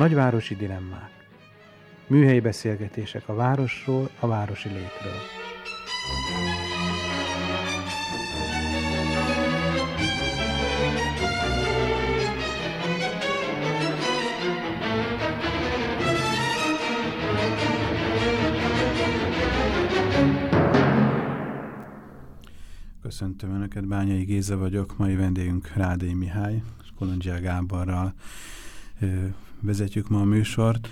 Nagyvárosi dilemmák. Műhelyi beszélgetések a városról, a városi létről. Köszöntöm Önöket, Bányai Géza vagyok, mai vendégünk Rádé Mihály, és Kolondzsia Gáborral vezetjük ma a műsort.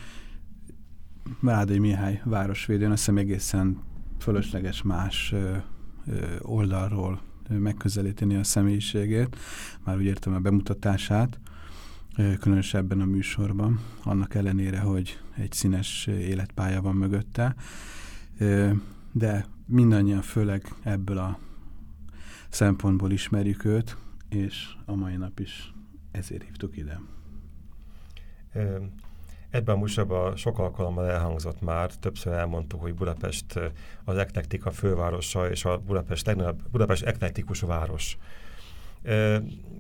Rádai Mihály városvédőn, azt hiszem egészen fölösleges más ö, ö, oldalról megközelíteni a személyiségét, már úgy értem a bemutatását, különösebben a műsorban, annak ellenére, hogy egy színes életpálya van mögötte, de mindannyian főleg ebből a szempontból ismerjük őt, és a mai nap is ezért hívtuk ide. Ebben a műsorban sok alkalommal elhangzott már, többször elmondtuk, hogy Budapest az eklektika fővárosa, és a Budapest legnagyobb, Budapest eklektikus város.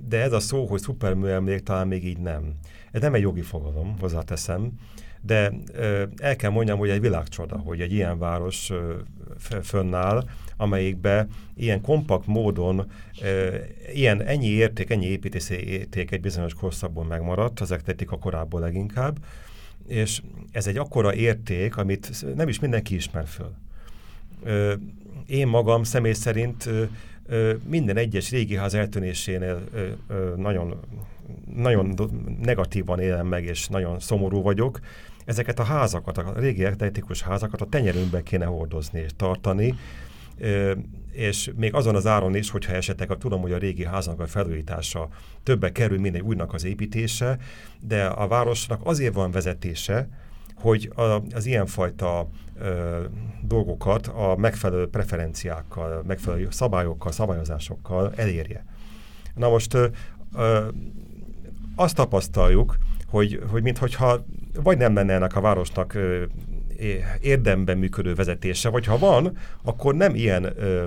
De ez a szó, hogy szuperműemlék talán még így nem. Ez nem egy jogi fogalom, hozzáteszem, de el kell mondjam, hogy egy világcsoda, hogy egy ilyen város fönnáll, amelyikbe ilyen kompakt módon ilyen ennyi érték, ennyi építési érték egy bizonyos korszakból megmaradt, az a korábban leginkább, és ez egy akkora érték, amit nem is mindenki ismer föl. Én magam személy szerint minden egyes régi ház eltűnésénél nagyon, nagyon negatívan élem meg, és nagyon szomorú vagyok. Ezeket a házakat, a régi eklektikus házakat a tenyerünkbe kéne hordozni és tartani, és még azon az áron is, hogyha esetleg tudom, hogy a régi háznak a felújítása többe kerül, mint egy újnak az építése, de a városnak azért van vezetése, hogy a, az ilyenfajta ö, dolgokat a megfelelő preferenciákkal, megfelelő szabályokkal, szabályozásokkal elérje. Na most ö, ö, azt tapasztaljuk, hogy, hogy minthogyha vagy nem lenne ennek a városnak érdemben működő vezetése, vagy ha van, akkor nem ilyen ö,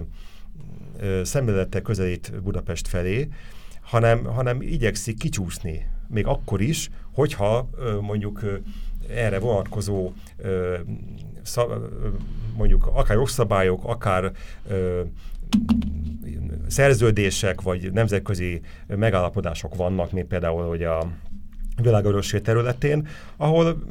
ö, szemlélettel közelít Budapest felé, hanem, hanem igyekszik kicsúszni, még akkor is, hogyha ö, mondjuk ö, erre vonatkozó ö, szab, ö, mondjuk akár jogszabályok, akár ö, szerződések, vagy nemzetközi megállapodások vannak, mint például hogy a világörössé területén, ahol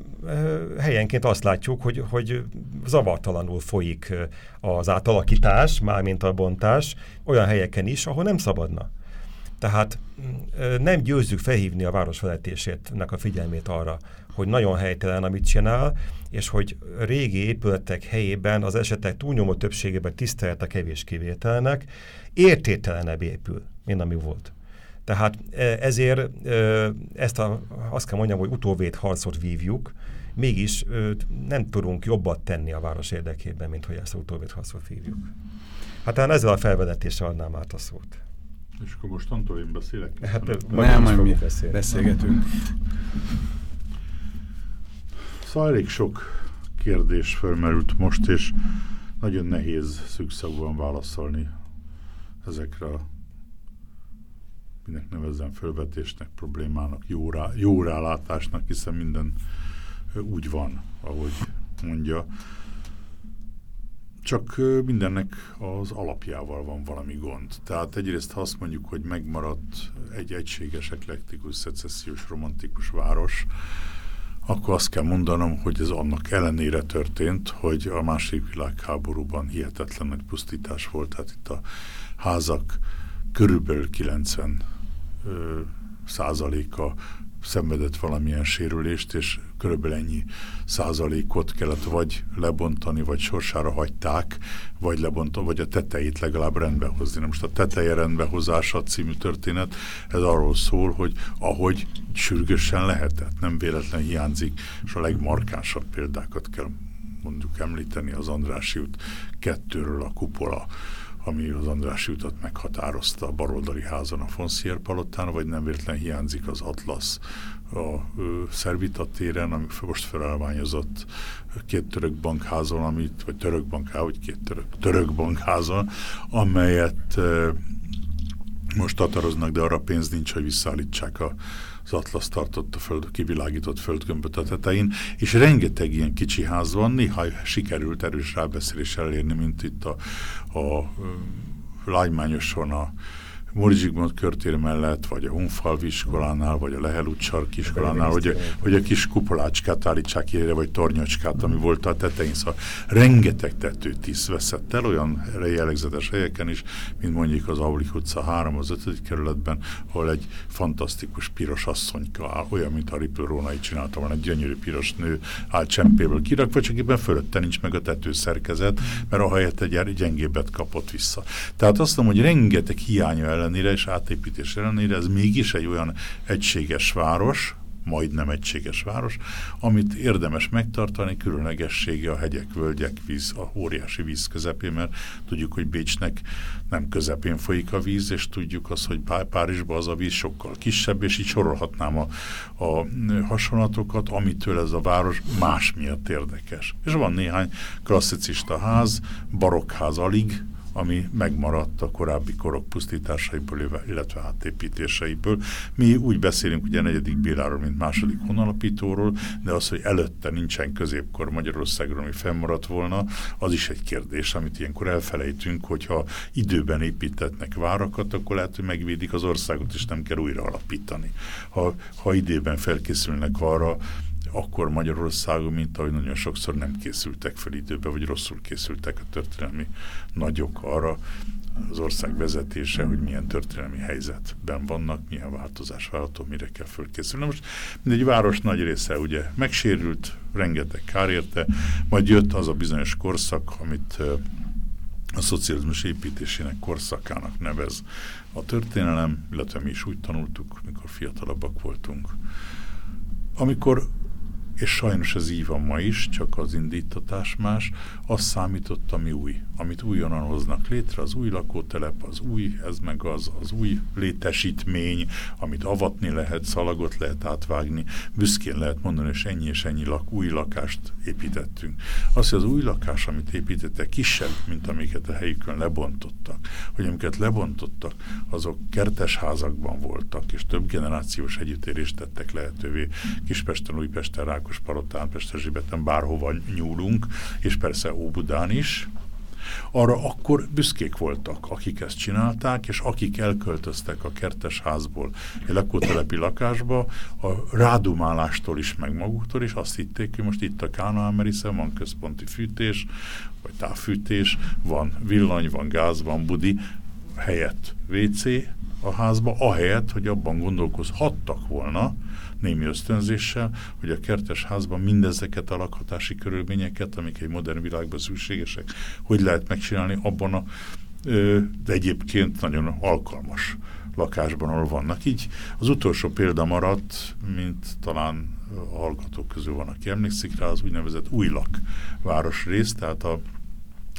helyenként azt látjuk, hogy, hogy zavartalanul folyik az átalakítás, mármint a bontás, olyan helyeken is, ahol nem szabadna. Tehát nem győzzük felhívni a városvezetésétnek a figyelmét arra, hogy nagyon helytelen, amit csinál, és hogy régi épületek helyében az esetek túlnyomó többségében a kevés kivételnek, értételenebb épül, mint ami volt. Tehát e, ezért e, ezt a, azt kell mondjam, hogy utóvét harcot vívjuk, mégis nem tudunk jobbat tenni a város érdekében, mint hogy ezt a utóvét harcot vívjuk. Hát talán ezzel a felvedetéssel adnám át a szót. És akkor most Antól én beszélek? Hát nem, majd mi beszél. beszélgetünk. Szóval elég sok kérdés felmerült most, és nagyon nehéz szükszakban válaszolni ezekre a minek nevezzem fölvetésnek, problémának, jó, rá, jó rálátásnak, hiszen minden úgy van, ahogy mondja. Csak mindennek az alapjával van valami gond. Tehát egyrészt, ha azt mondjuk, hogy megmaradt egy egységes, eklektikus, szecessziós, romantikus város, akkor azt kell mondanom, hogy ez annak ellenére történt, hogy a második világháborúban hihetetlen nagy pusztítás volt. Tehát itt a házak körülbelül 90 ö, százaléka szenvedett valamilyen sérülést, és körülbelül ennyi százalékot kellett vagy lebontani, vagy sorsára hagyták, vagy lebontani, vagy a tetejét legalább rendbe hozni. Most a teteje rendbehozása című történet, ez arról szól, hogy ahogy sürgősen lehetett, nem véletlen hiányzik, és a legmarkánsabb példákat kell mondjuk említeni az Andrássy út kettőről a kupola, ami az Andrássy utat meghatározta a baroldali házon a Foncier palotán, vagy nem véletlen hiányzik az Atlasz a Szervita téren, ami most felállványozott két török bankházon, amit, vagy török bankházon, vagy két török, török bankházon, amelyet most tataroznak, de arra pénz nincs, hogy visszaállítsák a, az Atlasz tartott a föld, kivilágított földgömböt a tetején, és rengeteg ilyen kicsi ház van, néha sikerült erős rábeszélés elérni, mint itt a, a, Lágymányoson a Móri Zsigmond körtér mellett, vagy a Hunfalvi iskolánál, vagy a Lehel utcsark iskolánál, hogy a, hogy a kis kupolácskát állítsák ére, vagy tornyocskát, ami volt a tetején. Szóval rengeteg tetőtíz veszett el, olyan jellegzetes helyeken is, mint mondjuk az Aulik utca 3, az 5. kerületben, ahol egy fantasztikus piros asszonyka áll, olyan, mint a Ripple Rónai csinálta van, egy gyönyörű piros nő áll csempéből kirakva, csak éppen fölötte nincs meg a tetőszerkezet, mert a helyet egy gyengébbet kapott vissza. Tehát azt mondom, hogy rengeteg hiánya ellenére és átépítés ellenére ez mégis egy olyan egységes város, majdnem egységes város, amit érdemes megtartani, különlegessége a hegyek, völgyek, víz, a óriási víz közepén, mert tudjuk, hogy Bécsnek nem közepén folyik a víz, és tudjuk azt, hogy Párizsban az a víz sokkal kisebb, és így sorolhatnám a, a hasonlatokat, amitől ez a város más miatt érdekes. És van néhány klasszicista ház, barokház alig, ami megmaradt a korábbi korok pusztításaiból, illetve átépítéseiből. Mi úgy beszélünk ugye negyedik Béláról, mint második honalapítóról, de az, hogy előtte nincsen középkor Magyarországról, ami fennmaradt volna, az is egy kérdés, amit ilyenkor elfelejtünk, hogyha időben építetnek várakat, akkor lehet, hogy megvédik az országot, és nem kell újra alapítani. Ha, ha időben felkészülnek arra, akkor Magyarországon, mint ahogy nagyon sokszor nem készültek fel időbe, vagy rosszul készültek a történelmi nagyok arra, az ország vezetése, hogy milyen történelmi helyzetben vannak, milyen változás várható, mire kell fölkészülni. Most egy város nagy része ugye megsérült, rengeteg kár érte, majd jött az a bizonyos korszak, amit a szocializmus építésének korszakának nevez a történelem, illetve mi is úgy tanultuk, mikor fiatalabbak voltunk. Amikor és sajnos ez így van ma is, csak az indítatás más, az számított, ami új. Amit újonnan hoznak létre, az új lakótelep, az új, ez meg az, az új létesítmény, amit avatni lehet, szalagot lehet átvágni, büszkén lehet mondani, és ennyi és ennyi lak, új lakást építettünk. Az, hogy az új lakás, amit építettek, kisebb, mint amiket a helyükön lebontottak, hogy amiket lebontottak, azok kertes házakban voltak, és több generációs együttérést tettek lehetővé Kispesten, Újpesten, Rákos Palotán, Pesterzsébeten, bárhova nyúlunk, és persze Óbudán is, arra akkor büszkék voltak, akik ezt csinálták, és akik elköltöztek a kertes házból egy lakótelepi lakásba, a rádumálástól is, meg maguktól is. Azt hitték, hogy most itt a Kánaán, mert van központi fűtés, vagy távfűtés, van villany, van gáz, van budi, helyett WC a házba, ahelyett, hogy abban gondolkozhattak volna, némi ösztönzéssel, hogy a kertes házban mindezeket a lakhatási körülményeket, amik egy modern világban szükségesek, hogy lehet megcsinálni abban a de egyébként nagyon alkalmas lakásban, ahol vannak. Így az utolsó példa maradt, mint talán a hallgatók közül van, aki emlékszik rá, az úgynevezett Újlak városrész, tehát a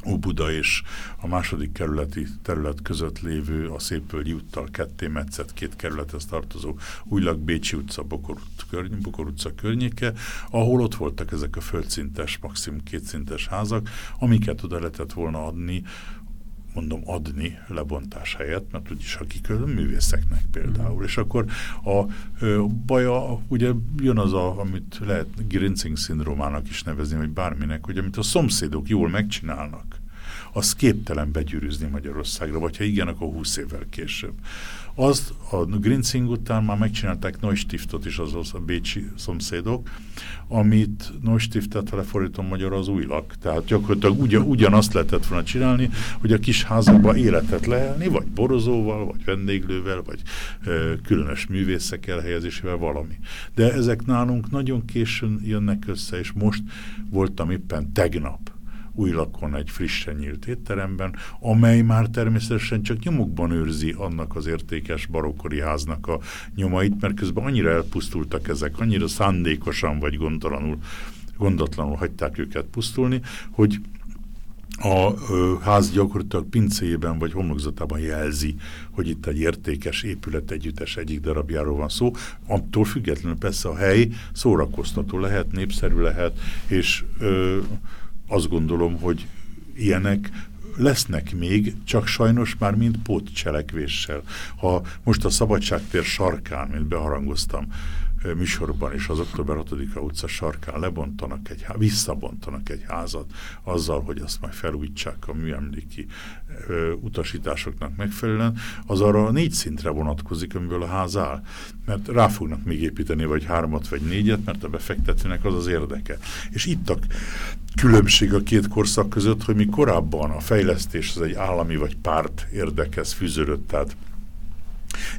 Óbuda és a második kerületi terület között lévő a Szépvölgyi úttal ketté metszett két kerülethez tartozó Újlag Bécsi utca, Bokor, körny Bokor utca környéke, ahol ott voltak ezek a földszintes, maximum kétszintes házak, amiket oda lehetett volna adni mondom, adni lebontás helyett, mert úgyis akik művészeknek például. Mm. És akkor a ö, baja, ugye jön az, a, amit lehet Grincing szindrómának is nevezni, vagy bárminek, hogy amit a szomszédok jól megcsinálnak, az képtelen begyűrűzni Magyarországra, vagy ha igen, akkor 20 évvel később. Azt a Grincing után már megcsinálták Neustiftot is az, a bécsi szomszédok, amit Neustiftet, ha lefordítom magyar, az új lak. Tehát gyakorlatilag ugyan, ugyanazt lehetett volna csinálni, hogy a kis házakban életet lehelni, vagy borozóval, vagy vendéglővel, vagy ö, különös művészek elhelyezésével valami. De ezek nálunk nagyon későn jönnek össze, és most voltam éppen tegnap új lakon egy frissen nyílt étteremben, amely már természetesen csak nyomokban őrzi annak az értékes barokkori háznak a nyomait, mert közben annyira elpusztultak ezek, annyira szándékosan vagy gondtalanul gondatlanul hagyták őket pusztulni, hogy a ö, ház gyakorlatilag pincéjében vagy homlokzatában jelzi, hogy itt egy értékes épület együttes egyik darabjáról van szó. Attól függetlenül persze a hely szórakoztató lehet, népszerű lehet, és ö, azt gondolom, hogy ilyenek lesznek még, csak sajnos már mind pótcselekvéssel. Ha most a Szabadságtér sarkán, mint beharangoztam, műsorban is az október 6-a utca sarkán lebontanak egy, visszabontanak egy házat azzal, hogy azt majd felújítsák a műemléki ö, utasításoknak megfelelően, az arra a négy szintre vonatkozik, amiből a ház áll. Mert rá fognak még építeni vagy hármat, vagy négyet, mert a befektetőnek az az érdeke. És itt a különbség a két korszak között, hogy mi korábban a fejlesztés az egy állami vagy párt érdekhez fűződött, tehát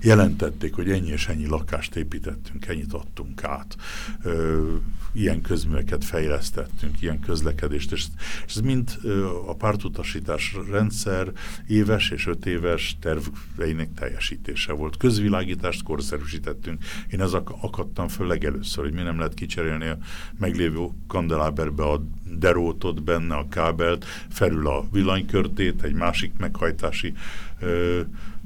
jelentették, hogy ennyi és ennyi lakást építettünk, ennyit adtunk át, ö, ilyen közműveket fejlesztettünk, ilyen közlekedést, és, ez mind a pártutasítás rendszer éves és öt éves terveinek teljesítése volt. Közvilágítást korszerűsítettünk. Én ez ak akadtam föl legelőször, hogy mi nem lehet kicserélni a meglévő kandeláberbe a derótot benne, a kábelt, felül a villanykörtét, egy másik meghajtási ö,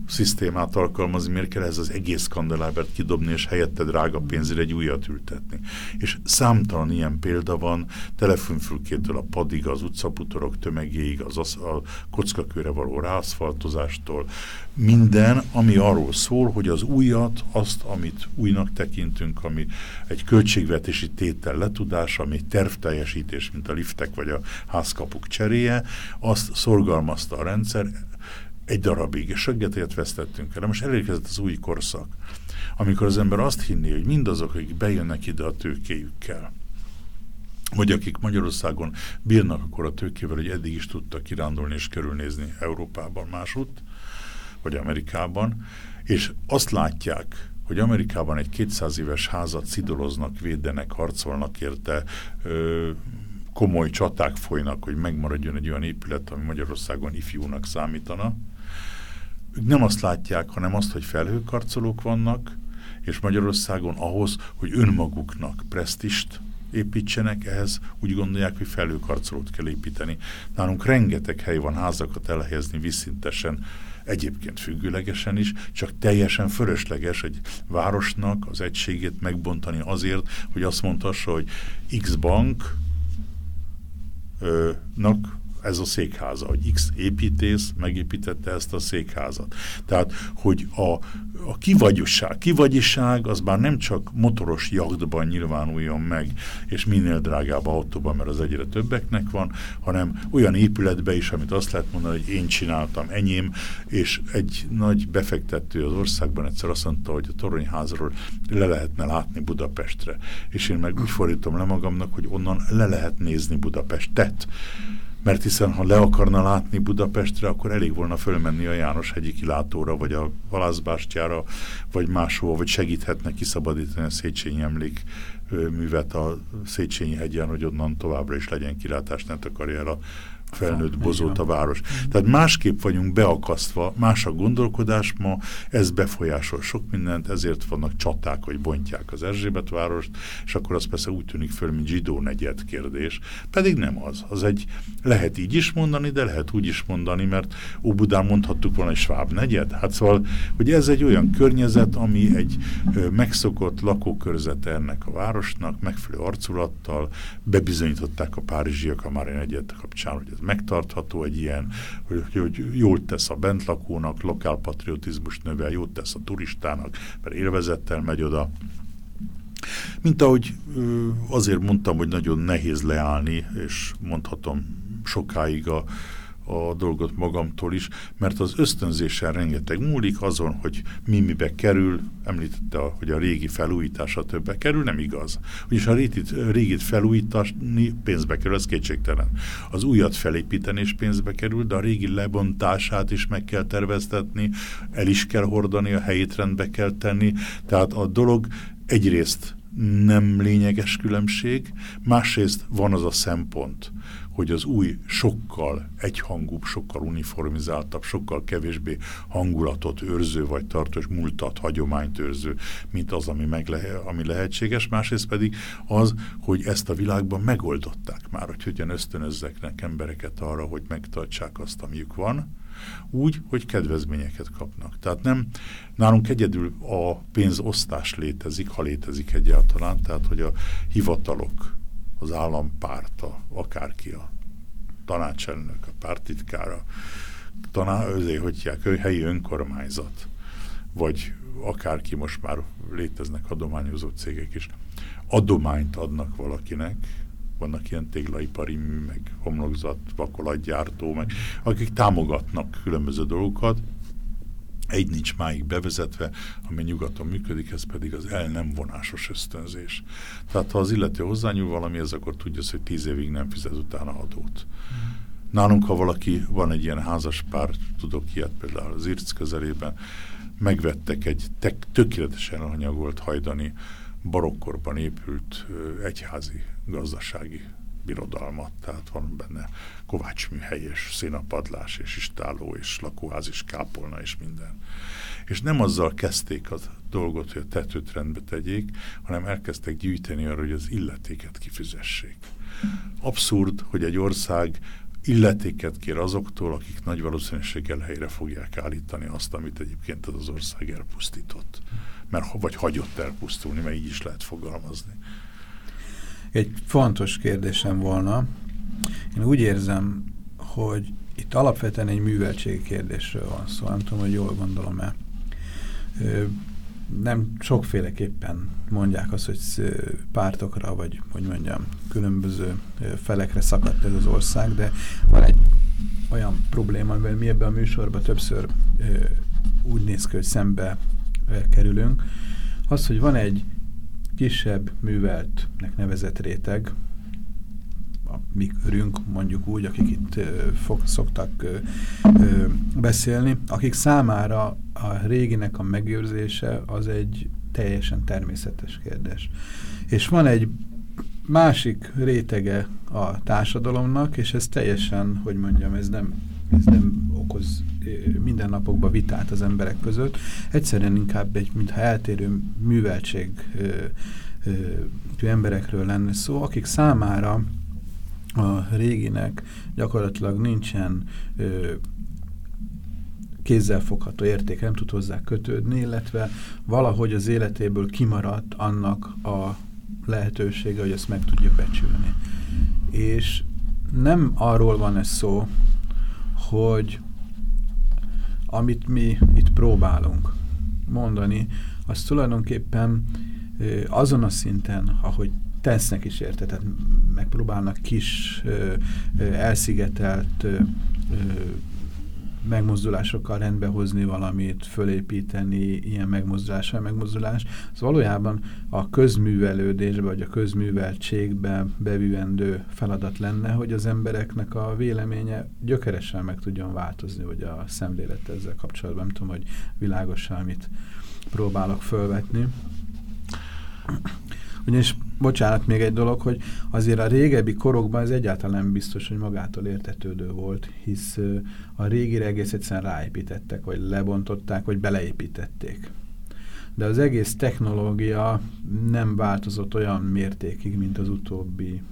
szisztémát alkalmazni, miért kell ez az egész kandelábert kidobni, és helyette drága pénzre egy újat ültetni. És számtalan ilyen példa van, telefonfülkétől a padig, az utcaputorok tömegéig, az, az a kockakőre való ráaszfaltozástól, minden, ami arról szól, hogy az újat, azt, amit újnak tekintünk, ami egy költségvetési tétel letudása, ami egy tervteljesítés, mint a liftek vagy a házkapuk cseréje, azt szorgalmazta a rendszer, egy darabig, és seggetért vesztettünk el. Most elérkezett az új korszak, amikor az ember azt hinné, hogy mindazok, akik bejönnek ide a tőkéjükkel, vagy akik Magyarországon bírnak akkor a tőkével, hogy eddig is tudtak kirándulni és körülnézni Európában másút, vagy Amerikában, és azt látják, hogy Amerikában egy 200 éves házat szidoloznak, védenek, harcolnak érte, ö, komoly csaták folynak, hogy megmaradjon egy olyan épület, ami Magyarországon ifjúnak számítana, nem azt látják, hanem azt, hogy felhőkarcolók vannak, és Magyarországon ahhoz, hogy önmaguknak presztist építsenek, ehhez úgy gondolják, hogy felhőkarcolót kell építeni. Nálunk rengeteg hely van házakat elhelyezni visszintesen, egyébként függőlegesen is, csak teljesen fölösleges egy városnak az egységét megbontani azért, hogy azt mondhassa, hogy X banknak ez a székháza, hogy X építész megépítette ezt a székházat. Tehát, hogy a, a kivagyosság, kivagyiság az már nem csak motoros jachtban nyilvánuljon meg, és minél drágább autóban, mert az egyre többeknek van, hanem olyan épületbe is, amit azt lehet mondani, hogy én csináltam, enyém, és egy nagy befektető az országban egyszer azt mondta, hogy a toronyházról le lehetne látni Budapestre. És én meg úgy fordítom le magamnak, hogy onnan le lehet nézni Budapestet mert hiszen ha le akarna látni Budapestre, akkor elég volna fölmenni a János-hegyi kilátóra, vagy a Valászbástyára, vagy máshol, vagy segíthetne kiszabadítani a Széchenyi emlék művet a Széchenyi hegyen, hogy onnan továbbra is legyen kilátás, ne takarja el felnőtt bozolt a város. Tehát másképp vagyunk beakasztva, más a gondolkodás ma, ez befolyásol sok mindent, ezért vannak csaták, hogy bontják az Erzsébet várost, és akkor az persze úgy tűnik föl, mint zsidó negyed kérdés. Pedig nem az. Az egy, lehet így is mondani, de lehet úgy is mondani, mert Óbudán mondhattuk volna, hogy Sváb negyed. Hát szóval, hogy ez egy olyan környezet, ami egy ö, megszokott lakókörzete ennek a városnak, megfelelő arculattal, bebizonyították a párizsiak a Mári negyed kapcsán, hogy ez megtartható egy ilyen, hogy, hogy jót tesz a bentlakónak, lokálpatriotizmus növel, jót tesz a turistának, mert élvezettel megy oda. Mint ahogy azért mondtam, hogy nagyon nehéz leállni, és mondhatom sokáig a, a dolgot magamtól is, mert az ösztönzésen rengeteg múlik azon, hogy mi mibe kerül, említette, hogy a régi felújítása többe kerül, nem igaz. Ugyanis a régit, régit felújítani pénzbe kerül, ez kétségtelen. Az újat felépíteni is pénzbe kerül, de a régi lebontását is meg kell terveztetni, el is kell hordani, a helyét rendbe kell tenni, tehát a dolog egyrészt nem lényeges különbség, másrészt van az a szempont, hogy az új sokkal egyhangúbb, sokkal uniformizáltabb, sokkal kevésbé hangulatot őrző vagy tartós múltat, hagyományt őrző, mint az, ami, meg le, ami lehetséges. Másrészt pedig az, hogy ezt a világban megoldották már, hogy hogyan ösztönözzeknek embereket arra, hogy megtartsák azt, amiük van, úgy, hogy kedvezményeket kapnak. Tehát nem, nálunk egyedül a pénzosztás létezik, ha létezik egyáltalán, tehát hogy a hivatalok, az állampárta, akárki a tanácselnök, a pártitkára, taná, azért, hogy hívják, helyi önkormányzat, vagy akárki most már léteznek adományozó cégek is, adományt adnak valakinek, vannak ilyen téglaipari mű, meg homlokzat, vakolatgyártó, meg akik támogatnak különböző dolgokat, egy nincs máig bevezetve, ami nyugaton működik, ez pedig az el nem vonásos ösztönzés. Tehát ha az illető hozzányúl valamihez, akkor tudja, hogy tíz évig nem fizet utána adót. Nálunk, ha valaki, van egy ilyen házas pár, tudok ilyet például az Irc közelében, megvettek egy tökéletesen anyagolt hajdani, barokkorban épült egyházi gazdasági birodalmat, tehát van benne kovácsműhely és szénapadlás és istáló és lakóház és kápolna és minden. És nem azzal kezdték a dolgot, hogy a tetőt rendbe tegyék, hanem elkezdtek gyűjteni arra, hogy az illetéket kifizessék. Abszurd, hogy egy ország illetéket kér azoktól, akik nagy valószínűséggel helyre fogják állítani azt, amit egyébként az ország elpusztított. Mert, vagy hagyott elpusztulni, mert így is lehet fogalmazni. Egy fontos kérdésem volna. Én úgy érzem, hogy itt alapvetően egy műveltségi kérdésről van szó, nem tudom, hogy jól gondolom-e. Nem sokféleképpen mondják azt, hogy pártokra, vagy hogy mondjam, különböző felekre szakadt ez az ország, de van egy olyan probléma, amivel mi ebben a műsorban többször úgy néz ki, hogy szembe kerülünk, az, hogy van egy kisebb műveltnek nevezett réteg, a mi körünk, mondjuk úgy, akik itt ö, fog, szoktak ö, ö, beszélni, akik számára a réginek a megőrzése az egy teljesen természetes kérdés. És van egy másik rétege a társadalomnak, és ez teljesen, hogy mondjam, ez nem, ez nem okoz mindennapokban vitát az emberek között. Egyszerűen inkább egy, mintha eltérő műveltség emberekről lenne szó, akik számára a réginek gyakorlatilag nincsen ö, kézzelfogható érték, nem tud hozzá kötődni, illetve valahogy az életéből kimaradt annak a lehetősége, hogy ezt meg tudja becsülni. És nem arról van ez szó, hogy amit mi itt próbálunk mondani, az tulajdonképpen azon a szinten, ahogy tesznek is érte, tehát megpróbálnak kis, elszigetelt megmozdulásokkal rendbehozni valamit, fölépíteni ilyen megmozdulással, megmozdulás, az valójában a közművelődésbe, vagy a közműveltségbe bevűendő feladat lenne, hogy az embereknek a véleménye gyökeresen meg tudjon változni, hogy a szemlélet ezzel kapcsolatban, nem tudom, hogy világosan, amit próbálok fölvetni. Ugyanis, bocsánat, még egy dolog, hogy azért a régebbi korokban ez egyáltalán nem biztos, hogy magától értetődő volt, hisz a régire egész egyszerűen ráépítettek, vagy lebontották, vagy beleépítették. De az egész technológia nem változott olyan mértékig, mint az utóbbi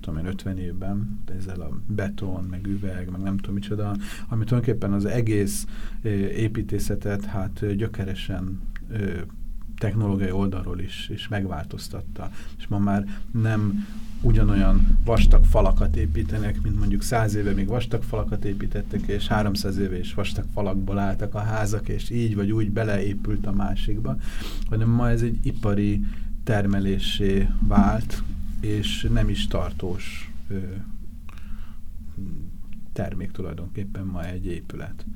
tudom én, 50 évben, ezzel a beton, meg üveg, meg nem tudom micsoda, ami tulajdonképpen az egész építészetet hát gyökeresen technológiai oldalról is, is megváltoztatta. És ma már nem ugyanolyan vastag falakat építenek, mint mondjuk száz éve még vastag falakat építettek, és 300 éve is vastag falakból álltak a házak, és így vagy úgy beleépült a másikba, hanem ma ez egy ipari termelésé vált, és nem is tartós ö, termék tulajdonképpen ma egy épület.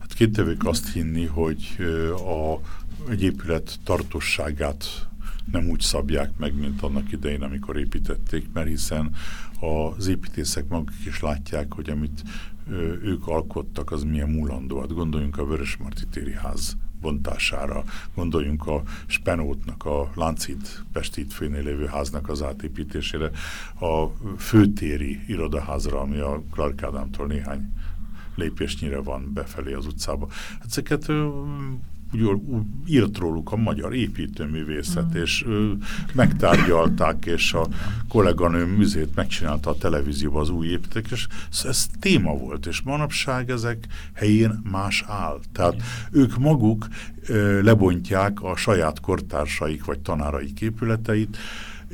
Hát kétevők azt hinni, hogy a egy épület tartosságát nem úgy szabják meg, mint annak idején, amikor építették, mert hiszen az építészek maguk is látják, hogy amit ők alkottak, az milyen múlandó. Hát gondoljunk a Vörösmarty téri ház bontására. Gondoljunk a Spenótnak, a Láncid Pesti főnél lévő háznak az átépítésére, a főtéri irodaházra, ami a Clark Ádámtól néhány lépésnyire van befelé az utcába. Ezeket úgy, írt róluk a magyar építőművészet, mm. és ö, megtárgyalták, és a kolléganő műzét megcsinálta a televízióban az új építek, és ez, ez téma volt, és manapság ezek helyén más áll. Tehát ők maguk ö, lebontják a saját kortársaik vagy tanáraik épületeit,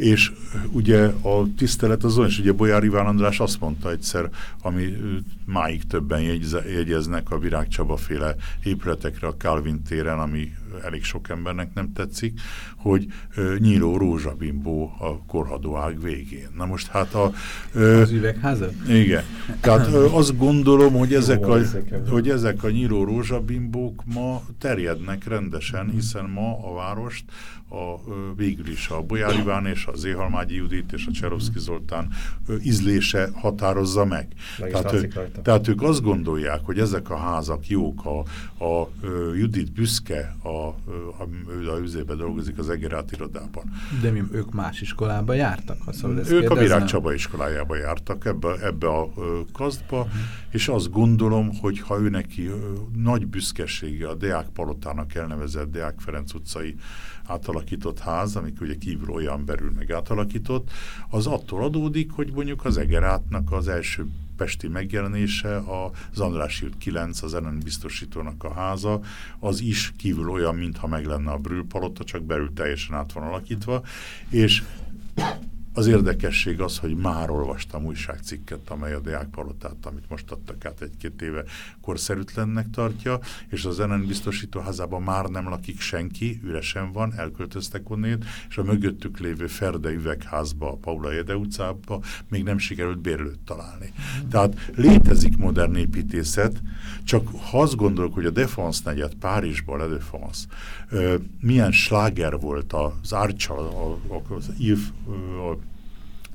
és ugye a tisztelet az olyan, és ugye Bolyár Iván András azt mondta egyszer, ami máig többen jegyeznek a Virág Csaba féle épületekre a Calvin téren, ami elég sok embernek nem tetszik, hogy ö, nyíló rózsabimbó a korhadó ág végén. Na most hát a... Ö, az üvegháza? Igen. Tehát ö, azt gondolom, hogy ezek, a, hogy ezek a nyíló rózsabimbók ma terjednek rendesen, hiszen ma a várost a, végül is a Bolyár Iván és a Zéhalmágyi Judit és a Cserovszki Zoltán ízlése határozza meg. Tehát, ő, tehát ők azt gondolják, hogy ezek a házak jók, a, a, a Judit büszke, a, a, ő a üzébe dolgozik az Egerát irodában. De mi, ők más iskolába jártak? Ha szóval ők kérdezem. a Virág Csaba iskolájába jártak, ebbe, ebbe a kazdba. -huh. és azt gondolom, hogy ha ő neki nagy büszkesége a Deák Palotának elnevezett Deák Ferenc utcai átalakított ház, amik ugye kívül olyan belül meg átalakított, az attól adódik, hogy mondjuk az Egerátnak az első pesti megjelenése, az András út 9, az ellen biztosítónak a háza, az is kívül olyan, mintha meg lenne a Brühl csak belül teljesen át van alakítva, és az érdekesség az, hogy már olvastam újságcikket, amely a Deák Palotát, amit most adtak át egy-két éve korszerűtlennek tartja, és az NN biztosítóházában már nem lakik senki, üresen van, elköltöztek onnét, és a mögöttük lévő Ferde üvegházba, a Paula Jede utcába még nem sikerült bérlőt találni. Tehát létezik modern építészet, csak ha azt gondolok, hogy a Defense negyed Párizsban, a Defense, milyen sláger volt az Archal, az Yves, a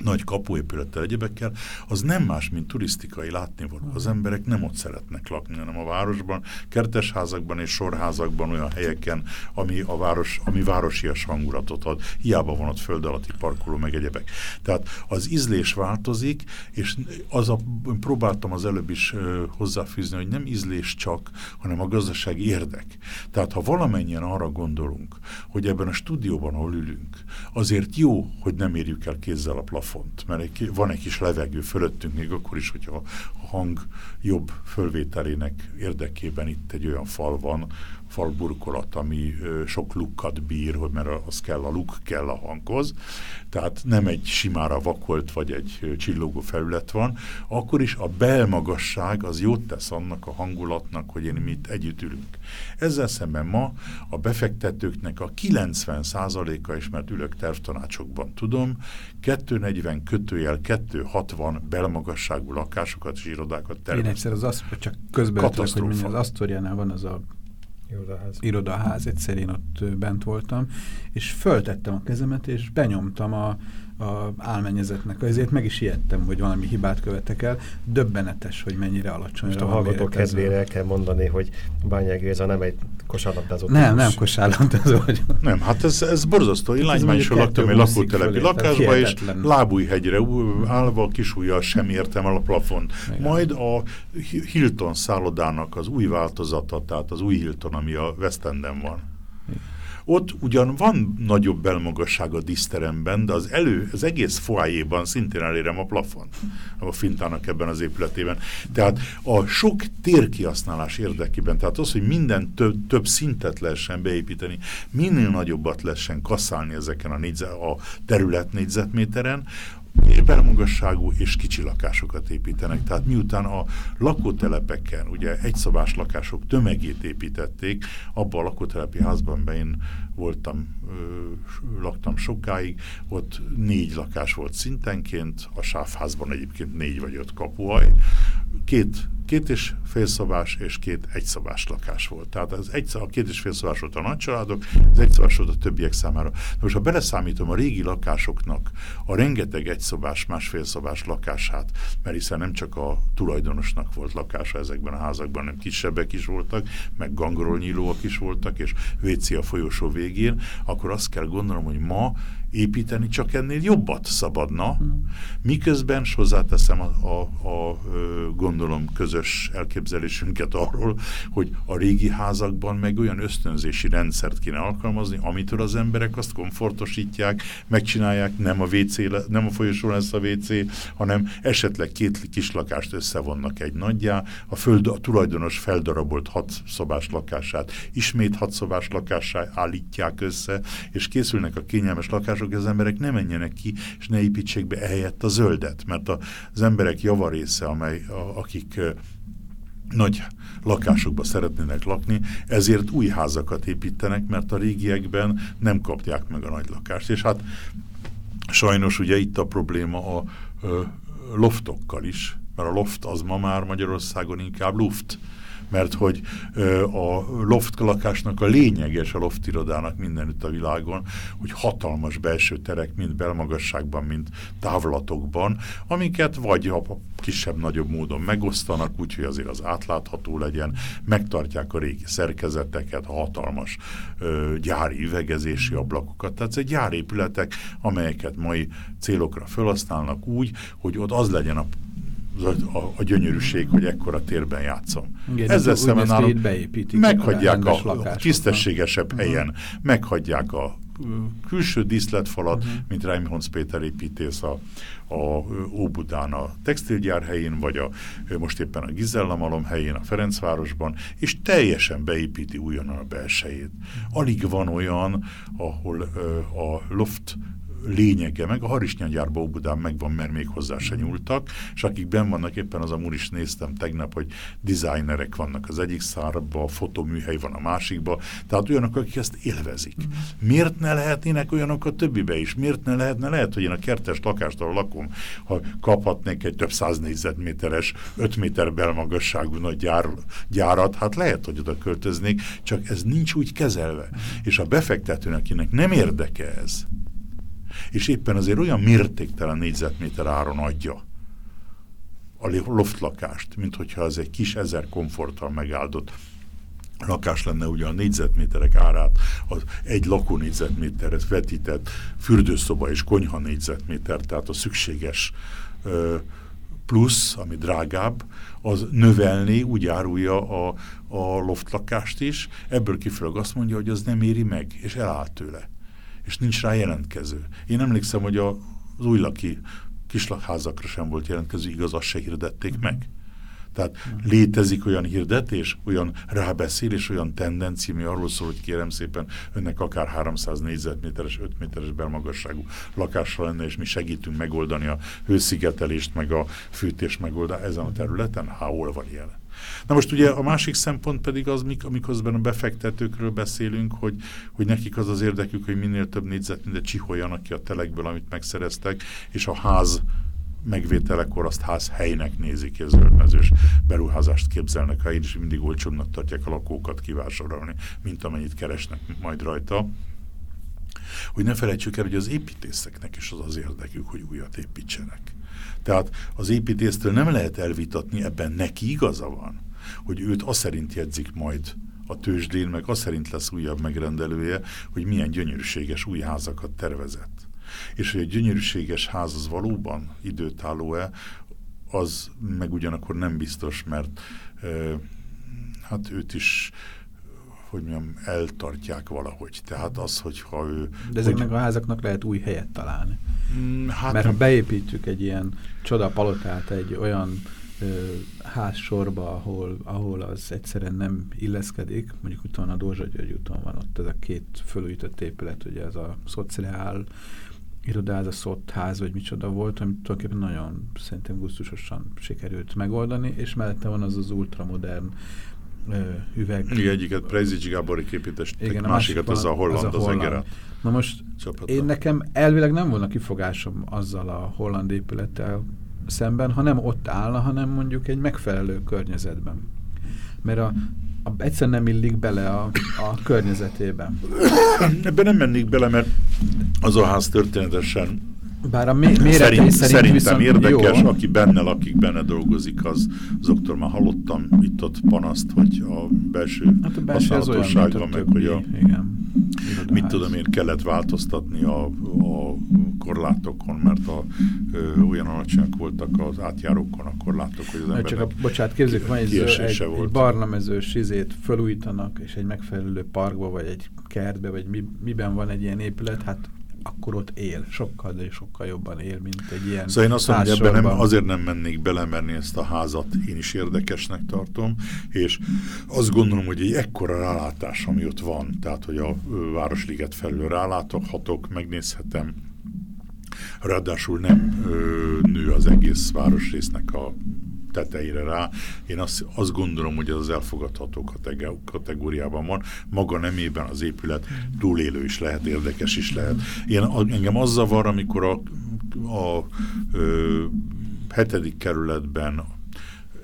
nagy kapuépülettel egyebekkel, az nem más, mint turisztikai látnivaló. Az emberek nem ott szeretnek lakni, hanem a városban, kertesházakban és sorházakban, olyan helyeken, ami a város, ami városias hangulatot ad. Hiába van ott föld alatti parkoló, meg egyebek. Tehát az ízlés változik, és az a, próbáltam az előbb is ö, hozzáfűzni, hogy nem ízlés csak, hanem a gazdaság érdek. Tehát ha valamennyien arra gondolunk, hogy ebben a stúdióban, ahol ülünk, azért jó, hogy nem érjük el kézzel a plafon, plafont, mert egy, van egy kis levegő fölöttünk, még akkor is, hogyha a hang jobb fölvételének érdekében itt egy olyan fal van, falburkolat, ami sok lukkat bír, hogy mert az kell, a luk kell a hanghoz, tehát nem egy simára vakolt vagy egy csillogó felület van, akkor is a belmagasság az jót tesz annak a hangulatnak, hogy én mi itt együtt ülünk. Ezzel szemben ma a befektetőknek a 90%-a is, mert ülök tervtanácsokban tudom, 240 kötőjel 260 belmagasságú lakásokat és irodákat tervez. Én egyszer az azt, csak közben hogy az Asztoriánál van az a irodaház. irodaház, egyszer én ott bent voltam, és föltettem a kezemet, és benyomtam a, a álmennyezetnek. Ezért meg is ijedtem, hogy valami hibát követek el. Döbbenetes, hogy mennyire alacsony. Most a hallgatók kedvére el kell mondani, hogy Bányai Géza nem egy kosárlabdázó. Nem, nem kosárlabdázó vagy. Nem, hát ez, ez borzasztó. Én lánymányosan laktam egy lakótelepi lakásba, és lábújhegyre állva kisújjal sem értem el a plafon. Majd a Hilton szállodának az új változata, tehát az új Hilton, ami a West Enden van ott ugyan van nagyobb belmagasság a diszteremben, de az elő, az egész foájéban szintén elérem a plafon, a fintának ebben az épületében. Tehát a sok térkihasználás érdekében, tehát az, hogy minden több, több szintet lehessen beépíteni, minél nagyobbat lehessen kaszálni ezeken a, négyze, a terület négyzetméteren, belmagasságú és kicsi lakásokat építenek. Tehát miután a lakótelepeken, ugye egyszobás lakások tömegét építették, abban a lakótelepi házban, be én voltam, ö, laktam sokáig, ott négy lakás volt szintenként, a sávházban egyébként négy vagy öt kapuaj, két két és félszobás és két egyszobás lakás volt. Tehát az egy, a két és félszobás volt a nagy családok, az egyszobás volt a többiek számára. De most ha beleszámítom a régi lakásoknak a rengeteg egyszobás, másfélszobás lakását, mert hiszen nem csak a tulajdonosnak volt lakása ezekben a házakban, hanem kisebbek is voltak, meg gangról nyílóak is voltak, és WC a folyosó végén, akkor azt kell gondolom, hogy ma építeni, csak ennél jobbat szabadna, miközben, hozzáteszem a, a, a gondolom közös elképzelésünket arról, hogy a régi házakban meg olyan ösztönzési rendszert kéne alkalmazni, amitől az emberek azt komfortosítják, megcsinálják, nem a, WC, nem a folyosó lesz a WC, hanem esetleg két kis lakást összevonnak egy nagyjá, a, föld, a tulajdonos feldarabolt hat szobás lakását, ismét hat szobás lakásá állítják össze, és készülnek a kényelmes lakások, hogy az emberek ne menjenek ki, és ne építsék be ehelyett a zöldet, mert az emberek javarésze, amely, a, akik nagy lakásokba szeretnének lakni, ezért új házakat építenek, mert a régiekben nem kapják meg a nagy lakást. És hát sajnos ugye itt a probléma a ö, loftokkal is, mert a loft az ma már Magyarországon inkább luft mert hogy a loft lakásnak a lényeges a loft irodának mindenütt a világon, hogy hatalmas belső terek, mind belmagasságban, mind távlatokban, amiket vagy a kisebb-nagyobb módon megosztanak, úgyhogy azért az átlátható legyen, megtartják a régi szerkezeteket, a hatalmas ö, gyári üvegezési ablakokat. Tehát ez egy gyárépületek, amelyeket mai célokra felhasználnak úgy, hogy ott az legyen a a, a, gyönyörűség, hogy ekkora térben játszom. Igen, Ezzel szemben nálunk meghagyják a, a tisztességesebb uh -huh. helyen, meghagyják a külső díszletfalat, uh -huh. mint Reimhons Péter építész a, a Óbudán a textilgyár helyén, vagy a, most éppen a Gizella Malom helyén, a Ferencvárosban, és teljesen beépíti újonnan a belsejét. Alig van olyan, ahol a loft lényege, meg a harisnyagyárba Óbudán megvan, mert még hozzá se nyúltak, és akik ben vannak, éppen az a is néztem tegnap, hogy designerek vannak az egyik szárba, a fotoműhely van a másikba, tehát olyanok, akik ezt élvezik. Mm. Miért ne lehetnének olyanok a többibe is? Miért ne lehetne? Lehet, hogy én a kertes lakástól lakom, ha kaphatnék egy több száz négyzetméteres, öt méter belmagasságú nagy gyár, gyárat, hát lehet, hogy oda költöznék, csak ez nincs úgy kezelve. Mm. És a befektetőnek, akinek nem érdeke ez, és éppen azért olyan mértéktelen négyzetméter áron adja a loftlakást, mint hogyha az egy kis ezer komforttal megáldott lakás lenne, ugye a négyzetméterek árát az egy lakó négyzetméteret vetített fürdőszoba és konyha négyzetméter, tehát a szükséges ö, plusz, ami drágább, az növelni, úgy árulja a, a loftlakást is, ebből kifelől azt mondja, hogy az nem éri meg, és eláll tőle és nincs rá jelentkező. Én emlékszem, hogy a, az újlaki kislakházakra sem volt jelentkező, igaz, azt se hirdették meg. Tehát létezik olyan hirdetés, olyan rábeszélés, olyan tendencia, ami arról szól, hogy kérem szépen, önnek akár 300 négyzetméteres, 5 méteres belmagasságú lakásra lenne, és mi segítünk megoldani a hőszigetelést, meg a fűtés megoldást ezen a területen. Há, hol van ilyen? Na most ugye a másik szempont pedig az, amiközben a befektetőkről beszélünk, hogy, hogy nekik az az érdekük, hogy minél több négyzetméter csiholjanak ki a telekből, amit megszereztek, és a ház megvételekor azt ház helynek nézik, ez zöldmezős beruházást képzelnek ha és mindig olcsóbbnak tartják a lakókat kivásárolni, mint amennyit keresnek majd rajta. Hogy ne felejtsük el, hogy az építészeknek is az az érdekük, hogy újat építsenek. Tehát az építésztől nem lehet elvitatni, ebben neki igaza van, hogy őt azt szerint jegyzik majd a tőzsdén, meg azt szerint lesz újabb megrendelője, hogy milyen gyönyörűséges új házakat tervezett. És hogy egy gyönyörűséges ház az valóban időtálló-e, az meg ugyanakkor nem biztos, mert e, hát őt is hogy mondjam, eltartják valahogy. Tehát az, hogyha ő... De ezeknek hogy... a házaknak lehet új helyet találni. Mm, hát Mert ha beépítjük egy ilyen csodapalotát egy olyan ö, házsorba, ahol, ahol az egyszerűen nem illeszkedik, mondjuk utána a Dózsa György úton van ott ez a két fölújított épület, ugye ez a szociál irodáz, a szott ház, vagy micsoda volt, amit tulajdonképpen nagyon szerintem gusztusosan sikerült megoldani, és mellette van az az ultramodern üveg. Igen, egyiket Prezics Gábori képítést, Igen, a másikat az a holland, az, a holland. az Na most csapata. én nekem elvileg nem volna kifogásom azzal a holland épülettel, szemben, ha nem ott állna, hanem mondjuk egy megfelelő környezetben. Mert a, a, egyszer nem illik bele a, a környezetében. Ebben nem mennék bele, mert az a ház történetesen bár a méretei szerint, szerint szerintem érdekes, jó. aki benne lakik, benne dolgozik, az, azoktól már hallottam itt-ott panaszt, hogy a belső Hát a belső az olyan, meg többi, hogy a, igen. mit tudom én, kellett változtatni a, a korlátokon, mert a, ö, olyan alacsonyak voltak az átjárókon a korlátok, hogy az Na, csak a, bocsánat, képzeljük, van egy, egy, volt. barna mezős izét felújítanak, és egy megfelelő parkba, vagy egy kertbe, vagy mi, miben van egy ilyen épület, hát akkor ott él, sokkal, de sokkal jobban él, mint egy ilyen Szóval én azt mondom, hogy ebben nem, azért nem mennék bele, mert én ezt a házat én is érdekesnek tartom, és azt gondolom, hogy egy ekkora rálátás, ami ott van, tehát hogy a Városliget felül rálátok, megnézhetem, ráadásul nem ö, nő az egész városrésznek a tetejére rá. Én azt, azt gondolom, hogy ez az elfogadható kateg- kategóriában van. Maga nemében az épület túlélő is lehet, érdekes is lehet. Én, engem az zavar, amikor a, a ö, hetedik kerületben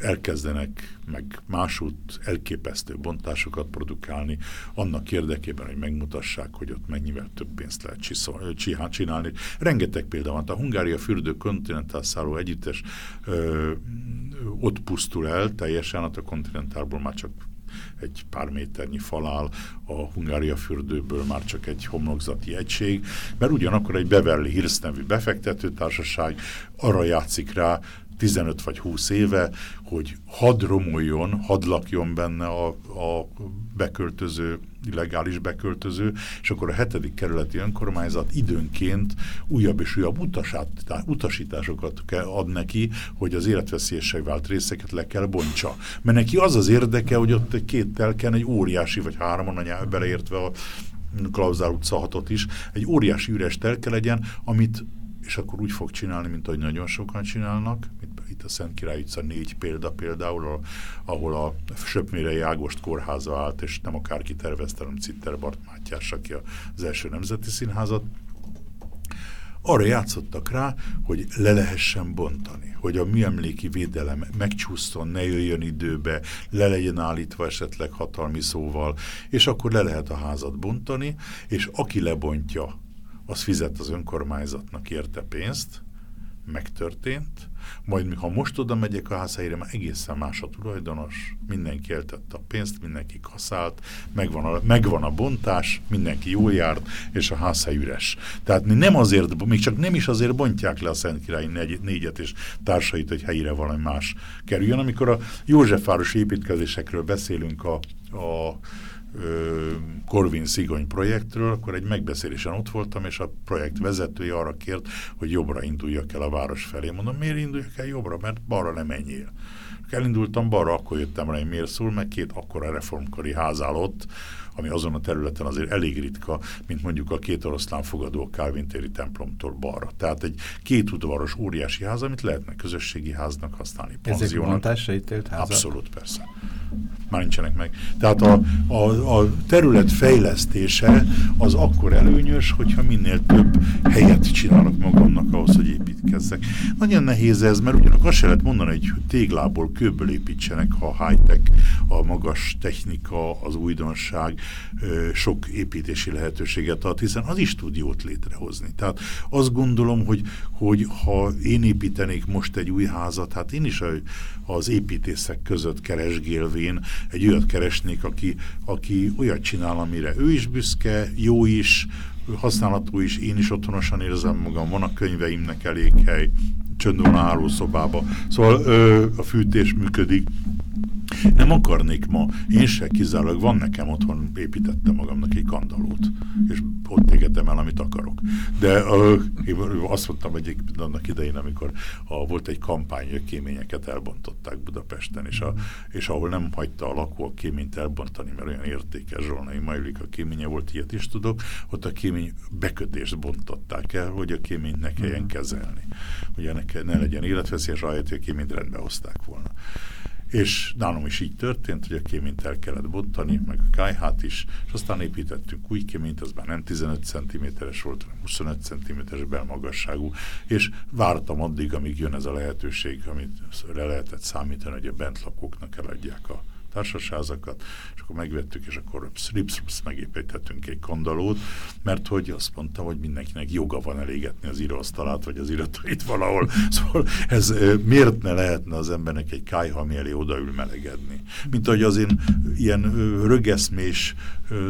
elkezdenek meg másút elképesztő bontásokat produkálni, annak érdekében, hogy megmutassák, hogy ott mennyivel több pénzt lehet csinálni. Rengeteg példa van. A Hungária fürdő kontinentál szálló együttes ö, ott pusztul el teljesen, hát a kontinentálból már csak egy pár méternyi fal áll, a Hungária fürdőből már csak egy homlokzati egység, mert ugyanakkor egy Beverly Hills nevű befektetőtársaság arra játszik rá, 15 vagy 20 éve, hogy hadd romoljon, hadd lakjon benne a, a beköltöző, illegális beköltöző, és akkor a hetedik kerületi önkormányzat időnként újabb és újabb utasításokat ad neki, hogy az életveszélyesek vált részeket le kell bontsa. Mert neki az az érdeke, hogy ott egy két telken egy óriási, vagy háromon a nyelv, beleértve a Klauzál utca hatot is, egy óriási üres telke legyen, amit és akkor úgy fog csinálni, mint ahogy nagyon sokan csinálnak, itt a Szent Király utca négy példa például, ahol a Söpmérei Ágost kórháza állt, és nem akárki tervezte, hanem Citter Bart Mátyás, aki az első nemzeti színházat. Arra játszottak rá, hogy le lehessen bontani, hogy a műemléki védelem megcsúszton, ne jöjjön időbe, le legyen állítva esetleg hatalmi szóval, és akkor le lehet a házat bontani, és aki lebontja, az fizet az önkormányzatnak érte pénzt, megtörtént, majd ha most oda megyek a házhelyre, már egészen más a tulajdonos, mindenki eltette a pénzt, mindenki kaszált, megvan a, megvan a bontás, mindenki jól járt, és a házhely üres. Tehát mi nem azért, még csak nem is azért bontják le a Szent Király négy, négyet és társait, hogy helyére valami más kerüljön. Amikor a Józsefváros építkezésekről beszélünk a, a Korvin Szigony projektről, akkor egy megbeszélésen ott voltam, és a projekt vezetője arra kért, hogy jobbra induljak el a város felé. Mondom, miért induljak el jobbra? Mert balra nem menjél. Elindultam balra, akkor jöttem rá, hogy miért szól, meg két akkora reformkori ház áll ott, ami azon a területen azért elég ritka, mint mondjuk a két oroszlán fogadó Calvin téri templomtól balra. Tehát egy két udvaros óriási ház, amit lehetne közösségi háznak használni. Ezek bontásra ítélt házak? Abszolút, persze. Már nincsenek meg. Tehát a, a, a terület fejlesztése az akkor előnyös, hogyha minél több helyet csinálok magamnak ahhoz, hogy építkezzek. Nagyon nehéz ez, mert ugyanak azt se lehet mondani, hogy téglából, kőből építsenek, ha a high-tech, a magas technika, az újdonság sok építési lehetőséget ad, hiszen az is tud jót létrehozni. Tehát azt gondolom, hogy, hogy ha én építenék most egy új házat, hát én is az építészek között keresgélvén egy olyat keresnék, aki, aki olyat csinál, amire ő is büszke, jó is, használható is, én is otthonosan érzem magam, van a könyveimnek elég hely, csönd van a hálószobába. Szóval ö, a fűtés működik. Nem akarnék ma, én se kizárólag, van nekem otthon, építettem magamnak egy kandalót, és ott égetem el, amit akarok. De ö, én azt mondtam egyébként annak idején, amikor a, volt egy kampány, hogy kéményeket elbontották Budapesten, és, a, és ahol nem hagyta a lakó a kéményt elbontani, mert olyan értékes Zsolnai Majlik a kéménye volt, ilyet is tudok, ott a kémény bekötést bontották el, hogy a kéményt ne kelljen kezelni. Hogy ne, ne legyen életveszélyes, rájött, hogy a kéményt rendbe hozták volna és nálam is így történt, hogy a kéményt el kellett bontani, meg a kájhát is, és aztán építettünk új kéményt, az már nem 15 cm-es volt, hanem 25 cm-es belmagasságú, és vártam addig, amíg jön ez a lehetőség, amit lehetett számítani, hogy a bentlakóknak eladják a társasházakat, és akkor megvettük, és akkor rips megépítettünk egy kandalót, mert hogy azt mondta, hogy mindenkinek joga van elégetni az íróasztalát, vagy az iratait valahol. Szóval ez miért ne lehetne az embernek egy kájha, ami elé odaül melegedni? Mint ahogy az én ilyen rögeszmés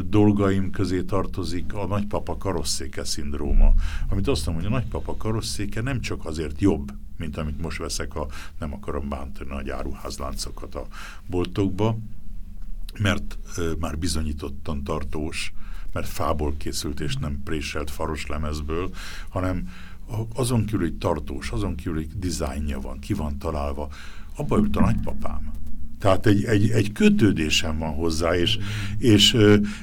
dolgaim közé tartozik a nagypapa karosszéke szindróma, amit azt mondom, hogy a nagypapa karosszéke nem csak azért jobb, mint amit most veszek, a, nem akarom bántani nagy áruházláncokat a boltokba, mert ö, már bizonyítottan tartós, mert fából készült és nem préselt faros lemezből, hanem azon kívül, hogy tartós, azon kívül, hogy dizájnja van, ki van találva, abba jut a nagypapám. Tehát egy, egy, egy kötődésem van hozzá, és, és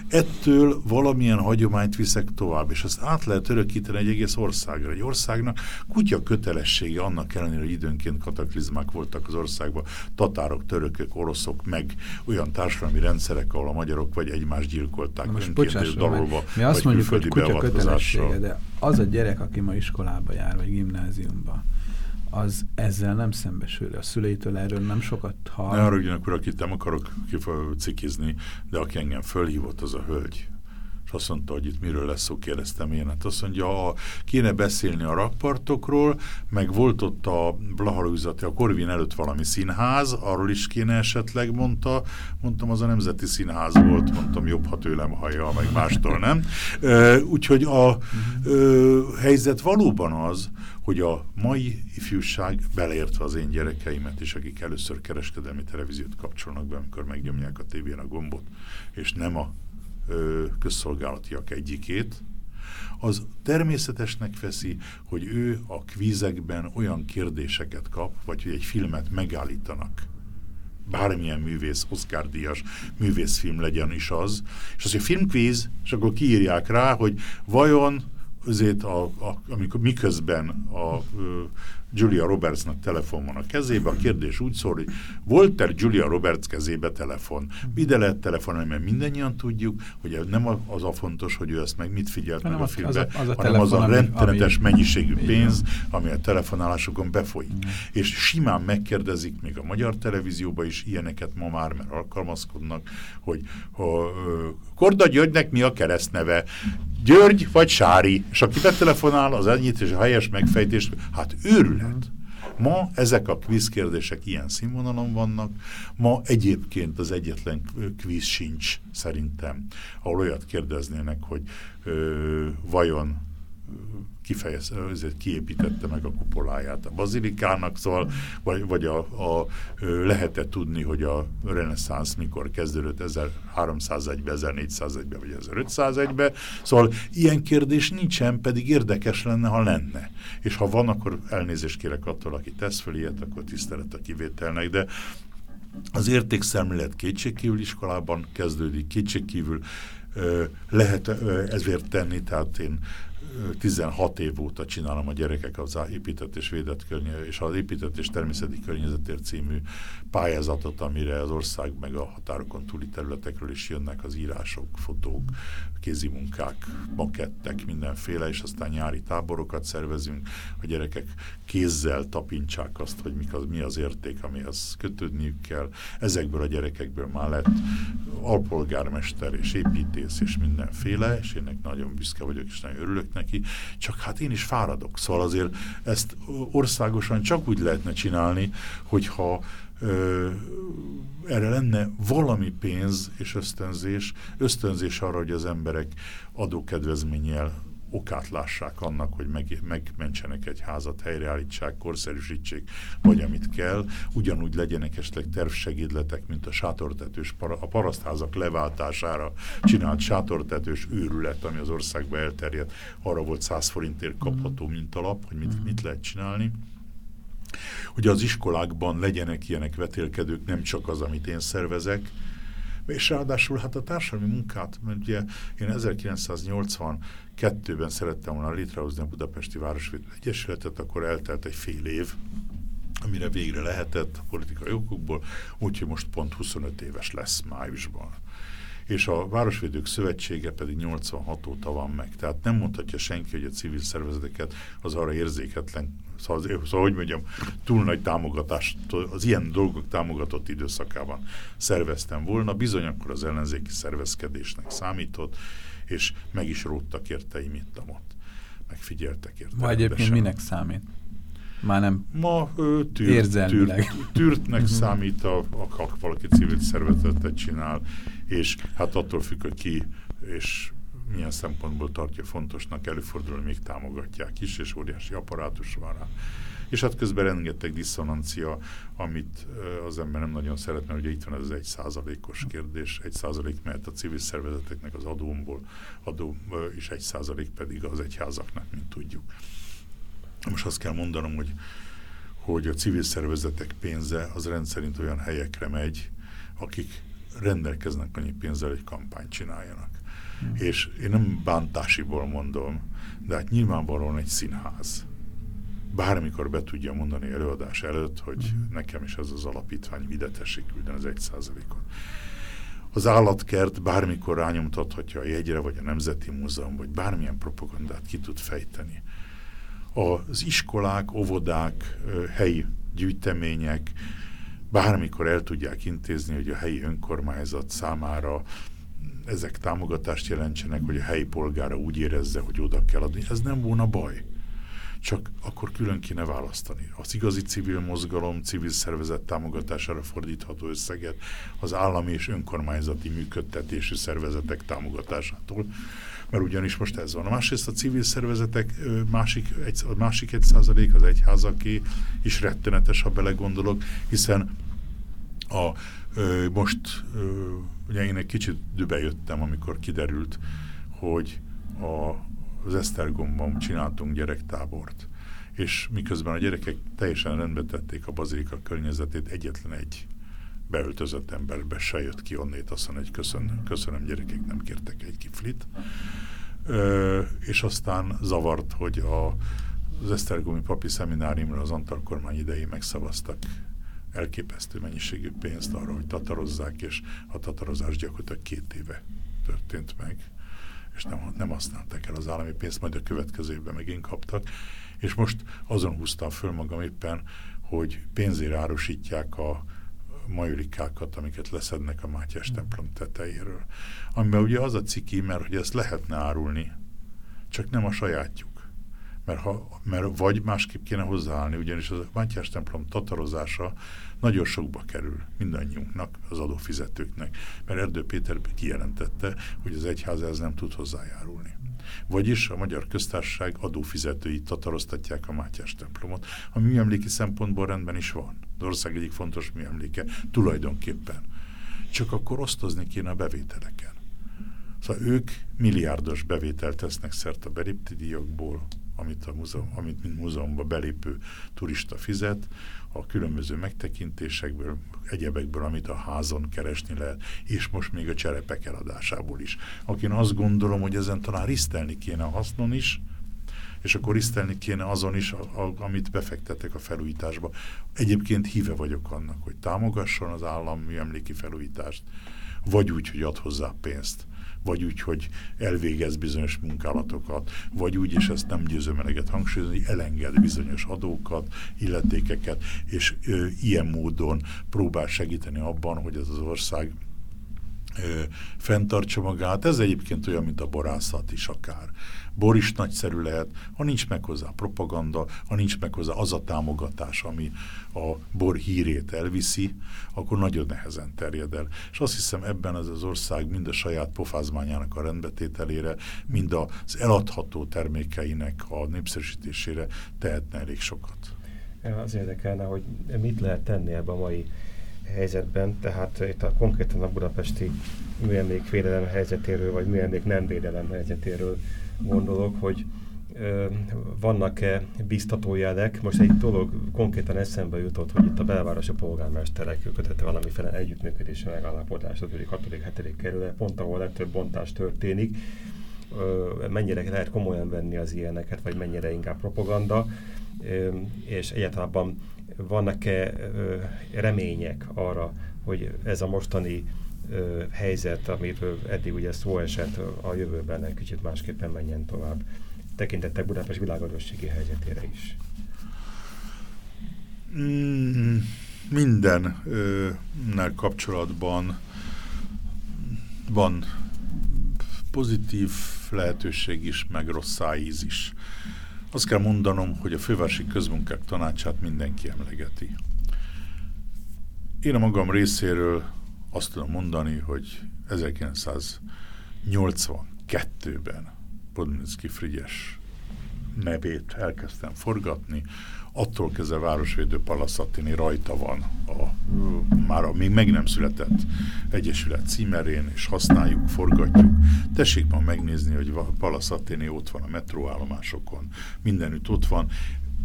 ettől valamilyen hagyományt viszek tovább, és ezt át lehet örökíteni egy egész országra. Egy országnak kutya kötelessége annak ellenére, hogy időnként kataklizmák voltak az országban, tatárok, törökök, oroszok, meg olyan társadalmi rendszerek, ahol a magyarok vagy egymást gyilkolták, Na most bocsáss, dalolva, mi azt mondjuk, hogy kutya kötelessége, de az a gyerek, aki ma iskolába jár, vagy gimnáziumba, az ezzel nem szembesül. A szüleitől erről nem sokat hall. Ne arra ugyanakkor, akit nem akarok cikizni, de aki engem fölhívott, az a hölgy. És azt mondta, hogy itt miről lesz szó, kérdeztem én. Hát azt mondja, ha kéne beszélni a rakpartokról, meg volt ott a Blahalúzati, a Korvin előtt valami színház, arról is kéne esetleg, mondta. Mondtam, az a Nemzeti Színház volt, mondtam, jobb, ha tőlem hallja, meg mástól nem. Úgyhogy a ö, helyzet valóban az, hogy a mai ifjúság, beleértve az én gyerekeimet is, akik először kereskedelmi televíziót kapcsolnak be, amikor megnyomják a tévén a gombot, és nem a közszolgálatiak egyikét, az természetesnek veszi, hogy ő a kvízekben olyan kérdéseket kap, vagy hogy egy filmet megállítanak. Bármilyen művész, Oscar-díjas művészfilm legyen is az, és az, hogy filmkvíz, és akkor kiírják rá, hogy vajon azért, a, a, amikor miközben a Julia Robertsnak telefon van a kezébe, a kérdés úgy szól, hogy volt-e Julia Roberts kezébe telefon? Ide lehet telefonálni, mert mindannyian tudjuk, hogy nem az a fontos, hogy ő ezt meg mit figyelt hanem meg a filmben, az a, az a hanem telefon, az a rendtenetes ami, mennyiségű ami, pénz, ami a telefonálásokon befolyik. Mm. És simán megkérdezik, még a magyar televízióban is ilyeneket ma már, mert alkalmazkodnak, hogy ha, Korda Györgynek mi a keresztneve? György vagy Sári? És aki betelefonál, az ennyit és a helyes megfejtés, hát őrület. Ma ezek a kvízkérdések ilyen színvonalon vannak, ma egyébként az egyetlen kvíz sincs szerintem, ahol olyat kérdeznének, hogy ö, vajon kifejez, kiépítette meg a kupoláját a bazilikának, szóval, vagy, vagy a, a, lehetett tudni, hogy a reneszánsz mikor kezdődött 1301-ben, 1401-ben, vagy 1501-ben, szóval ilyen kérdés nincsen, pedig érdekes lenne, ha lenne. És ha van, akkor elnézést kérek attól, aki tesz fel ilyet, akkor tisztelet a kivételnek, de az értékszemlélet kétségkívül iskolában kezdődik, kétségkívül lehet ezért tenni, tehát én 16 év óta csinálom a gyerekek az épített és védett környezet, és az épített és természeti környezetért című pályázatot, amire az ország meg a határokon túli területekről is jönnek az írások, fotók, kézimunkák, makettek, mindenféle, és aztán nyári táborokat szervezünk, a gyerekek kézzel tapintsák azt, hogy mik az, mi az érték, amihez kötődniük kell. Ezekből a gyerekekből már lett alpolgármester és építész és mindenféle, és ennek nagyon büszke vagyok, és nagyon örülök neki, csak hát én is fáradok. Szóval azért ezt országosan csak úgy lehetne csinálni, hogyha ö, erre lenne valami pénz és ösztönzés, ösztönzés arra, hogy az emberek adókedvezménnyel okát lássák annak, hogy meg, megmentsenek egy házat, helyreállítsák, korszerűsítsék, vagy amit kell. Ugyanúgy legyenek esetleg tervsegédletek, mint a sátortetős, a parasztházak leváltására csinált sátortetős őrület, ami az országba elterjedt. Arra volt 100 forintért kapható mintalap, hogy mit, mit lehet csinálni hogy az iskolákban legyenek ilyenek vetélkedők, nem csak az, amit én szervezek, és ráadásul hát a társadalmi munkát, mert ugye én 1982-ben szerettem volna létrehozni a Budapesti Városvédelmi Egyesületet, akkor eltelt egy fél év, amire végre lehetett a politikai okokból, úgyhogy most pont 25 éves lesz májusban. És a Városvédők Szövetsége pedig 86 óta van meg. Tehát nem mondhatja senki, hogy a civil szervezeteket az arra érzéketlen, szóval, szóval hogy mondjam, túl nagy támogatást, az ilyen dolgok támogatott időszakában szerveztem volna, bizony akkor az ellenzéki szervezkedésnek számított, és meg is róttak érte itt ott. Megfigyeltek érte. Ma egyébként minek számít? Már nem Ma ö, tűrt, érzelmileg. Tűrt, tűrtnek számít, a, a, valaki civil szervezetet csinál, és hát attól függ, hogy ki és milyen szempontból tartja fontosnak, előfordul, még támogatják is, és óriási apparátus van rá. És hát közben rengeteg diszonancia, amit az ember nem nagyon szeret, mert ugye itt van ez az egy százalékos kérdés, egy százalék mert a civil szervezeteknek az adómból, adó, és egy százalék pedig az egyházaknak, mint tudjuk. Most azt kell mondanom, hogy, hogy a civil szervezetek pénze az rendszerint olyan helyekre megy, akik rendelkeznek annyi pénzzel, hogy kampányt csináljanak. Mm. És én nem bántásiból mondom, de hát nyilvánvalóan egy színház. Bármikor be tudja mondani előadás előtt, hogy mm. nekem is ez az alapítvány ide tessék küldeni az egy százalékot. Az állatkert bármikor rányomtathatja a jegyre, vagy a Nemzeti Múzeum, vagy bármilyen propagandát ki tud fejteni az iskolák, óvodák, helyi gyűjtemények bármikor el tudják intézni, hogy a helyi önkormányzat számára ezek támogatást jelentsenek, hogy a helyi polgára úgy érezze, hogy oda kell adni. Ez nem volna baj. Csak akkor külön kéne választani. Az igazi civil mozgalom, civil szervezet támogatására fordítható összeget az állami és önkormányzati működtetésű szervezetek támogatásától mert ugyanis most ez van. A másrészt a civil szervezetek másik egy, a másik egy százalék az egyházaké is rettenetes, ha belegondolok, hiszen a, most ö, ugye én egy kicsit dübe jöttem, amikor kiderült, hogy a, az Esztergomban csináltunk gyerektábort, és miközben a gyerekek teljesen rendbe tették a bazilika környezetét, egyetlen egy beöltözött emberbe se jött ki onnét, azt mondja, hogy köszönöm, köszönöm gyerekek, nem kértek egy kiflit. Ö, és aztán zavart, hogy a, az Esztergomi papi szemináriumra az Antal kormány idején megszavaztak elképesztő mennyiségű pénzt arra, hogy tatarozzák, és a tatarozás gyakorlatilag két éve történt meg, és nem, nem használták el az állami pénzt, majd a következő évben megint kaptak, és most azon húztam föl magam éppen, hogy pénzére árusítják a majorikákat, amiket leszednek a Mátyás templom tetejéről. Amiben ugye az a ciki, mert hogy ezt lehetne árulni, csak nem a sajátjuk. Mert, ha, mert vagy másképp kéne hozzáállni, ugyanis a Mátyás templom tatarozása nagyon sokba kerül mindannyiunknak, az adófizetőknek, mert Erdő Péter kijelentette, hogy az egyház ez nem tud hozzájárulni. Vagyis a Magyar Köztársaság adófizetői tataroztatják a Mátyás templomot, ami műemléki szempontból rendben is van. Az ország egyik fontos műemléke tulajdonképpen. Csak akkor osztozni kéne a bevételeken. Szóval ők milliárdos bevételt tesznek szert a beriptidíjakból, amit, a múzeum, amit mint múzeumba belépő turista fizet, a különböző megtekintésekből, egyebekből, amit a házon keresni lehet, és most még a cserepek eladásából is. Akin azt gondolom, hogy ezen talán risztelni kéne a hasznon is, és akkor risztelni kéne azon is, a, a, amit befektetek a felújításba. Egyébként híve vagyok annak, hogy támogasson az állam műemléki felújítást, vagy úgy, hogy ad hozzá pénzt vagy úgy, hogy elvégez bizonyos munkálatokat, vagy úgy, és ezt nem győzöm eleget hangsúlyozni, elenged bizonyos adókat, illetékeket, és ö, ilyen módon próbál segíteni abban, hogy ez az ország ö, fenntartsa magát. Ez egyébként olyan, mint a borászat is akár bor is nagyszerű lehet, ha nincs meg hozzá propaganda, ha nincs meg hozzá az a támogatás, ami a bor hírét elviszi, akkor nagyon nehezen terjed el. És azt hiszem ebben az az ország mind a saját pofázmányának a rendbetételére, mind az eladható termékeinek a népszerűsítésére tehetne elég sokat. Az érdekelne, hogy mit lehet tenni ebben a mai helyzetben, tehát itt a konkrétan a budapesti műemlékvédelem helyzetéről, vagy műemlék nem védelem helyzetéről gondolok, hogy vannak-e biztató jelek. Most egy dolog konkrétan eszembe jutott, hogy itt a belvárosi polgármesterek kötette valamiféle együttműködési megállapodás az 6. 7. kerület, pont ahol legtöbb bontás történik. Mennyire lehet komolyan venni az ilyeneket, vagy mennyire inkább propaganda, és egyáltalán vannak-e remények arra, hogy ez a mostani ö, helyzet, amiről eddig ugye szó esett, a jövőben egy kicsit másképpen menjen tovább. Tekintettek Budapest világadósági helyzetére is. Mm, mindennel kapcsolatban van pozitív lehetőség is, meg rossz íz is. Azt kell mondanom, hogy a fővárosi közmunkák tanácsát mindenki emlegeti. Én a magam részéről azt tudom mondani, hogy 1982-ben Podminski Frigyes nevét elkezdtem forgatni, attól kezdve Városvédő Palaszatini rajta van a, már a még meg nem született Egyesület címerén, és használjuk, forgatjuk. Tessék ma megnézni, hogy Palaszatini ott van a metróállomásokon, mindenütt ott van,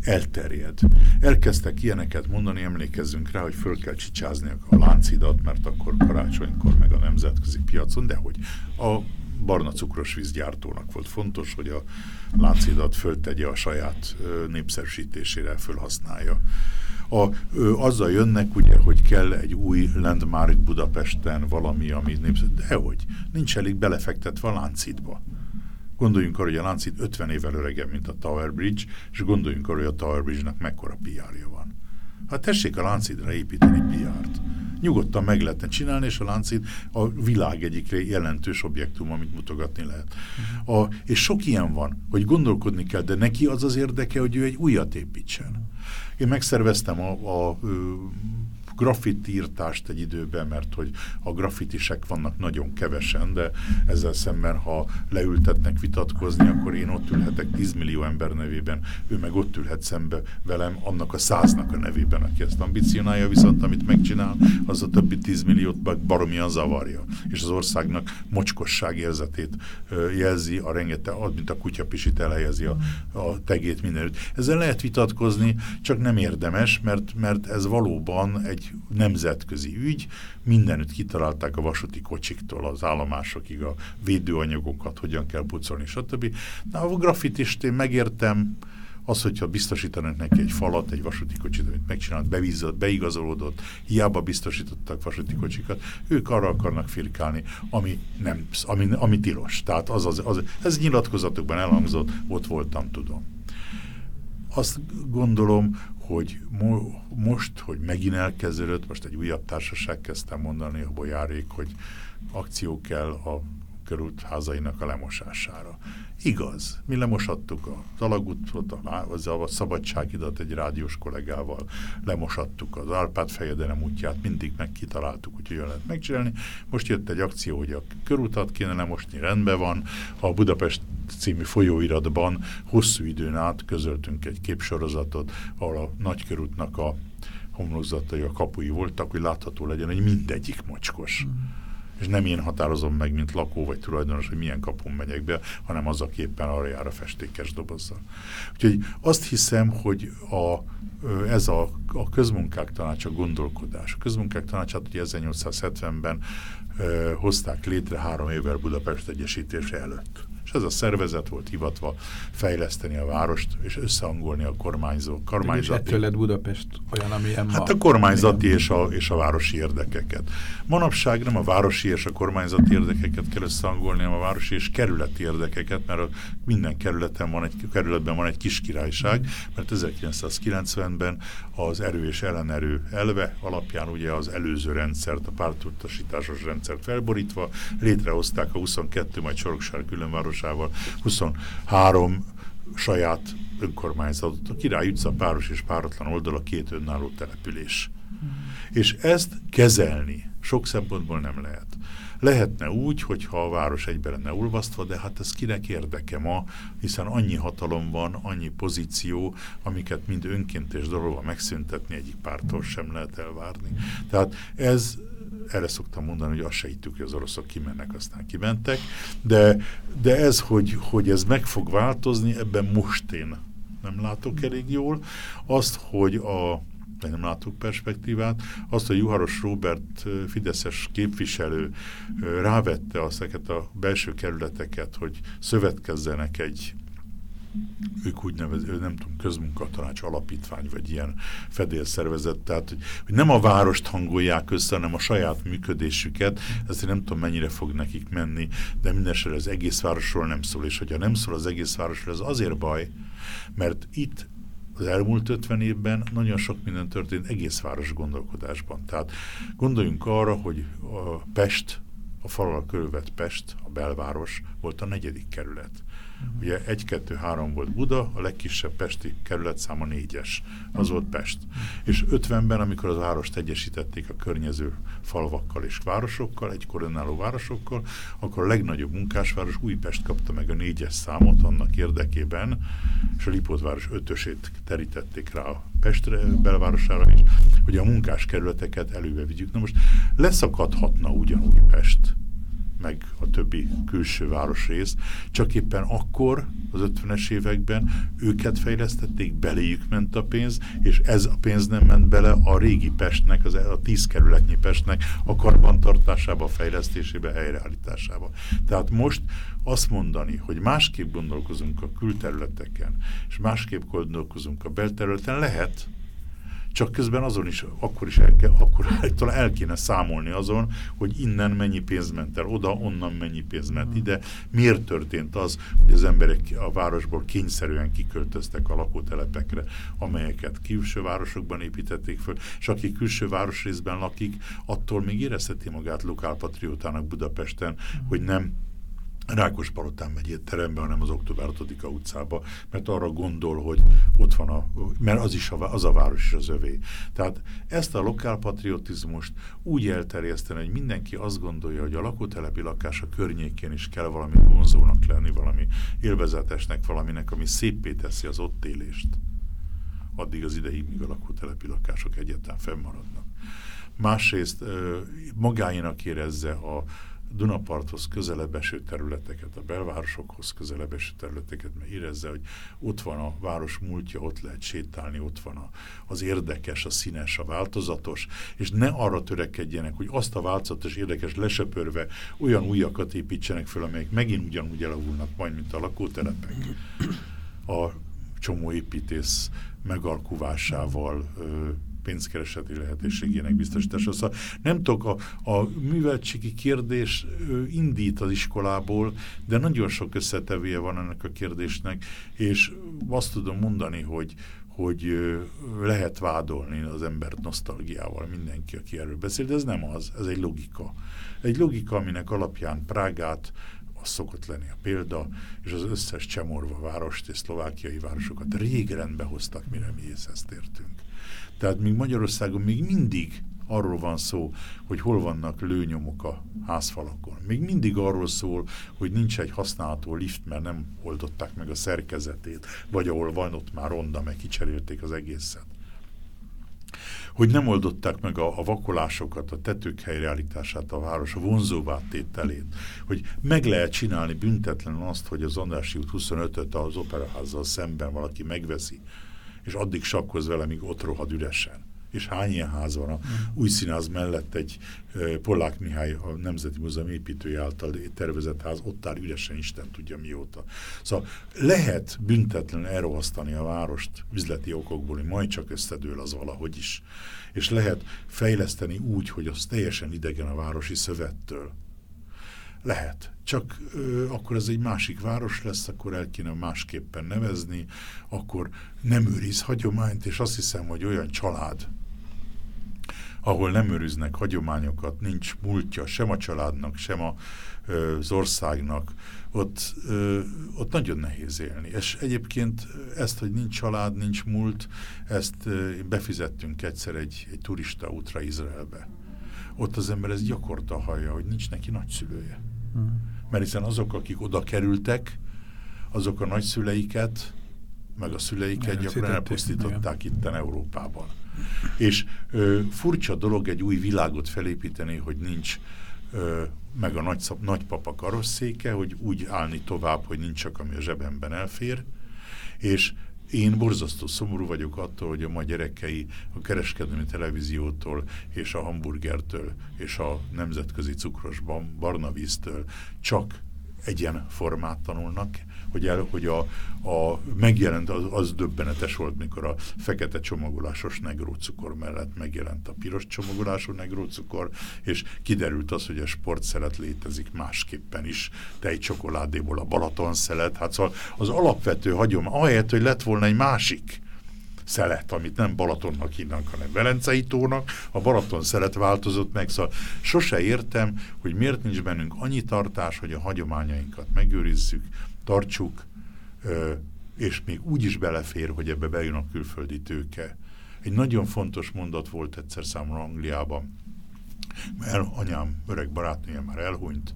elterjed. Elkezdtek ilyeneket mondani, emlékezzünk rá, hogy föl kell csicsázni a láncidat, mert akkor karácsonykor meg a nemzetközi piacon, de hogy a barna cukros vízgyártónak volt fontos, hogy a láncidat föltegye a saját népszerűsítésére, fölhasználja. A, ö, azzal jönnek ugye, hogy kell egy új landmark Budapesten, valami, ami népszerű. Dehogy, nincs elég belefektetve a láncidba. Gondoljunk arra, hogy a Láncid 50 évvel öregebb, mint a Tower Bridge, és gondoljunk arra, hogy a Tower Bridge-nek mekkora PR-ja van. Hát tessék a Láncidra építeni PR-t. Nyugodtan meg lehetne csinálni, és a Láncid a világ egyik jelentős objektum, amit mutogatni lehet. A, és sok ilyen van, hogy gondolkodni kell, de neki az az érdeke, hogy ő egy újat építsen. Én megszerveztem a, a, a írtást egy időben, mert hogy a grafitisek vannak nagyon kevesen, de ezzel szemben, ha leültetnek vitatkozni, akkor én ott ülhetek 10 millió ember nevében, ő meg ott ülhet szembe velem annak a száznak a nevében, aki ezt ambicionálja, viszont amit megcsinál, az a többi 10 milliót baromian zavarja, és az országnak mocskosság érzetét jelzi, a rengeteg, mint a kutyapisit elhelyezi a, a tegét mindenütt. Ezzel lehet vitatkozni, csak nem érdemes, mert, mert ez valóban egy egy nemzetközi ügy, mindenütt kitalálták a vasúti kocsiktól az állomásokig a védőanyagokat, hogyan kell pucolni, stb. Na, a grafitist én megértem, az, hogyha biztosítanak neki egy falat, egy vasúti kocsit, amit megcsinált, bevízott, beigazolódott, hiába biztosítottak vasúti kocsikat, ők arra akarnak firkálni, ami, nem, ami, ami tilos. Tehát az, az, az, ez nyilatkozatokban elhangzott, ott voltam, tudom. Azt gondolom, hogy mo most, hogy megint elkezdődött, most egy újabb társaság kezdtem mondani a bolyárék, hogy akció kell a körült házainak a lemosására. Igaz, mi lemosattuk a Zalagutot, a, a Szabadságidat egy rádiós kollégával, lemosattuk az Árpád fejedelem útját, mindig megkitaláltuk, hogy hogyan lehet megcsinálni. Most jött egy akció, hogy a körutat kéne lemosni, rendben van. A Budapest című folyóiratban hosszú időn át közöltünk egy képsorozatot, ahol a nagykörútnak a homlokzatai, a kapui voltak, hogy látható legyen, hogy mindegyik mocskos. Mm és nem én határozom meg, mint lakó vagy tulajdonos, hogy milyen kapun megyek be, hanem az, aki éppen arra jár a festékes dobozzal. Úgyhogy azt hiszem, hogy a, ez a, a közmunkák tanácsa gondolkodás. A közmunkák tanácsát ugye 1870-ben hozták létre három évvel Budapest egyesítése előtt ez a szervezet volt hivatva fejleszteni a várost, és összehangolni a kormányzó, kormányzati... És ettől lett Budapest olyan, amilyen Hát ma. a kormányzati és a, és a városi érdekeket. Manapság nem a városi és a kormányzati érdekeket kell összehangolni, hanem a városi és kerületi érdekeket, mert a, minden kerületen van egy, kerületben van egy kis királyság, mert 1990-ben az erő és ellenerő elve alapján ugye az előző rendszert, a pártutasításos rendszert felborítva létrehozták a 22, majd Soroksár különváros városával 23 saját önkormányzatot. A Király utca páros és páratlan oldal a két önálló település. Mm. És ezt kezelni sok szempontból nem lehet. Lehetne úgy, hogyha a város egybe lenne olvasztva, de hát ez kinek érdeke ma, hiszen annyi hatalom van, annyi pozíció, amiket mind önként és dologva megszüntetni egyik pártól sem lehet elvárni. Tehát ez erre szoktam mondani, hogy azt se hittük, hogy az oroszok kimennek, aztán kimentek, de, de ez, hogy, hogy ez meg fog változni, ebben most én nem látok elég jól. Azt, hogy a nem látok perspektívát, azt, hogy Juharos Robert Fideszes képviselő rávette ezeket a belső kerületeket, hogy szövetkezzenek egy ők úgy nevezik, nem tudom, közmunkatanács alapítvány, vagy ilyen fedélszervezet, tehát hogy, nem a várost hangolják össze, hanem a saját működésüket, én nem tudom mennyire fog nekik menni, de mindenesetre az egész városról nem szól, és hogyha nem szól az egész városról, ez azért baj, mert itt az elmúlt 50 évben nagyon sok minden történt egész város gondolkodásban. Tehát gondoljunk arra, hogy a Pest, a falal körülvett Pest, a belváros volt a negyedik kerület. Ugye 1-2-3 volt Buda, a legkisebb pesti kerületszáma 4-es, az volt Pest. És 50-ben, amikor az várost egyesítették a környező falvakkal és városokkal, egy koronáló városokkal, akkor a legnagyobb munkásváros Újpest kapta meg a 4-es számot annak érdekében, és a Lipótváros 5-ösét terítették rá a Pestre belvárosára is, hogy a munkáskerületeket előbe vigyük. Na most leszakadhatna ugyanúgy Pest meg a többi külső városrész, csak éppen akkor, az 50-es években őket fejlesztették, beléjük ment a pénz, és ez a pénz nem ment bele a régi Pestnek, az, a tíz kerületnyi Pestnek a karbantartásába, a fejlesztésébe, helyreállításába. Tehát most azt mondani, hogy másképp gondolkozunk a külterületeken, és másképp gondolkozunk a belterületen, lehet, csak közben azon is, akkor is el, kell, akkor talán el kéne számolni azon, hogy innen mennyi pénz ment el oda, onnan mennyi pénz ment mm. ide, miért történt az, hogy az emberek a városból kényszerűen kiköltöztek a lakótelepekre, amelyeket külső városokban építették föl, és aki külső városrészben lakik, attól még érezheti magát lokálpatriótának Budapesten, mm. hogy nem Rákospalotán megy étterembe, hanem az október 6 utcába, mert arra gondol, hogy ott van a, mert az is a, az a város is az övé. Tehát ezt a lokálpatriotizmust úgy elterjeszteni, hogy mindenki azt gondolja, hogy a lakótelepi lakása környékén is kell valami vonzónak lenni, valami élvezetesnek, valaminek, ami szépé teszi az ott élést. Addig az ideig, míg a lakótelepi lakások egyáltalán fennmaradnak. Másrészt magáinak érezze a Dunaparthoz közelebb eső területeket, a belvárosokhoz közelebb eső területeket, mert érezze, hogy ott van a város múltja, ott lehet sétálni, ott van a, az érdekes, a színes, a változatos, és ne arra törekedjenek, hogy azt a változatos, érdekes lesöpörve olyan újakat építsenek föl, amelyek megint ugyanúgy elavulnak majd, mint a lakótelepek. A csomó építész megalkuvásával, pénzkereseti lehetőségének biztosítása. Szóval nem tudok, a, a műveltségi kérdés indít az iskolából, de nagyon sok összetevője van ennek a kérdésnek, és azt tudom mondani, hogy, hogy lehet vádolni az embert nosztalgiával mindenki, aki erről beszél, de ez nem az, ez egy logika. Egy logika, aminek alapján Prágát, az szokott lenni a példa, és az összes Csemorva várost és szlovákiai városokat rég rendbe hoztak, mire mi ezt értünk. Tehát még Magyarországon még mindig arról van szó, hogy hol vannak lőnyomok a házfalakon. Még mindig arról szól, hogy nincs egy használható lift, mert nem oldották meg a szerkezetét, vagy ahol van ott már ronda, meg kicserélték az egészet. Hogy nem oldották meg a, a vakolásokat, a tetők helyreállítását, a város vonzóvá tételét, hogy meg lehet csinálni büntetlen azt, hogy az Andrási út 25-öt az operaházzal szemben valaki megveszi, és addig sakkoz vele, míg ott rohad üresen. És hány ilyen ház van? A mm. új színház mellett egy Polák Mihály, a Nemzeti Múzeum építője által tervezett ház, ott áll üresen Isten tudja mióta. Szóval lehet büntetlen elrohasztani a várost üzleti okokból, hogy majd csak összedől az valahogy is. És lehet fejleszteni úgy, hogy az teljesen idegen a városi szövettől lehet. Csak ö, akkor ez egy másik város lesz, akkor el kéne másképpen nevezni, akkor nem őriz hagyományt, és azt hiszem, hogy olyan család, ahol nem őriznek hagyományokat, nincs múltja sem a családnak, sem a, ö, az országnak, ott, ö, ott nagyon nehéz élni. És egyébként ezt, hogy nincs család, nincs múlt, ezt ö, befizettünk egyszer egy, egy turista útra Izraelbe. Ott az ember ezt gyakorta hallja, hogy nincs neki nagyszülője. Mert hiszen azok, akik oda kerültek, azok a nagyszüleiket, meg a szüleiket gyakran elpusztították itten Európában. És ö, furcsa dolog egy új világot felépíteni, hogy nincs ö, meg a nagy, nagypapa karosszéke, hogy úgy állni tovább, hogy nincs csak, ami a zsebemben elfér, és én borzasztó szomorú vagyok attól, hogy a ma gyerekei a kereskedelmi televíziótól és a hamburgertől és a nemzetközi cukrosban barna víztől csak egyenformát tanulnak, hogy, el, hogy a, a megjelent, az, az döbbenetes volt, mikor a fekete csomagolásos negrócukor mellett megjelent a piros csomagolású negrócukor, és kiderült az, hogy a sportszelet létezik másképpen is, tejcsokoládéból a Balaton szelet, hát szóval az alapvető hagyom, ahelyett, hogy lett volna egy másik szelet, amit nem Balatonnak hívnak, hanem Velencei tónak, a Balaton szelet változott meg, szóval sose értem, hogy miért nincs bennünk annyi tartás, hogy a hagyományainkat megőrizzük, tartsuk, és még úgy is belefér, hogy ebbe bejön a külföldi tőke. Egy nagyon fontos mondat volt egyszer számomra Angliában. El, anyám, öreg barátnője már elhunyt,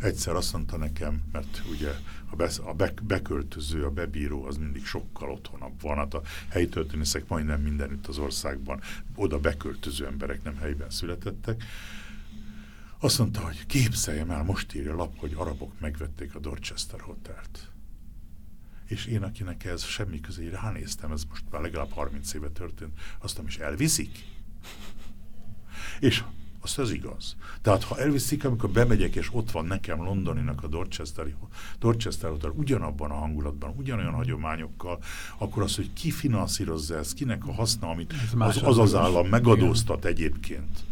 egyszer azt mondta nekem, mert ugye a, besz, a be, beköltöző, a bebíró az mindig sokkal otthonabb van. Hát a helyi történészek majdnem mindenütt az országban oda beköltöző emberek nem helyben születettek. Azt mondta, hogy képzeljem el, most írja a lap, hogy arabok megvették a Dorchester Hotelt. És én, akinek ez semmi közé ránéztem, ez most már legalább 30 éve történt, azt is elviszik. És azt ez igaz. Tehát ha elviszik, amikor bemegyek, és ott van nekem Londoninak a Dorchester, Dorchester Hotel ugyanabban a hangulatban, ugyanolyan hagyományokkal, akkor az, hogy ki finanszírozza ezt, kinek a haszna, amit az az, az állam megadóztat egyébként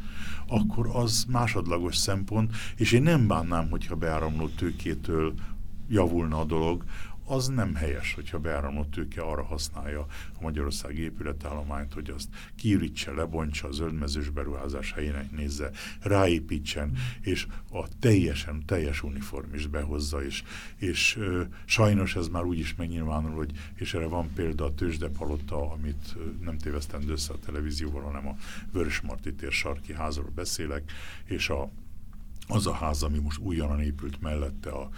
akkor az másodlagos szempont, és én nem bánnám, hogyha beáramló tőkétől javulna a dolog, az nem helyes, hogyha beáramlott tőke arra használja a Magyarországi épületállományt, hogy azt kiürítse, lebontsa, a zöldmezős beruházás helyének nézze, ráépítsen, és a teljesen, teljes uniform is behozza, és, és ö, sajnos ez már úgy is megnyilvánul, hogy, és erre van példa a Tőzsdepalota, amit nem tévesztem össze a televízióval, hanem a Vörösmarty tér sarki házról beszélek, és a, az a ház, ami most újonnan épült mellette a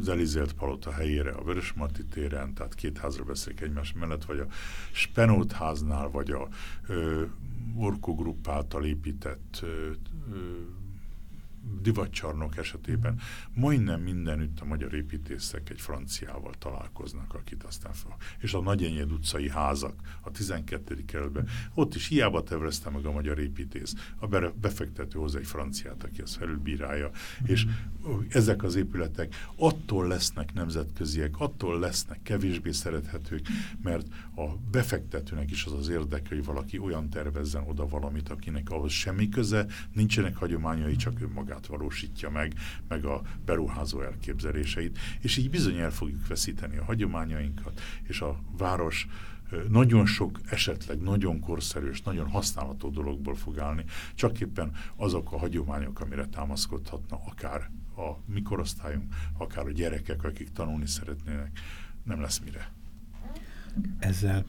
az Elizélt palota helyére a Vörösmarty téren, tehát két házra beszélek egymás mellett, vagy a Spenót háznál, vagy a Orko Group által épített ö, ö, divatcsarnok esetében majdnem mindenütt a magyar építészek egy franciával találkoznak, akit aztán fel. És a Nagyenyed utcai házak, a 12. kerületben, ott is hiába tevrezte meg a magyar építész, a befektető hozzá egy franciát, aki ezt felülbírálja, és ezek az épületek attól lesznek nemzetköziek, attól lesznek kevésbé szerethetők, mert a befektetőnek is az az érdeke, hogy valaki olyan tervezzen oda valamit, akinek ahhoz semmi köze, nincsenek hagyományai, csak önmaga magát valósítja meg, meg a beruházó elképzeléseit, és így bizony el fogjuk veszíteni a hagyományainkat, és a város nagyon sok esetleg nagyon korszerű és nagyon használható dologból fog állni, csak éppen azok a hagyományok, amire támaszkodhatna akár a mikorosztályunk, akár a gyerekek, akik tanulni szeretnének, nem lesz mire. Ezzel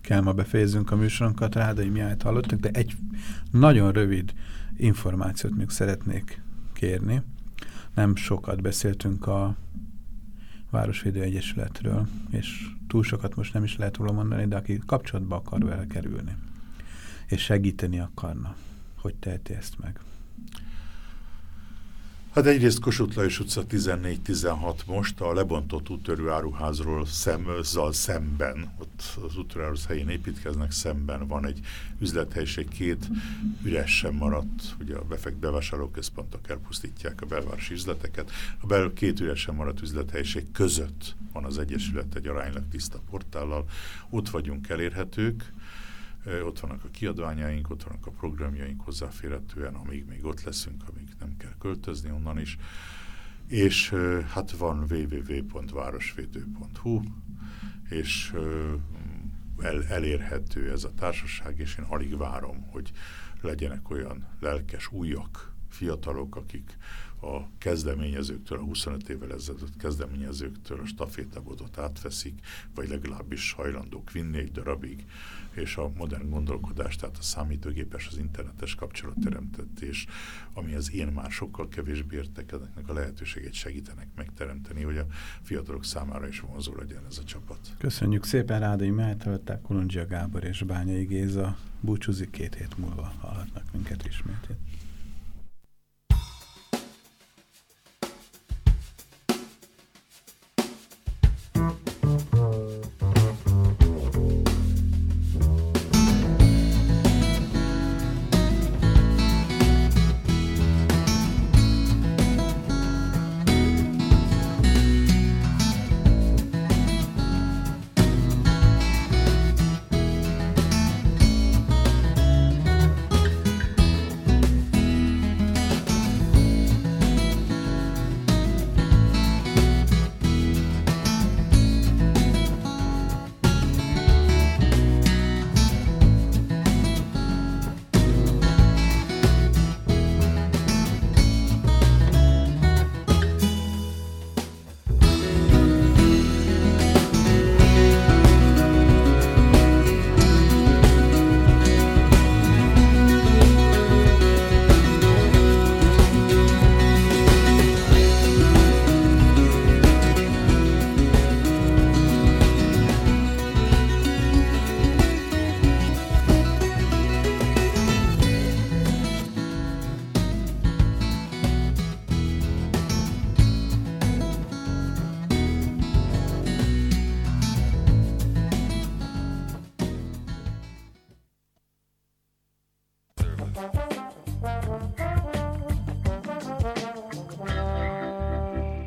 kell ma befejezzünk a műsorunkat, Rádai Mihályt hallottunk, de egy nagyon rövid információt még szeretnék kérni. Nem sokat beszéltünk a Városvédő Egyesületről, és túl sokat most nem is lehet róla mondani, de aki kapcsolatba akar vele kerülni, és segíteni akarna, hogy teheti ezt meg. Hát egyrészt Kossuth Lajos utca 14-16 most a lebontott úttörő áruházról szem, szemben, ott az úttörőáruház helyén építkeznek, szemben van egy üzlethelység, két üres sem maradt, ugye a befekt bevásárlóközpontok elpusztítják a belvárosi üzleteket, a bel két üres sem maradt üzlethelység között van az Egyesület egy aránylag tiszta portállal, ott vagyunk elérhetők, ott vannak a kiadványaink, ott vannak a programjaink hozzáférhetően, amíg még ott leszünk, amíg nem kell költözni onnan is. És hát van www.városvédő.hu, és el, elérhető ez a társaság, és én alig várom, hogy legyenek olyan lelkes újak, fiatalok, akik a kezdeményezőktől, a 25 évvel ezelőtt kezdeményezőktől a stafétabodot átveszik, vagy legalábbis hajlandók vinni egy darabig, és a modern gondolkodás, tehát a számítógépes, az internetes kapcsolatteremtetés, az én már sokkal kevésbé értek, a lehetőséget segítenek megteremteni, hogy a fiatalok számára is vonzó legyen ez a csapat. Köszönjük szépen, Rádai Mehetöltek, Kolondzsia Gábor és Bányai Géza. Búcsúzik két hét múlva hallhatnak minket ismét.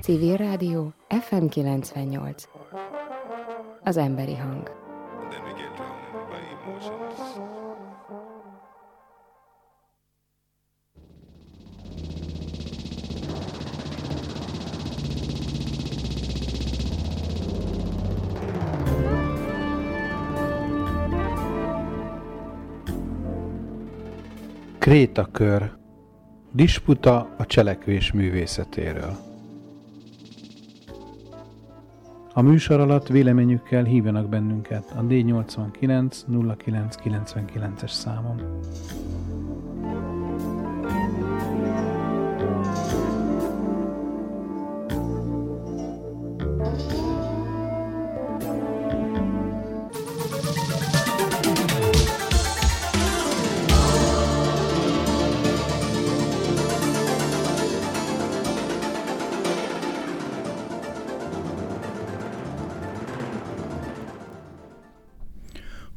Civil Rádió FM 98. Az emberi hang. Krétakör Disputa a cselekvés művészetéről A műsor alatt véleményükkel hívjanak bennünket a D89 0999-es számon.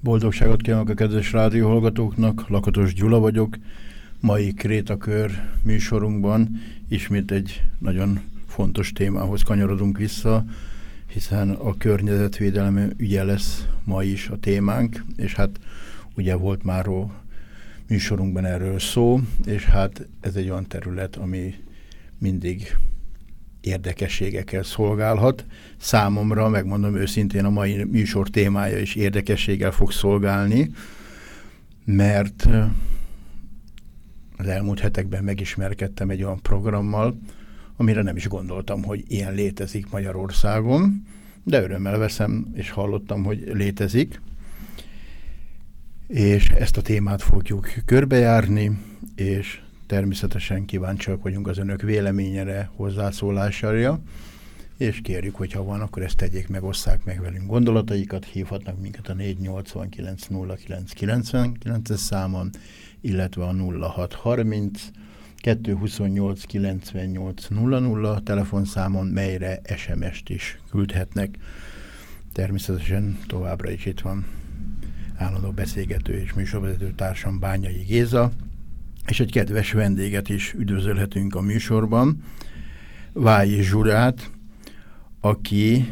Boldogságot kívánok a kedves rádióhallgatóknak, Lakatos Gyula vagyok. Mai Krétakör műsorunkban ismét egy nagyon fontos témához kanyarodunk vissza, hiszen a környezetvédelem ügye lesz ma is a témánk, és hát ugye volt már a műsorunkban erről szó, és hát ez egy olyan terület, ami mindig érdekességekkel szolgálhat. Számomra, megmondom őszintén, a mai műsor témája is érdekességgel fog szolgálni, mert az elmúlt hetekben megismerkedtem egy olyan programmal, amire nem is gondoltam, hogy ilyen létezik Magyarországon, de örömmel veszem, és hallottam, hogy létezik. És ezt a témát fogjuk körbejárni, és természetesen kíváncsiak vagyunk az önök véleményére, hozzászólására, és kérjük, hogyha van, akkor ezt tegyék meg, osszák meg velünk gondolataikat, hívhatnak minket a 489 es számon, illetve a 0630 228 98 00 telefonszámon, melyre SMS-t is küldhetnek. Természetesen továbbra is itt van állandó beszélgető és műsorvezető társam Bányai Géza, és egy kedves vendéget is üdvözölhetünk a műsorban, Vályi Zsurát, aki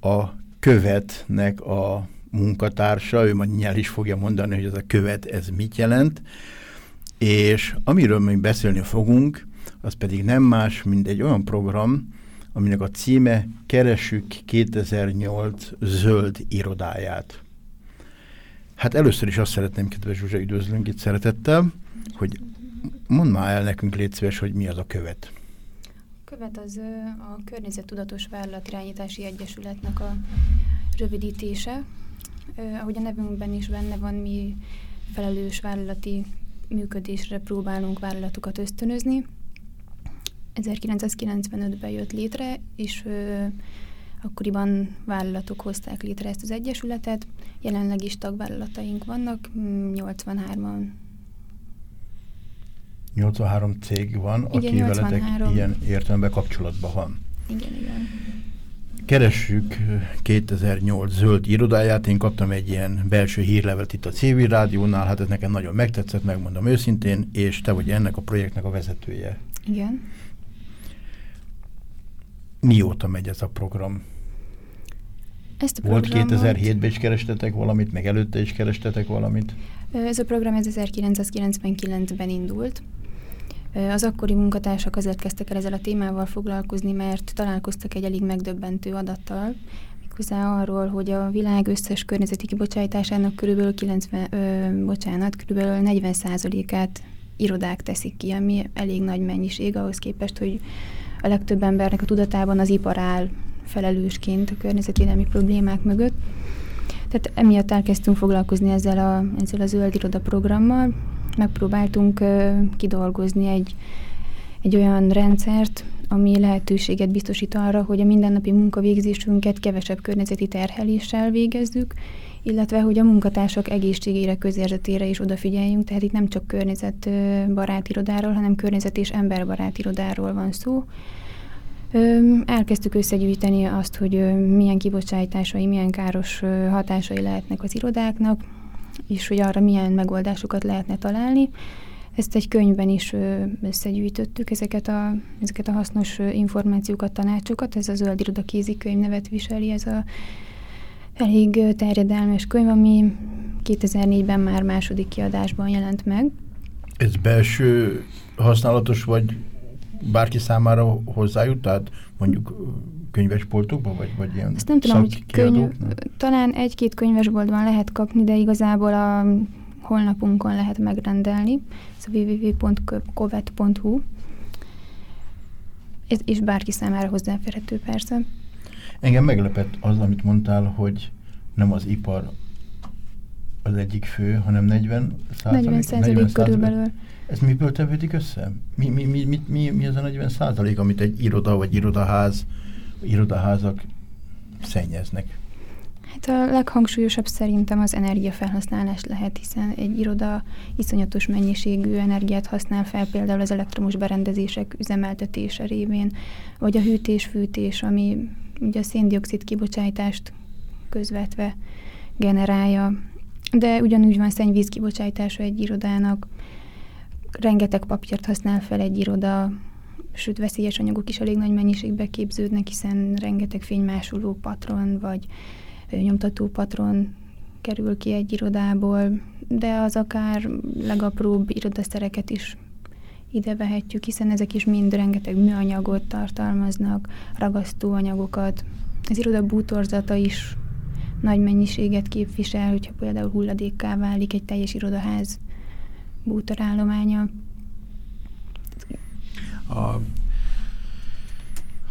a követnek a munkatársa, ő majd nyel is fogja mondani, hogy ez a követ, ez mit jelent, és amiről mi beszélni fogunk, az pedig nem más, mint egy olyan program, aminek a címe Keressük 2008 zöld irodáját. Hát először is azt szeretném, kedves Zsuzsa, üdvözlünk itt szeretettel, hogy mondd már el nekünk, légy szíves, hogy mi az a követ. A követ az a Környezettudatos Vállalatirányítási Egyesületnek a rövidítése. Ahogy a nevünkben is benne van, mi felelős vállalati működésre próbálunk vállalatokat ösztönözni. 1995-ben jött létre, és ö, akkoriban vállalatok hozták létre ezt az egyesületet. Jelenleg is tagvállalataink vannak, 83-an 83 cég van, igen, aki 83. veletek ilyen értelemben kapcsolatban van. Igen, igen. Keressük 2008 zöld irodáját, én kaptam egy ilyen belső hírlevet itt a CV rádiónál, hát ez nekem nagyon megtetszett, megmondom őszintén, és te vagy ennek a projektnek a vezetője. Igen. Mióta megy ez a program? Ezt a Volt 2007-ben is kerestetek valamit, meg előtte is kerestetek valamit? Ez a program 1999-ben indult. Az akkori munkatársak azért kezdtek el ezzel a témával foglalkozni, mert találkoztak egy elég megdöbbentő adattal, méghozzá arról, hogy a világ összes környezeti kibocsátásának körülbelül 90, ö, bocsánat, körülbelül 40%-át irodák teszik ki, ami elég nagy mennyiség ahhoz képest, hogy a legtöbb embernek a tudatában az ipar áll felelősként a környezetvédelmi problémák mögött. Tehát emiatt elkezdtünk foglalkozni ezzel a, ezzel a zöld iroda programmal, megpróbáltunk kidolgozni egy, egy olyan rendszert, ami lehetőséget biztosít arra, hogy a mindennapi munkavégzésünket kevesebb környezeti terheléssel végezzük, illetve hogy a munkatársak egészségére, közérzetére is odafigyeljünk, tehát itt nem csak környezetbarát irodáról, hanem környezet és emberbarát irodáról van szó. Elkezdtük összegyűjteni azt, hogy milyen kibocsátásai, milyen káros hatásai lehetnek az irodáknak, és hogy arra milyen megoldásokat lehetne találni. Ezt egy könyvben is összegyűjtöttük, ezeket a, ezeket a hasznos információkat, tanácsokat. Ez a Zöld Iroda kézikönyv nevet viseli, ez a elég terjedelmes könyv, ami 2004-ben már második kiadásban jelent meg. Ez belső használatos, vagy bárki számára hozzájut, tehát mondjuk könyvesboltokban, vagy, vagy ilyen Ezt nem tudom, hogy könyv, talán egy-két könyvesboltban lehet kapni, de igazából a honlapunkon lehet megrendelni. Ez a www.covet.hu Ez is bárki számára hozzáférhető persze. Engem meglepett az, amit mondtál, hogy nem az ipar az egyik fő, hanem 40 százalék? 40 százalék körülbelül. Ez miből tevődik össze? Mi, mi, mi, mi, mi, mi az a 40 százalék, amit egy iroda vagy irodaház, irodaházak szennyeznek? Hát a leghangsúlyosabb szerintem az energiafelhasználás lehet, hiszen egy iroda iszonyatos mennyiségű energiát használ fel, például az elektromos berendezések üzemeltetése révén, vagy a hűtés-fűtés, ami ugye a széndiokszid kibocsátást közvetve generálja. De ugyanúgy van szennyvíz kibocsátása egy irodának, rengeteg papírt használ fel egy iroda, sőt veszélyes anyagok is elég nagy mennyiségbe képződnek, hiszen rengeteg fénymásoló patron vagy nyomtató patron kerül ki egy irodából, de az akár legapróbb irodaszereket is ide vehetjük, hiszen ezek is mind rengeteg műanyagot tartalmaznak, ragasztóanyagokat. Az iroda bútorzata is nagy mennyiséget képvisel, hogyha például hulladékká válik egy teljes irodaház bútorállománya. A,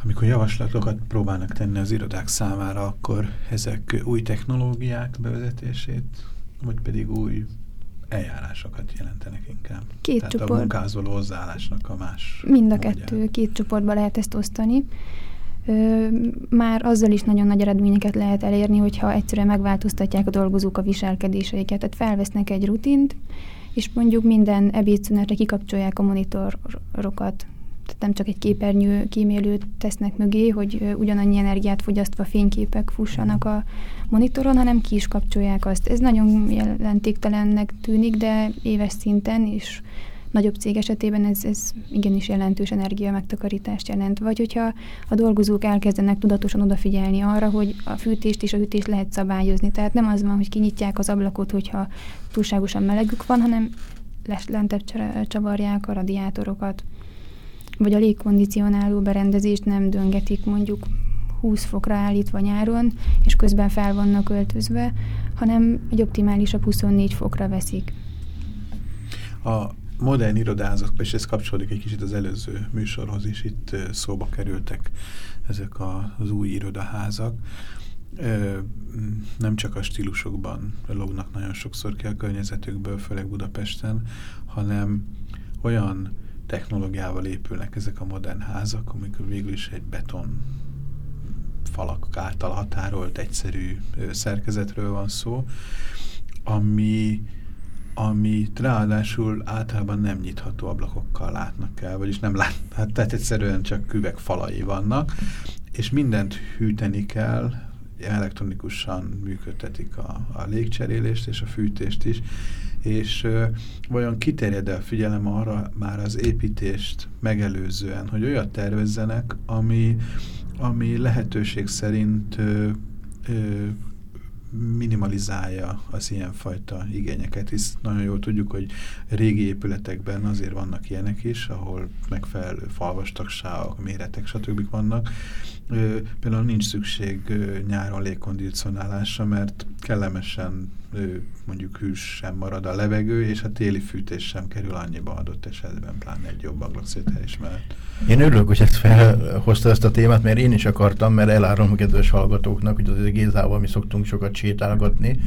amikor javaslatokat próbálnak tenni az irodák számára, akkor ezek új technológiák bevezetését, vagy pedig új eljárásokat jelentenek inkább. Két Tehát csoport. a munkázoló hozzáállásnak a más. Mind a kettő, két csoportba lehet ezt osztani. Ö, már azzal is nagyon nagy eredményeket lehet elérni, hogyha egyszerűen megváltoztatják a dolgozók a viselkedéseiket. Tehát felvesznek egy rutint, és mondjuk minden ebédszünetre kikapcsolják a monitorokat. Tehát nem csak egy képernyő kímélőt tesznek mögé, hogy ugyanannyi energiát fogyasztva fényképek fussanak a monitoron, hanem ki is kapcsolják azt. Ez nagyon jelentéktelennek tűnik, de éves szinten is nagyobb cég esetében ez, ez igenis jelentős energia megtakarítást jelent. Vagy hogyha a dolgozók elkezdenek tudatosan odafigyelni arra, hogy a fűtést és a hűtést lehet szabályozni. Tehát nem az van, hogy kinyitják az ablakot, hogyha túlságosan melegük van, hanem lentebb csavarják a radiátorokat. Vagy a légkondicionáló berendezést nem döngetik mondjuk 20 fokra állítva nyáron, és közben fel vannak öltözve, hanem egy optimálisabb 24 fokra veszik. A modern irodázat, és ez kapcsolódik egy kicsit az előző műsorhoz is, itt szóba kerültek ezek az új irodaházak. Nem csak a stílusokban lognak nagyon sokszor ki a környezetükből, főleg Budapesten, hanem olyan technológiával épülnek ezek a modern házak, amikor végül is egy beton falak által határolt egyszerű szerkezetről van szó, ami amit ráadásul általában nem nyitható ablakokkal látnak el, vagyis nem lát, hát, tehát egyszerűen csak üveg falai vannak, és mindent hűteni kell, elektronikusan működtetik a, a légcserélést és a fűtést is, és vajon kiterjed el figyelem arra már az építést megelőzően, hogy olyat tervezzenek, ami, ami lehetőség szerint ö, ö, minimalizálja az ilyenfajta igényeket, hisz nagyon jól tudjuk, hogy régi épületekben azért vannak ilyenek is, ahol megfelelő falvastagságok, méretek, stb. vannak. Ö, például nincs szükség nyáron légkondicionálásra, mert kellemesen mondjuk hűs sem marad a levegő, és a téli fűtés sem kerül annyiba adott esetben, pláne egy jobb ablakszéthelyes mellett. Én örülök, hogy ezt felhozta ezt a témát, mert én is akartam, mert elárom a kedves hallgatóknak, hogy az Gézával mi szoktunk sokat sétálgatni,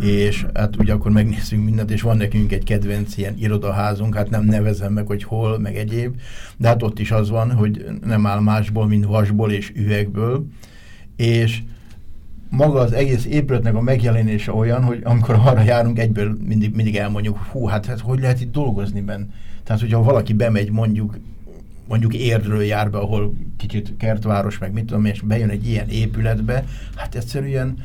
és hát ugye akkor megnézzünk mindent, és van nekünk egy kedvenc ilyen irodaházunk, hát nem nevezem meg, hogy hol, meg egyéb, de hát ott is az van, hogy nem áll másból, mint vasból és üvegből, és maga az egész épületnek a megjelenése olyan, hogy amikor arra járunk, egyből mindig, mindig elmondjuk, hú, hát, hát hogy lehet itt dolgozni benne? Tehát, hogyha valaki bemegy mondjuk mondjuk érdről jár be, ahol kicsit kertváros, meg mit tudom, és bejön egy ilyen épületbe, hát egyszerűen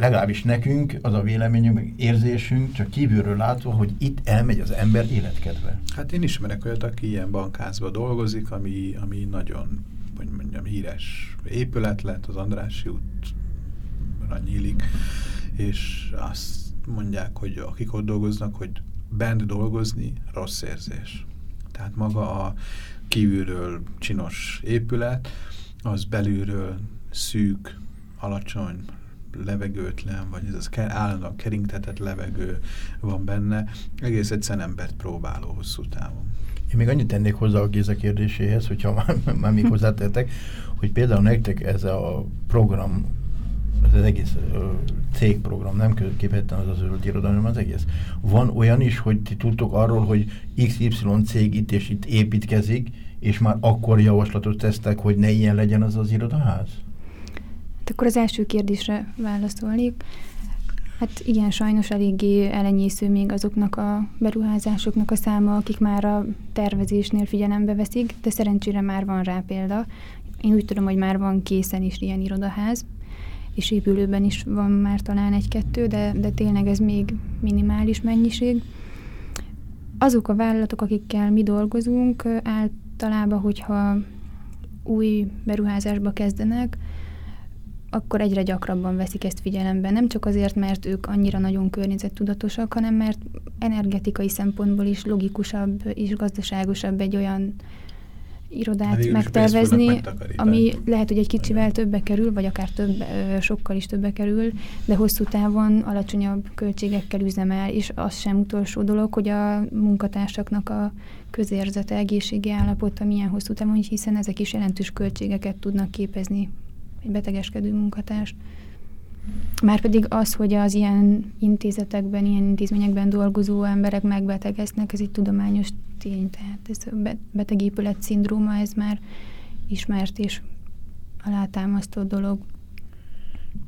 legalábbis nekünk az a véleményünk, érzésünk, csak kívülről látva, hogy itt elmegy az ember életkedve. Hát én ismerek olyat, aki ilyen bankházba dolgozik, ami, ami nagyon, hogy mondjam, híres épület lett, az Andrássy útra nyílik, és azt mondják, hogy akik ott dolgoznak, hogy bent dolgozni rossz érzés. Tehát maga a kívülről csinos épület, az belülről szűk, alacsony, levegőtlen, vagy ez az állandóan keringtetett levegő van benne, egész egyszerűen embert próbáló hosszú távon. Én még annyit tennék hozzá a Géza kérdéséhez, hogyha már, már még hozzátettek, hogy például nektek ez a program, ez az egész ö, cégprogram, nem képhetően az az zöld irodalom, az egész. Van olyan is, hogy ti tudtok arról, hogy XY cég itt és itt építkezik, és már akkor javaslatot tesztek, hogy ne ilyen legyen az az irodaház? Hát akkor az első kérdésre válaszolnék. Hát igen, sajnos eléggé elenyésző még azoknak a beruházásoknak a száma, akik már a tervezésnél figyelembe veszik, de szerencsére már van rá példa. Én úgy tudom, hogy már van készen is ilyen irodaház, és épülőben is van már talán egy-kettő, de, de tényleg ez még minimális mennyiség. Azok a vállalatok, akikkel mi dolgozunk, általában, hogyha új beruházásba kezdenek, akkor egyre gyakrabban veszik ezt figyelembe. Nem csak azért, mert ők annyira nagyon környezettudatosak, hanem mert energetikai szempontból is logikusabb és gazdaságosabb egy olyan irodát megtervezni, ami lehet, hogy egy kicsivel többe kerül, vagy akár több, sokkal is többe kerül, de hosszú távon alacsonyabb költségekkel üzemel, és az sem utolsó dolog, hogy a munkatársaknak a közérzete, egészségi állapota milyen hosszú távon, hiszen ezek is jelentős költségeket tudnak képezni egy betegeskedő munkatárs. Márpedig az, hogy az ilyen intézetekben, ilyen intézményekben dolgozó emberek megbetegeznek, ez egy tudományos tény, tehát ez a betegépület szindróma, ez már ismert és alátámasztott dolog.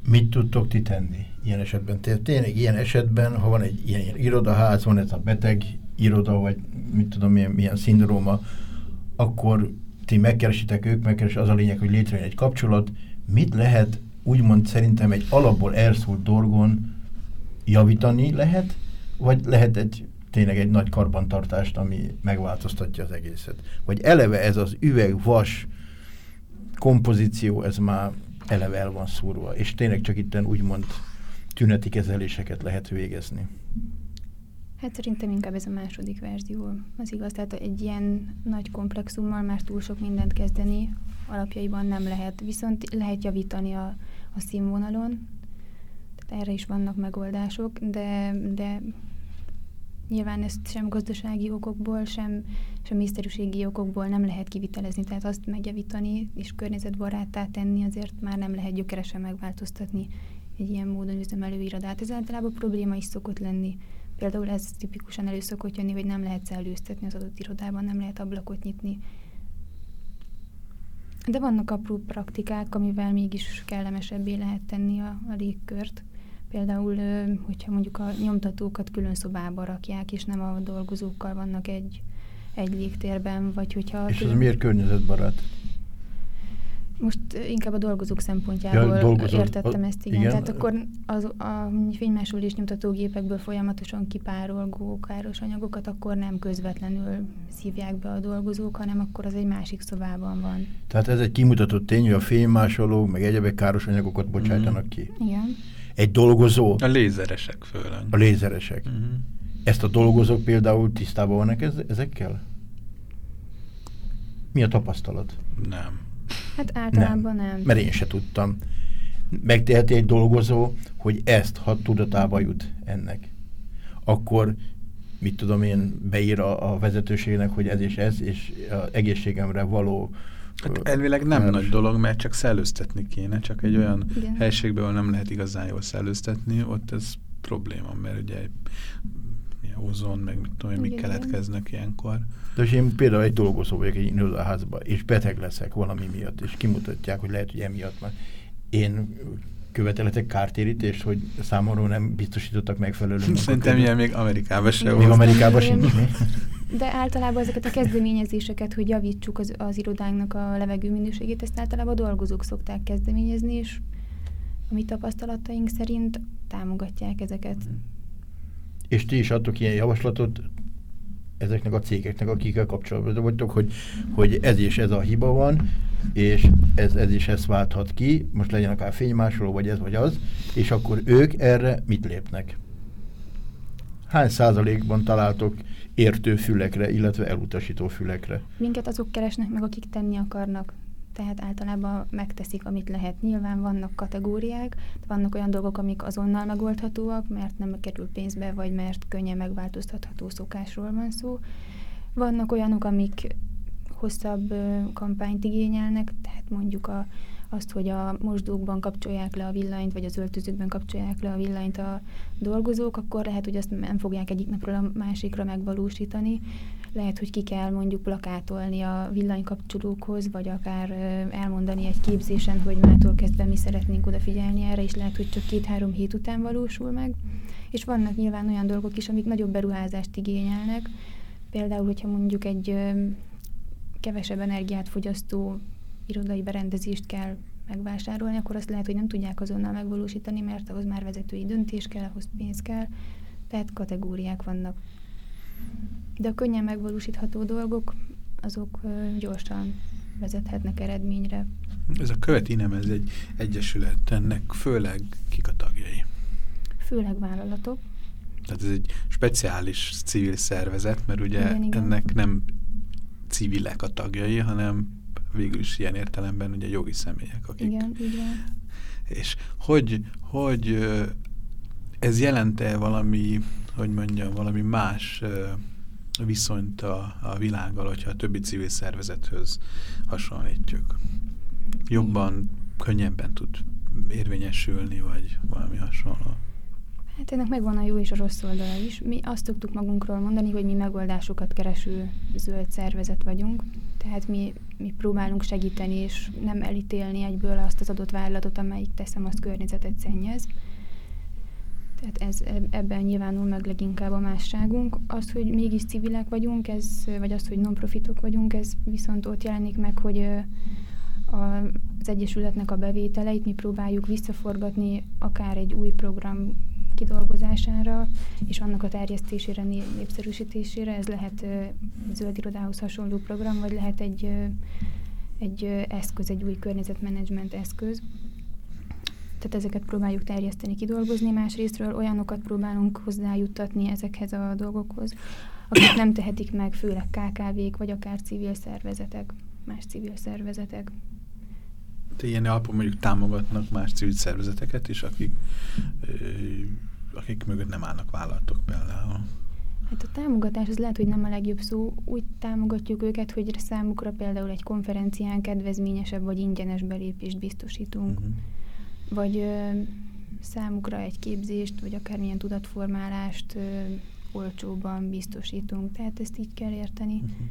Mit tudtok ti tenni ilyen esetben? Tényleg ilyen esetben, ha van egy ilyen irodaház, van ez a beteg iroda, vagy mit tudom, milyen, milyen szindróma, akkor ti megkeresitek ők, megkeres az a lényeg, hogy létrejön egy kapcsolat, mit lehet úgymond szerintem egy alapból elszólt dolgon javítani lehet, vagy lehet egy tényleg egy nagy karbantartást, ami megváltoztatja az egészet. Vagy eleve ez az üveg-vas kompozíció, ez már eleve el van szúrva, és tényleg csak itten úgymond tüneti kezeléseket lehet végezni. Hát szerintem inkább ez a második verzió az igaz. Tehát egy ilyen nagy komplexummal már túl sok mindent kezdeni alapjaiban nem lehet. Viszont lehet javítani a, a színvonalon, tehát erre is vannak megoldások, de, de nyilván ezt sem gazdasági okokból, sem, sem észterűségi okokból nem lehet kivitelezni, tehát azt megjavítani és környezetbaráttá tenni azért már nem lehet gyökeresen megváltoztatni egy ilyen módon üzemelő irodát. Ez általában probléma is szokott lenni. Például ez tipikusan elő szokott jönni, hogy nem lehet szellőztetni az adott irodában, nem lehet ablakot nyitni, de vannak apró praktikák, amivel mégis kellemesebbé lehet tenni a, a légkört. Például, hogyha mondjuk a nyomtatókat külön szobába rakják, és nem a dolgozókkal vannak egy, egy légtérben, vagy hogyha... És ez miért környezetbarát? Most inkább a dolgozók szempontjából ja, dolgozó, értettem ezt, igen. igen. Tehát akkor az, a fénymásolás nyomtatógépekből folyamatosan kipárolgó káros anyagokat akkor nem közvetlenül szívják be a dolgozók, hanem akkor az egy másik szobában van. Tehát ez egy kimutatott tény, hogy a fénymásolók meg egyebek káros anyagokat bocsájtanak mm. ki. Igen. Egy dolgozó... A lézeresek főleg. A lézeresek. Mm. Ezt a dolgozók például tisztában vannak ez, ezekkel? Mi a tapasztalat? Nem. Hát általában nem. nem. Mert én se tudtam. Megteheti egy dolgozó, hogy ezt, ha tudatába jut ennek, akkor mit tudom én, beír a, a vezetőségnek, hogy ez és ez, és az egészségemre való Hát elvileg nem mert... nagy dolog, mert csak szellőztetni kéne, csak egy olyan Igen. helységben, ahol nem lehet igazán jól szellőztetni, ott ez probléma, mert ugye ozon, meg mit tudom, mik keletkeznek ilyenkor. De és én például egy dolgozó vagyok egy irodaházban, és beteg leszek valami miatt, és kimutatják, hogy lehet, hogy emiatt van. Én követeletek kártérítést, hogy számomra nem biztosítottak megfelelő Szerintem ilyen még Amerikában sem Még Amerikában sincs. De általában ezeket a kezdeményezéseket, hogy javítsuk az, az irodánknak a levegő minőségét, ezt általában a dolgozók szokták kezdeményezni, és a mi tapasztalataink szerint támogatják ezeket. És ti is adtok ilyen javaslatot ezeknek a cégeknek, akikkel kapcsolatban vagytok, hogy, hogy ez és ez a hiba van, és ez, ez is ezt válthat ki, most legyen akár fénymásoló, vagy ez vagy az, és akkor ők erre mit lépnek? Hány százalékban találtok értő fülekre, illetve elutasító fülekre? Minket azok keresnek meg, akik tenni akarnak tehát általában megteszik, amit lehet. Nyilván vannak kategóriák, vannak olyan dolgok, amik azonnal megoldhatóak, mert nem kerül pénzbe, vagy mert könnyen megváltoztatható szokásról van szó. Vannak olyanok, amik hosszabb kampányt igényelnek, tehát mondjuk a, azt, hogy a mosdókban kapcsolják le a villanyt, vagy az öltözőkben kapcsolják le a villanyt a dolgozók, akkor lehet, hogy azt nem fogják egyik napról a másikra megvalósítani. Lehet, hogy ki kell mondjuk plakátolni a villanykapcsolókhoz, vagy akár elmondani egy képzésen, hogy mától kezdve mi szeretnénk odafigyelni erre, és lehet, hogy csak két-három hét után valósul meg. És vannak nyilván olyan dolgok is, amik nagyobb beruházást igényelnek. Például, hogyha mondjuk egy kevesebb energiát fogyasztó irodai berendezést kell megvásárolni, akkor azt lehet, hogy nem tudják azonnal megvalósítani, mert ahhoz már vezetői döntés kell, ahhoz pénz kell, tehát kategóriák vannak. De a könnyen megvalósítható dolgok, azok gyorsan vezethetnek eredményre. Ez a követi nem, ez egy egyesület, ennek főleg kik a tagjai? Főleg vállalatok. Tehát ez egy speciális civil szervezet, mert ugye igen, igen. ennek nem civilek a tagjai, hanem végül is ilyen értelemben ugye jogi személyek, akik... Igen, igen. És hogy, hogy ez jelente valami, hogy mondjam, valami más viszonyt a, a világgal, hogyha a többi civil szervezethöz hasonlítjuk? Jobban, könnyebben tud érvényesülni, vagy valami hasonló? Hát ennek megvan a jó és a rossz oldala is. Mi azt tudtuk magunkról mondani, hogy mi megoldásokat kereső zöld szervezet vagyunk. Tehát mi, mi próbálunk segíteni, és nem elítélni egyből azt az adott vállalatot, amelyik teszem, azt környezetet szennyez. Tehát ez, ebben nyilvánul meg leginkább a másságunk. Az, hogy mégis civilek vagyunk, ez, vagy az, hogy non-profitok vagyunk, ez viszont ott jelenik meg, hogy az Egyesületnek a bevételeit mi próbáljuk visszaforgatni akár egy új program kidolgozására, és annak a terjesztésére, népszerűsítésére. Ez lehet zöld irodához hasonló program, vagy lehet egy, egy eszköz, egy új környezetmenedzsment eszköz. Tehát ezeket próbáljuk terjeszteni, kidolgozni, másrésztről olyanokat próbálunk hozzájuttatni ezekhez a dolgokhoz, akik nem tehetik meg, főleg KKV-k, vagy akár civil szervezetek, más civil szervezetek. Te ilyen alapon mondjuk támogatnak más civil szervezeteket is, akik, akik mögött nem állnak vállalatok például. Hát a támogatás az lehet, hogy nem a legjobb szó. Úgy támogatjuk őket, hogy számukra például egy konferencián kedvezményesebb vagy ingyenes belépést biztosítunk. Uh-huh. Vagy ö, számukra egy képzést, vagy akármilyen tudatformálást ö, olcsóban biztosítunk. Tehát ezt így kell érteni. Uh-huh.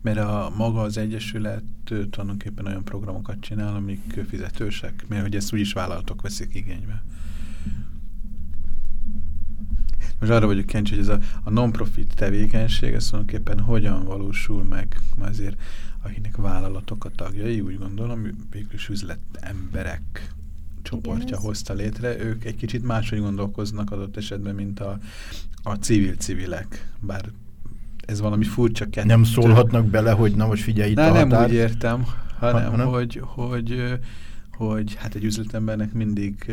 Mert a maga az Egyesület tulajdonképpen olyan programokat csinál, amik fizetősek, mert hogy ezt úgyis vállalatok veszik igénybe. Most arra vagyok kíváncsi, hogy ez a, a non-profit tevékenység, ez tulajdonképpen hogyan valósul meg azért, akinek vállalatok a tagjai, úgy gondolom, végül is üzletemberek csoportja Igen, hozta létre, ők egy kicsit máshogy gondolkoznak adott esetben, mint a, a civil-civilek, bár ez valami furcsa kettő. Nem szólhatnak bele, hogy na most figyelj itt De a nem úgy értem, hanem, hanem? Hogy, hogy, hogy hát egy üzletembernek mindig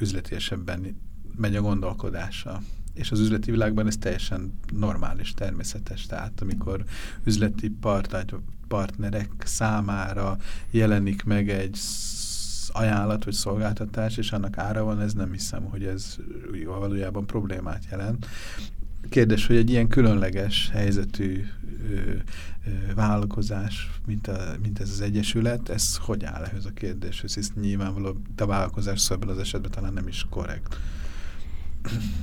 üzletiesebben megy a gondolkodása. És az üzleti világban ez teljesen normális, természetes. Tehát amikor üzleti part, partnerek számára jelenik meg egy ajánlat vagy szolgáltatás, és annak ára van, ez nem hiszem, hogy ez valójában problémát jelent. Kérdés, hogy egy ilyen különleges helyzetű ö, ö, vállalkozás, mint, a, mint ez az Egyesület, ez hogy áll ehhez a kérdéshez? Hisz nyilvánvalóan a vállalkozás szó az esetben talán nem is korrekt.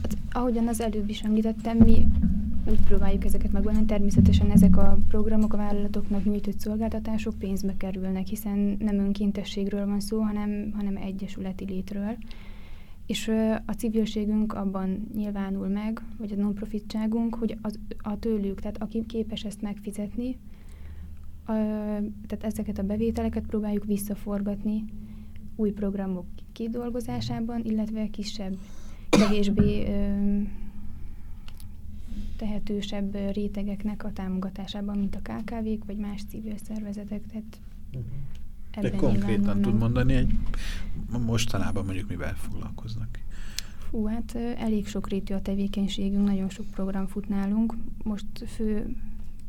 Hát, ahogyan az előbb is említettem, mi úgy próbáljuk ezeket megoldani. Természetesen ezek a programok a vállalatoknak nyújtott szolgáltatások pénzbe kerülnek, hiszen nem önkéntességről van szó, hanem, hanem egyesületi létről. És a civilségünk abban nyilvánul meg, vagy a non-profitságunk, hogy az, a tőlük, tehát aki képes ezt megfizetni, a, tehát ezeket a bevételeket próbáljuk visszaforgatni új programok kidolgozásában, illetve kisebb, kevésbé tehetősebb rétegeknek a támogatásában, mint a KKV-k vagy más civil szervezetek. Tehát De konkrétan tud mondani, egy mostanában mondjuk mivel foglalkoznak? Hú, hát elég sok rétű a tevékenységünk, nagyon sok program fut nálunk. Most fő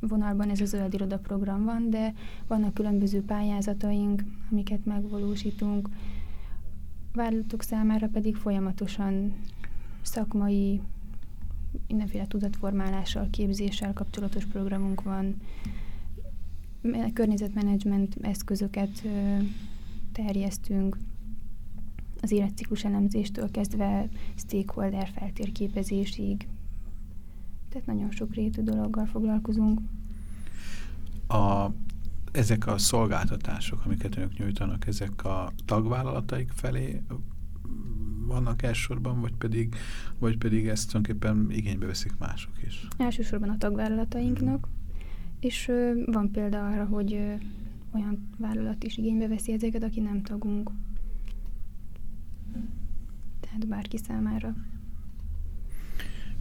vonalban ez a zöld iroda program van, de vannak különböző pályázataink, amiket megvalósítunk. Vállalatok számára pedig folyamatosan szakmai, mindenféle tudatformálással, képzéssel kapcsolatos programunk van, környezetmenedzsment eszközöket terjesztünk, az életciklus elemzéstől kezdve stakeholder feltérképezésig. Tehát nagyon sok rétű dologgal foglalkozunk. A, ezek a szolgáltatások, amiket önök nyújtanak, ezek a tagvállalataik felé vannak elsősorban, vagy pedig, vagy pedig ezt tulajdonképpen igénybe veszik mások is? Elsősorban a tagvállalatainknak, és ö, van példa arra, hogy ö, olyan vállalat is igénybe veszi ezeket, aki nem tagunk. Tehát bárki számára.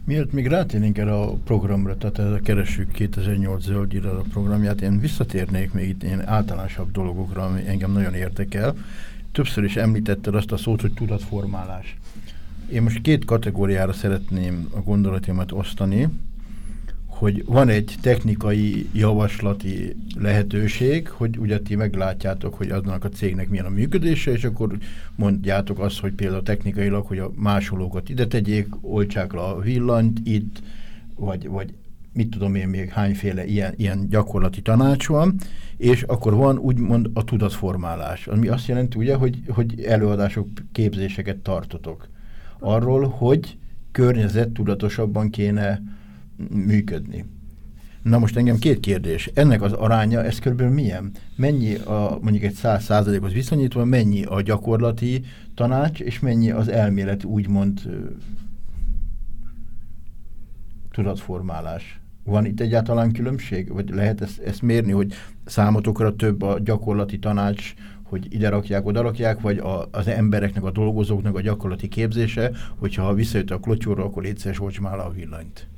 Miért még rátérnénk erre a programra, tehát ez a Keresünk 2008 zöld iroda programját, én visszatérnék még itt ilyen általánosabb dolgokra, ami engem nagyon érdekel. Többször is említetted azt a szót, hogy tudatformálás. Én most két kategóriára szeretném a gondolatimat osztani hogy van egy technikai javaslati lehetőség, hogy ugye ti meglátjátok, hogy aznak a cégnek milyen a működése, és akkor mondjátok azt, hogy például technikailag, hogy a másolókat ide tegyék, oltsák le a villanyt itt, vagy, vagy mit tudom én még hányféle ilyen, ilyen gyakorlati tanács van, és akkor van úgymond a tudatformálás, ami azt jelenti ugye, hogy, hogy előadások, képzéseket tartotok. Arról, hogy környezet tudatosabban kéne működni. Na most engem két kérdés. Ennek az aránya, ez körülbelül milyen? Mennyi a, mondjuk egy száz százalékhoz viszonyítva, mennyi a gyakorlati tanács, és mennyi az elmélet úgymond tudatformálás? Van itt egyáltalán különbség? Vagy lehet ezt, ezt mérni, hogy számotokra több a gyakorlati tanács, hogy ide rakják, oda rakják, vagy a, az embereknek, a dolgozóknak a gyakorlati képzése, hogyha visszajött a klotyóra, akkor létszeres már a villanyt?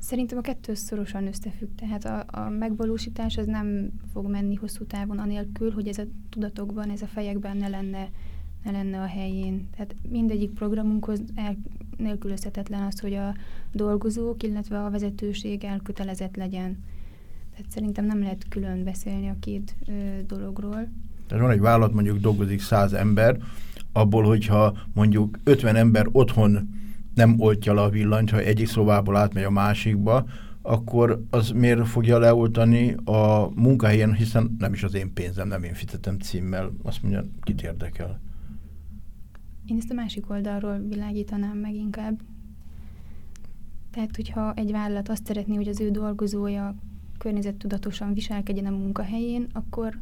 Szerintem a kettő szorosan összefügg, tehát a, a megvalósítás az nem fog menni hosszú távon anélkül, hogy ez a tudatokban, ez a fejekben ne lenne, ne lenne a helyén. Tehát mindegyik programunkhoz el, nélkülözhetetlen az, hogy a dolgozók, illetve a vezetőség elkötelezett legyen. Tehát szerintem nem lehet külön beszélni a két ö, dologról. Tehát van egy vállalat, mondjuk dolgozik száz ember, abból, hogyha mondjuk 50 ember otthon nem oltja le a villanyt, ha egyik szobából átmegy a másikba, akkor az miért fogja leoltani a munkahelyen, hiszen nem is az én pénzem, nem én fizetem címmel. Azt mondja, kit érdekel. Én ezt a másik oldalról világítanám meg inkább. Tehát, hogyha egy vállalat azt szeretné, hogy az ő dolgozója környezettudatosan viselkedjen a munkahelyén, akkor,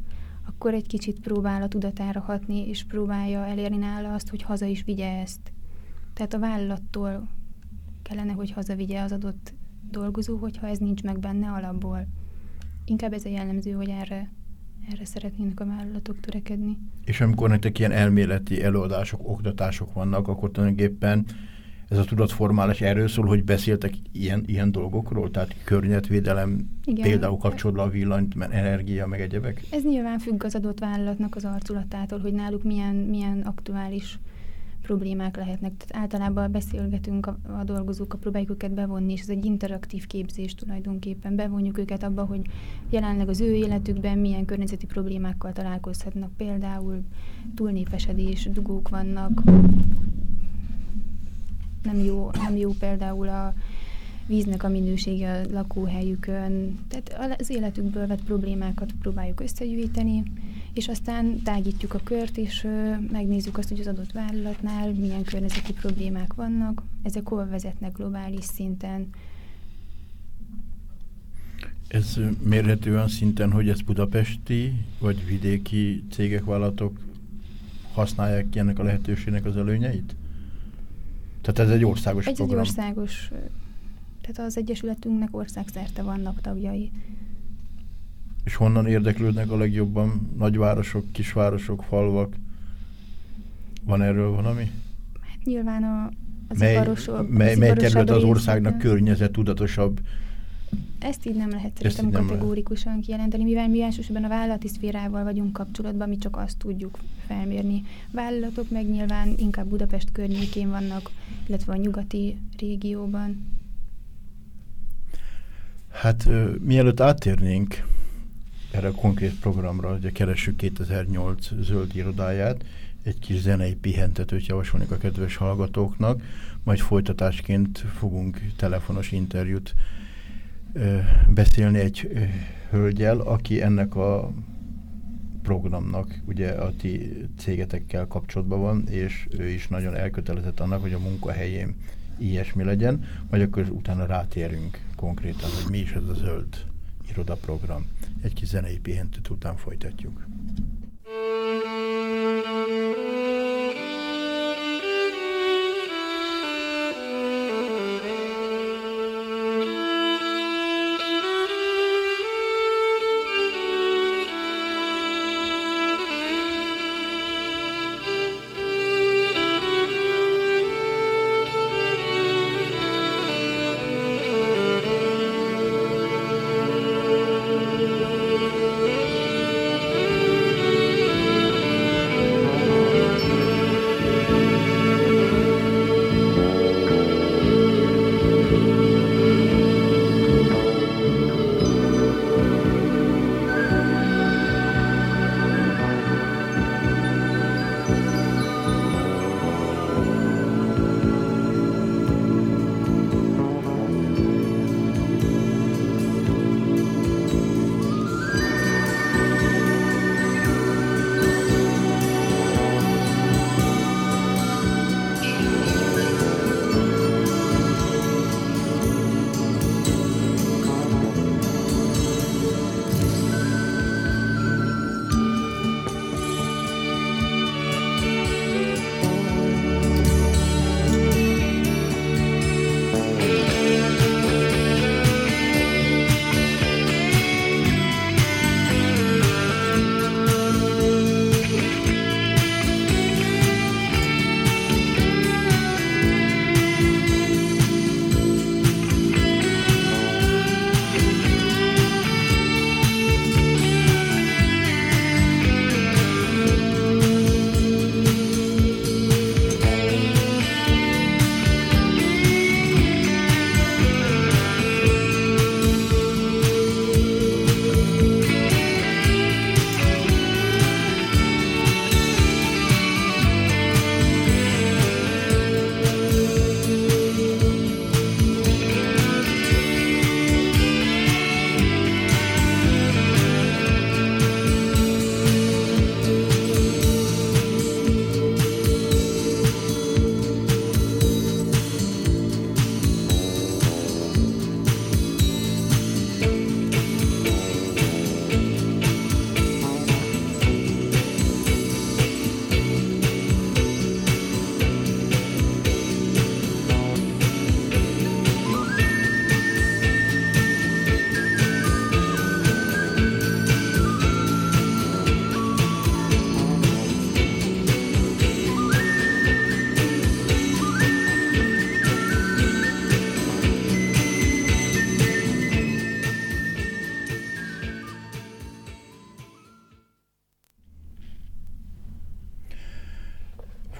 akkor egy kicsit próbál a tudatára hatni, és próbálja elérni nála azt, hogy haza is vigye ezt. Tehát a vállalattól kellene, hogy hazavigye az adott dolgozó, hogyha ez nincs meg benne alapból. Inkább ez a jellemző, hogy erre, erre szeretnének a vállalatok törekedni. És amikor nektek ilyen elméleti előadások, oktatások vannak, akkor tulajdonképpen ez a tudatformálás erről szól, hogy beszéltek ilyen, ilyen dolgokról? Tehát környezetvédelem, Igen. például kapcsolódva a villanyt, energia, meg egyebek? Ez nyilván függ az adott vállalatnak az arculatától, hogy náluk milyen, milyen aktuális problémák lehetnek. Tehát általában beszélgetünk a, a dolgozókkal, próbáljuk őket bevonni, és ez egy interaktív képzés tulajdonképpen. Bevonjuk őket abba, hogy jelenleg az ő életükben milyen környezeti problémákkal találkozhatnak. Például túlnépesedés, dugók vannak, nem jó, nem jó például a víznek a minősége a lakóhelyükön, tehát az életükből vett problémákat próbáljuk összegyűjteni, és aztán tágítjuk a kört, és ö, megnézzük azt, hogy az adott vállalatnál milyen környezeti problémák vannak, ezek hol vezetnek globális szinten. Ez mérhető olyan szinten, hogy ez budapesti vagy vidéki cégek, vállalatok használják ki ennek a lehetőségnek az előnyeit? Tehát ez egy országos egy program? Egy országos, tehát az Egyesületünknek országszerte vannak tagjai. És honnan érdeklődnek a legjobban nagyvárosok, kisvárosok, falvak? Van erről valami? Hát nyilván a, az mely, iparosok, mely, az mely terület az országnak környezet tudatosabb? Ezt így nem lehet szerintem kategórikusan kijelenteni, mivel mi elsősorban a vállalati szférával vagyunk kapcsolatban, mi csak azt tudjuk felmérni. Vállalatok meg nyilván inkább Budapest környékén vannak, illetve a nyugati régióban. Hát ö, mielőtt áttérnénk erre a konkrét programra, hogy keressük 2008 zöld irodáját, egy kis zenei pihentetőt javasolnék a kedves hallgatóknak, majd folytatásként fogunk telefonos interjút ö, beszélni egy ö, hölgyel, aki ennek a programnak ugye a ti cégetekkel kapcsolatban van, és ő is nagyon elkötelezett annak, hogy a munkahelyén ilyesmi legyen, vagy akkor utána rátérünk konkrétan, hogy mi is ez a zöld irodaprogram. Egy kis zenei pihentet után folytatjuk.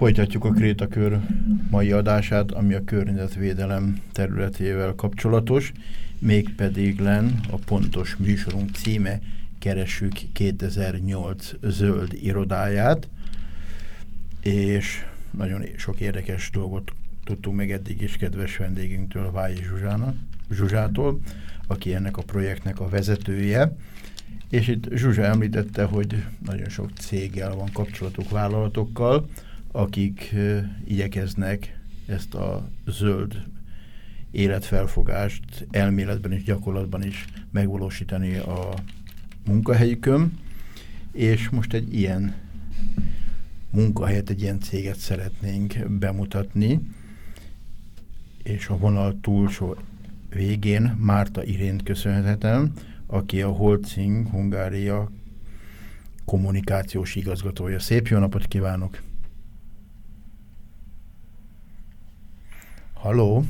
Folytatjuk a Krétakör mai adását, ami a környezetvédelem területével kapcsolatos, mégpedig len a pontos műsorunk címe Keressük 2008 zöld irodáját, és nagyon sok érdekes dolgot tudtunk meg eddig is kedves vendégünktől, Vályi Zsuzsának, Zsuzsától, aki ennek a projektnek a vezetője. És itt Zsuzsa említette, hogy nagyon sok céggel van kapcsolatuk, vállalatokkal, akik igyekeznek ezt a zöld életfelfogást elméletben és gyakorlatban is megvalósítani a munkahelyükön, és most egy ilyen munkahelyet, egy ilyen céget szeretnénk bemutatni, és a vonal túlsó végén Márta Irént köszönhetem, aki a Holcing Hungária kommunikációs igazgatója. Szép jó napot kívánok! Halló?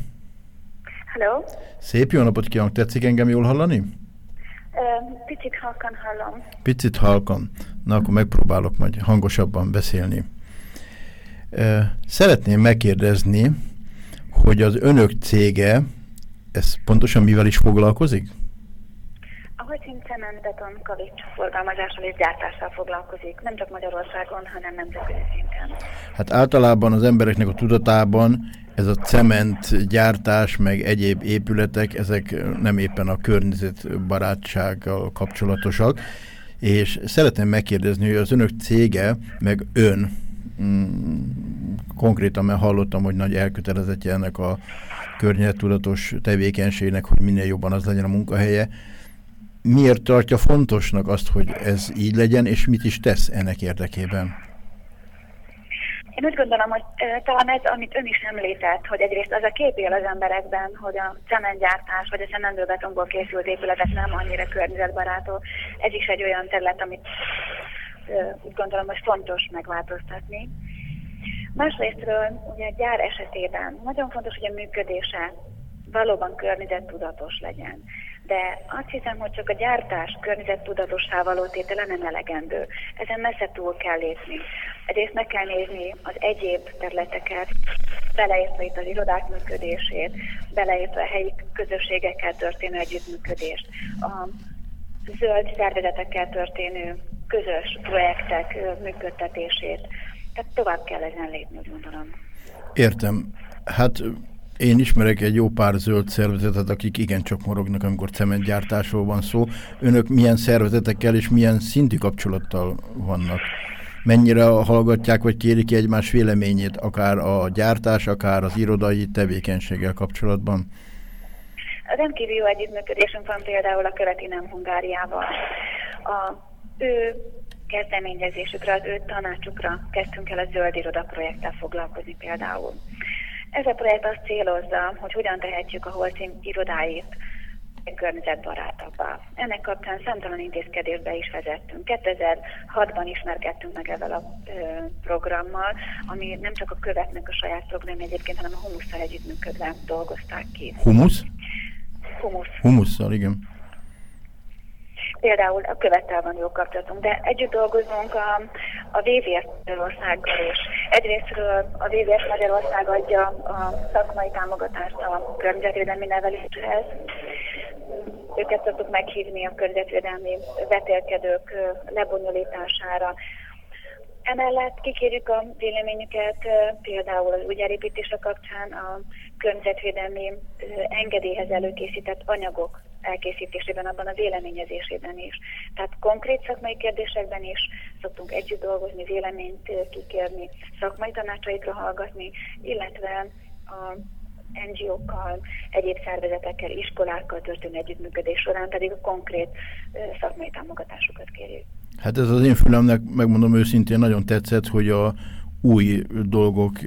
Halló? Szép jó napot kívánok, tetszik engem jól hallani? Picit halkan hallom. Picit halkan. Na, akkor megpróbálok majd hangosabban beszélni. Szeretném megkérdezni, hogy az önök cége, ez pontosan mivel is foglalkozik? A Hocsin cementbeton kavics forgalmazással és gyártással foglalkozik, nem csak Magyarországon, hanem nemzetközi szinten. Hát általában az embereknek a tudatában ez a cement gyártás, meg egyéb épületek, ezek nem éppen a környezetbarátsággal kapcsolatosak, és szeretném megkérdezni, hogy az önök cége, meg ön, mm, konkrétan mert hallottam, hogy nagy elkötelezettje ennek a környezettudatos tevékenységnek, hogy minél jobban az legyen a munkahelye. Miért tartja fontosnak azt, hogy ez így legyen, és mit is tesz ennek érdekében? Én úgy gondolom, hogy talán ez, amit ön is említett, hogy egyrészt az a kép él az emberekben, hogy a cementgyártás vagy a cementből készült épületek nem annyira környezetbarátó. Ez is egy olyan terület, amit úgy gondolom, hogy fontos megváltoztatni. Másrésztről ugye a gyár esetében nagyon fontos, hogy a működése valóban környezettudatos legyen de azt hiszem, hogy csak a gyártás környezettudatossá való tétele nem elegendő. Ezen messze túl kell lépni. Egyrészt meg kell nézni az egyéb területeket, beleértve itt az irodák működését, beleértve a helyi közösségekkel történő együttműködést, a zöld szervezetekkel történő közös projektek működtetését. Tehát tovább kell ezen lépni, úgy gondolom. Értem. Hát én ismerek egy jó pár zöld szervezetet, akik igencsak morognak, amikor cementgyártásról van szó. Önök milyen szervezetekkel és milyen szintű kapcsolattal vannak? Mennyire hallgatják, vagy kérik egymás véleményét, akár a gyártás, akár az irodai tevékenységgel kapcsolatban? Rendkívül jó együttműködésünk van például a követi nem Hungáriával. A ő kezdeményezésükre, az ő tanácsukra kezdtünk el a zöld iroda projekttel foglalkozni például. Ez a projekt azt célozza, hogy hogyan tehetjük a Holcim irodáit környezetbarátabbá. Ennek kapcsán számtalan intézkedésbe is vezettünk. 2006-ban ismerkedtünk meg ezzel a ö, programmal, ami nem csak a követnek a saját program egyébként, hanem a humusszal együttműködve dolgozták ki. Humusz? Humusz. Humusszal, igen. Például a követtel van jó kapcsolatunk, de együtt dolgozunk a, a VVS Magyarországgal is. Egyrésztről a VVS Magyarország adja a szakmai támogatást a környezetvédelmi neveléshez. Őket szoktuk meghívni a környezetvédelmi vetélkedők lebonyolítására. Emellett kikérjük a véleményüket például az újjáépítésre kapcsán a környezetvédelmi engedélyhez előkészített anyagok elkészítésében, abban a véleményezésében is. Tehát konkrét szakmai kérdésekben is szoktunk együtt dolgozni, véleményt kikérni, szakmai tanácsaikra hallgatni, illetve a NGO-kkal, egyéb szervezetekkel, iskolákkal történő együttműködés során pedig a konkrét szakmai támogatásokat kérjük. Hát ez az én fülemnek, megmondom őszintén, nagyon tetszett, hogy a új dolgok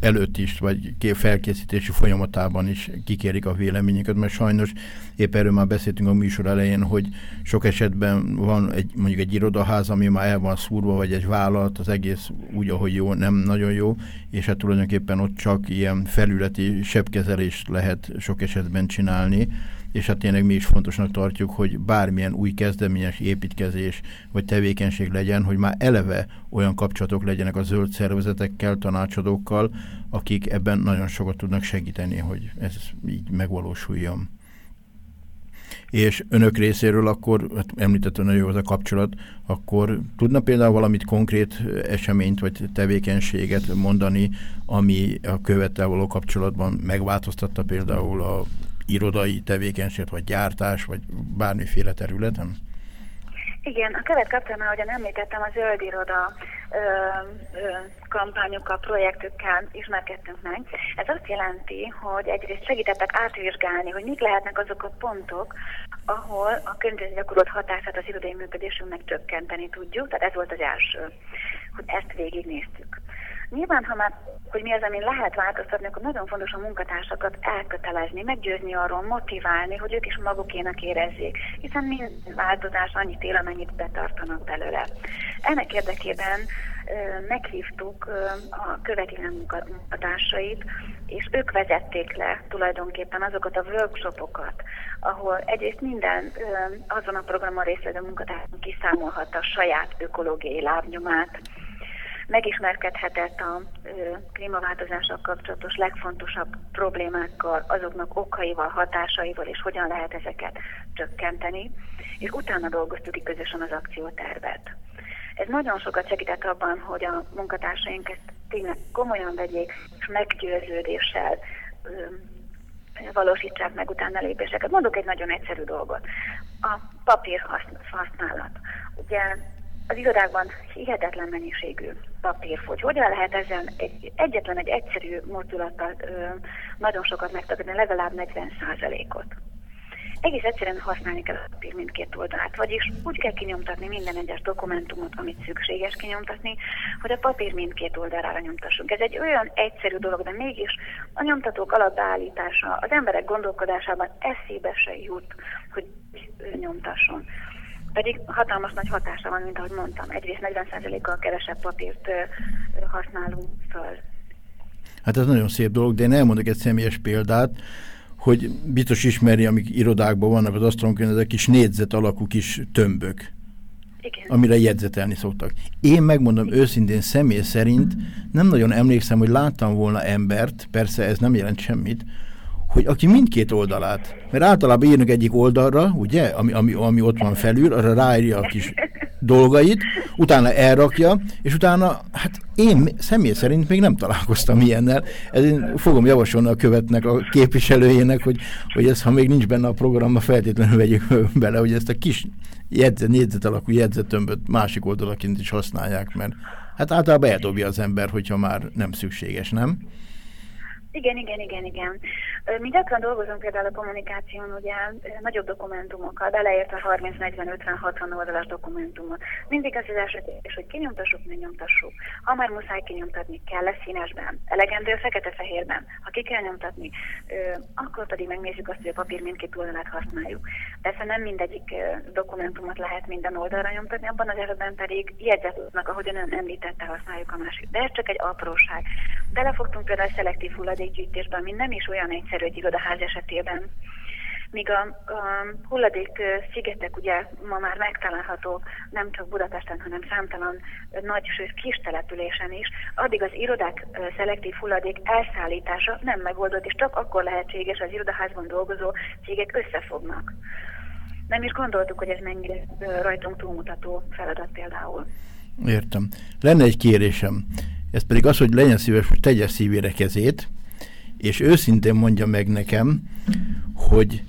előtt is, vagy felkészítési folyamatában is kikérik a véleményeket, mert sajnos épp erről már beszéltünk a műsor elején, hogy sok esetben van egy, mondjuk egy irodaház, ami már el van szúrva, vagy egy vállalat, az egész úgy, ahogy jó, nem nagyon jó, és hát tulajdonképpen ott csak ilyen felületi sebkezelést lehet sok esetben csinálni, és hát tényleg mi is fontosnak tartjuk, hogy bármilyen új kezdeményes építkezés vagy tevékenység legyen, hogy már eleve olyan kapcsolatok legyenek a zöld szervezetekkel, tanácsadókkal, akik ebben nagyon sokat tudnak segíteni, hogy ez így megvalósuljon. És önök részéről akkor, hát említett nagyon jó az a kapcsolat, akkor tudna például valamit konkrét eseményt vagy tevékenységet mondani, ami a követel való kapcsolatban megváltoztatta például a irodai tevékenység, vagy gyártás, vagy bármiféle területen? Igen, a követ kapcsán, ahogyan említettem, a zöld iroda ö, ö, kampányokkal, projektükkel ismerkedtünk meg. Ez azt jelenti, hogy egyrészt segítettek átvizsgálni, hogy mik lehetnek azok a pontok, ahol a környezet gyakorolt hatását az irodai működésünknek csökkenteni tudjuk. Tehát ez volt az első, hogy ezt végignéztük. Nyilván, ha már, hogy mi az, amin lehet változtatni, akkor nagyon fontos a munkatársakat elkötelezni, meggyőzni arról, motiválni, hogy ők is magukénak érezzék, hiszen minden változás annyit él, amennyit betartanak belőle. Ennek érdekében meghívtuk a követélő munkatársait, és ők vezették le tulajdonképpen azokat a workshopokat, ahol egyrészt minden azon a programon résztvevő munkatársunk kiszámolhatta a saját ökológiai lábnyomát, megismerkedhetett a klímaváltozással kapcsolatos legfontosabb problémákkal, azoknak okaival, hatásaival, és hogyan lehet ezeket csökkenteni, és utána dolgoztuk ki közösen az akciótervet. Ez nagyon sokat segített abban, hogy a munkatársaink ezt tényleg komolyan vegyék, és meggyőződéssel valósítsák meg utána lépéseket. Mondok egy nagyon egyszerű dolgot. A papír használat. Ugye az irodákban hihetetlen mennyiségű papír fogy. Hogyan lehet ezen egy, egyetlen egy egyszerű mozdulattal ö, nagyon sokat megtagadni, legalább 40% ot egész egyszerűen használni kell a papír mindkét oldalát, vagyis úgy kell kinyomtatni minden egyes dokumentumot, amit szükséges kinyomtatni, hogy a papír mindkét oldalára nyomtassunk. Ez egy olyan egyszerű dolog, de mégis a nyomtatók alapbeállítása az emberek gondolkodásában eszébe se jut, hogy nyomtasson. Pedig hatalmas nagy hatása van, mint ahogy mondtam. Egyrészt 40%-kal kevesebb papírt használunk föl. Hát ez nagyon szép dolog, de én elmondok egy személyes példát hogy biztos ismeri, amik irodákban vannak az asztalon, ezek kis négyzet alakú kis tömbök. Igen. amire jegyzetelni szoktak. Én megmondom őszintén személy szerint nem nagyon emlékszem, hogy láttam volna embert, persze ez nem jelent semmit, hogy aki mindkét oldalát, mert általában írnak egyik oldalra, ugye, ami, ami, ami ott van felül, arra ráírja a kis dolgait, utána elrakja, és utána, hát én személy szerint még nem találkoztam ilyennel. Ez én fogom javasolni a követnek, a képviselőjének, hogy, hogy ez, ha még nincs benne a programban, feltétlenül vegyük bele, hogy ezt a kis jegyzet, négyzet alakú jegyzetömböt másik oldalaként is használják, mert hát általában eldobja az ember, hogyha már nem szükséges, nem? Igen, igen, igen, igen. Mi gyakran dolgozunk például a kommunikáción, ugye nagyobb dokumentumokkal, beleértve 30, 40, 50, 60 oldalas dokumentumot. Mindig az az esetés, hogy kinyomtassuk, ne nyomtassuk. Ha már muszáj kinyomtatni, kell lesz színesben, elegendő fekete-fehérben. Ha ki kell nyomtatni, akkor pedig megnézzük azt, hogy a papír mindkét oldalát használjuk. Persze nem mindegyik dokumentumot lehet minden oldalra nyomtatni, abban az esetben pedig jegyzetútnak, ahogyan ön említette, használjuk a másik. De ez csak egy apróság. Belefogtunk például a szelektív hulladékgyűjtésben, ami nem is olyan egyszerű egy irodaház esetében. Míg a, a hulladék szigetek ugye ma már megtalálható nem csak Budapesten, hanem számtalan nagy, sőt kis településen is, addig az irodák szelektív hulladék elszállítása nem megoldott, és csak akkor lehetséges az irodaházban dolgozó cégek összefognak. Nem is gondoltuk, hogy ez mennyire rajtunk túlmutató feladat például. Értem. Lenne egy kérésem. Ez pedig az, hogy legyen szíves, hogy tegye szívére kezét, és őszintén mondja meg nekem, hogy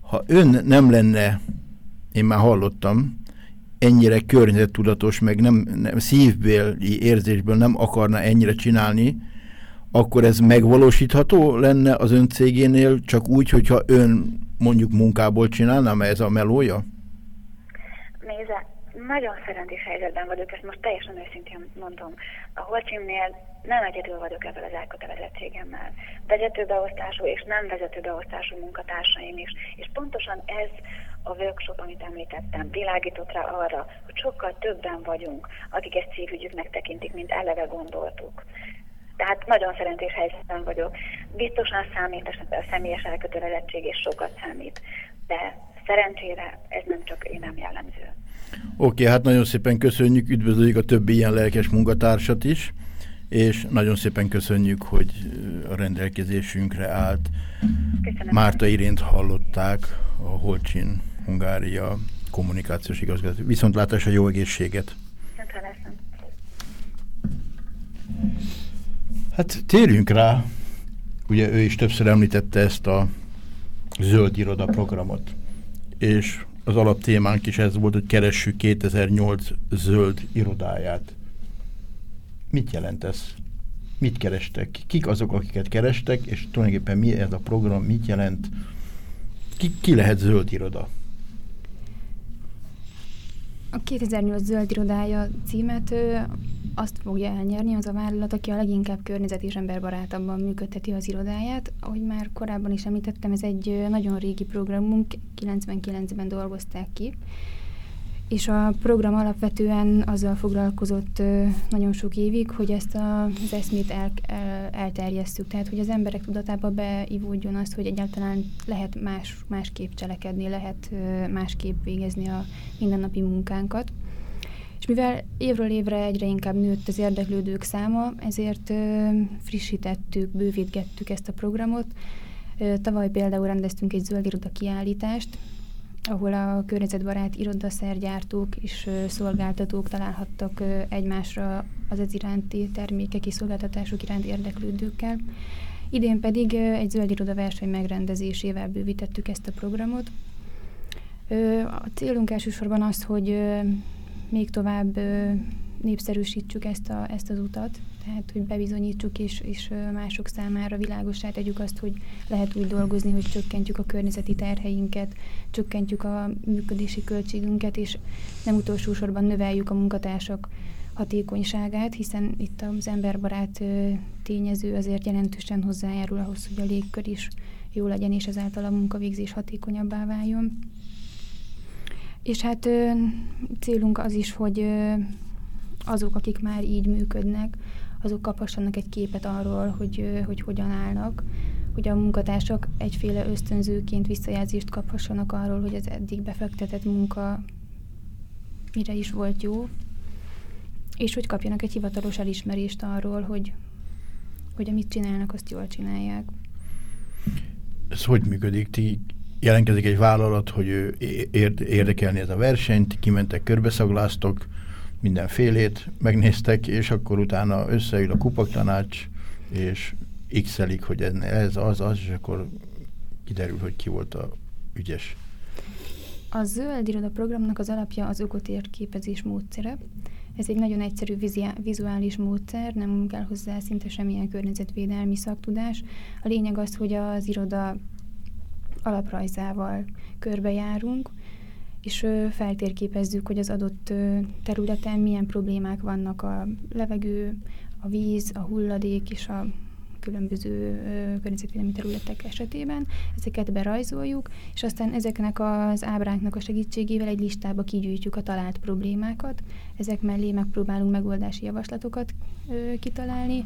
ha ön nem lenne, én már hallottam, ennyire környezettudatos, meg nem, nem szívbéli érzésből nem akarna ennyire csinálni, akkor ez megvalósítható lenne az ön cégénél, csak úgy, hogyha ön mondjuk munkából csinálna, mert ez a melója? Nézze, nagyon szerencsés helyzetben vagyok, ezt most teljesen őszintén mondom. A Holcsimnél nem egyedül vagyok ebben az elkötelezettségemmel. Vezetőbeosztású és nem vezetőbeosztású munkatársaim is. És pontosan ez a workshop, amit említettem, világított rá arra, hogy sokkal többen vagyunk, akik ezt szívügyüknek tekintik, mint eleve gondoltuk. Tehát nagyon szerencsés helyzetben vagyok. Biztosan számít a személyes elkötelezettség, és sokat számít. De szerencsére ez nem csak én nem jellemző. Oké, okay, hát nagyon szépen köszönjük, üdvözöljük a többi ilyen lelkes munkatársat is, és nagyon szépen köszönjük, hogy a rendelkezésünkre állt. Köszönöm. Márta Irént hallották, a Holcsin, Hungária kommunikációs igazgató. Viszontlátásra jó egészséget! Hát térjünk rá, ugye ő is többször említette ezt a zöld iroda programot, és az alaptémánk is ez volt, hogy keressük 2008 zöld irodáját. Mit jelent ez? Mit kerestek? Kik azok, akiket kerestek, és tulajdonképpen mi ez a program, mit jelent? Ki, ki lehet zöld iroda? A 2008 zöld irodája címet azt fogja elnyerni az a vállalat, aki a leginkább környezet és emberbarátabban működteti az irodáját. Ahogy már korábban is említettem, ez egy nagyon régi programunk, 99-ben dolgozták ki, és a program alapvetően azzal foglalkozott nagyon sok évig, hogy ezt az eszmét el, el, elterjesszük, tehát hogy az emberek tudatába beivódjon azt, hogy egyáltalán lehet más, másképp cselekedni, lehet másképp végezni a mindennapi munkánkat. És mivel évről évre egyre inkább nőtt az érdeklődők száma, ezért frissítettük, bővítgettük ezt a programot. Tavaly például rendeztünk egy zöld iroda kiállítást, ahol a környezetbarát irodaszergyártók és szolgáltatók találhattak egymásra az ez iránti termékek és szolgáltatások iránt érdeklődőkkel. Idén pedig egy zöld iroda verseny megrendezésével bővítettük ezt a programot. A célunk elsősorban az, hogy még tovább népszerűsítsük ezt, a, ezt az utat, tehát hogy bebizonyítsuk és, és mások számára világosá tegyük azt, hogy lehet úgy dolgozni, hogy csökkentjük a környezeti terheinket, csökkentjük a működési költségünket, és nem utolsó sorban növeljük a munkatársak hatékonyságát, hiszen itt az emberbarát tényező azért jelentősen hozzájárul ahhoz, hogy a légkör is jó legyen, és ezáltal a munkavégzés hatékonyabbá váljon. És hát célunk az is, hogy azok, akik már így működnek, azok kaphassanak egy képet arról, hogy, hogy hogyan állnak, hogy a munkatársak egyféle ösztönzőként visszajelzést kaphassanak arról, hogy az eddig befektetett munka mire is volt jó, és hogy kapjanak egy hivatalos elismerést arról, hogy, hogy amit csinálnak, azt jól csinálják. Ez hogy működik? Ti jelentkezik egy vállalat, hogy ő érdekelni ez a versenyt, kimentek, körbeszagláztok, mindenfélét megnéztek, és akkor utána összeül a kupaktanács, és x hogy ez, az, az, és akkor kiderül, hogy ki volt a ügyes. A zöld iroda programnak az alapja az ökotérképezés módszere. Ez egy nagyon egyszerű vizuális módszer, nem kell hozzá szinte semmilyen környezetvédelmi szaktudás. A lényeg az, hogy az iroda alaprajzával körbejárunk, és feltérképezzük, hogy az adott területen milyen problémák vannak a levegő, a víz, a hulladék és a különböző környezetvédelmi területek esetében. Ezeket berajzoljuk, és aztán ezeknek az ábráknak a segítségével egy listába kigyűjtjük a talált problémákat. Ezek mellé megpróbálunk megoldási javaslatokat kitalálni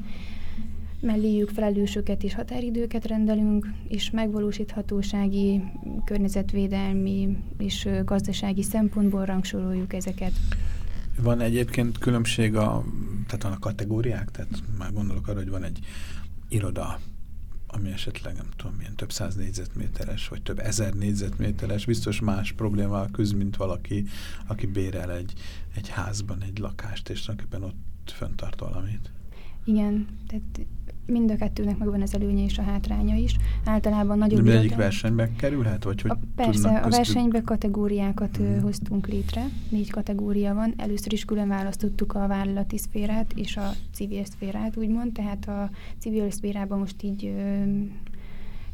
melléjük felelősöket és határidőket rendelünk, és megvalósíthatósági, környezetvédelmi és gazdasági szempontból rangsoroljuk ezeket. Van egyébként különbség a, tehát van a kategóriák, tehát már gondolok arra, hogy van egy iroda, ami esetleg nem tudom milyen több száz négyzetméteres, vagy több ezer négyzetméteres, biztos más problémával küzd, mint valaki, aki bérel egy, egy házban egy lakást, és tulajdonképpen ott föntart valamit. Igen, tehát mind a kettőnek megvan az előnye és a hátránya is. Általában nagyobb... De egyik versenybe kerülhet? Vagy hogy a, persze, a versenybe kategóriákat hmm. hoztunk létre. Négy kategória van. Először is külön választottuk a vállalati szférát és a civil szférát, úgymond. Tehát a civil szférában most így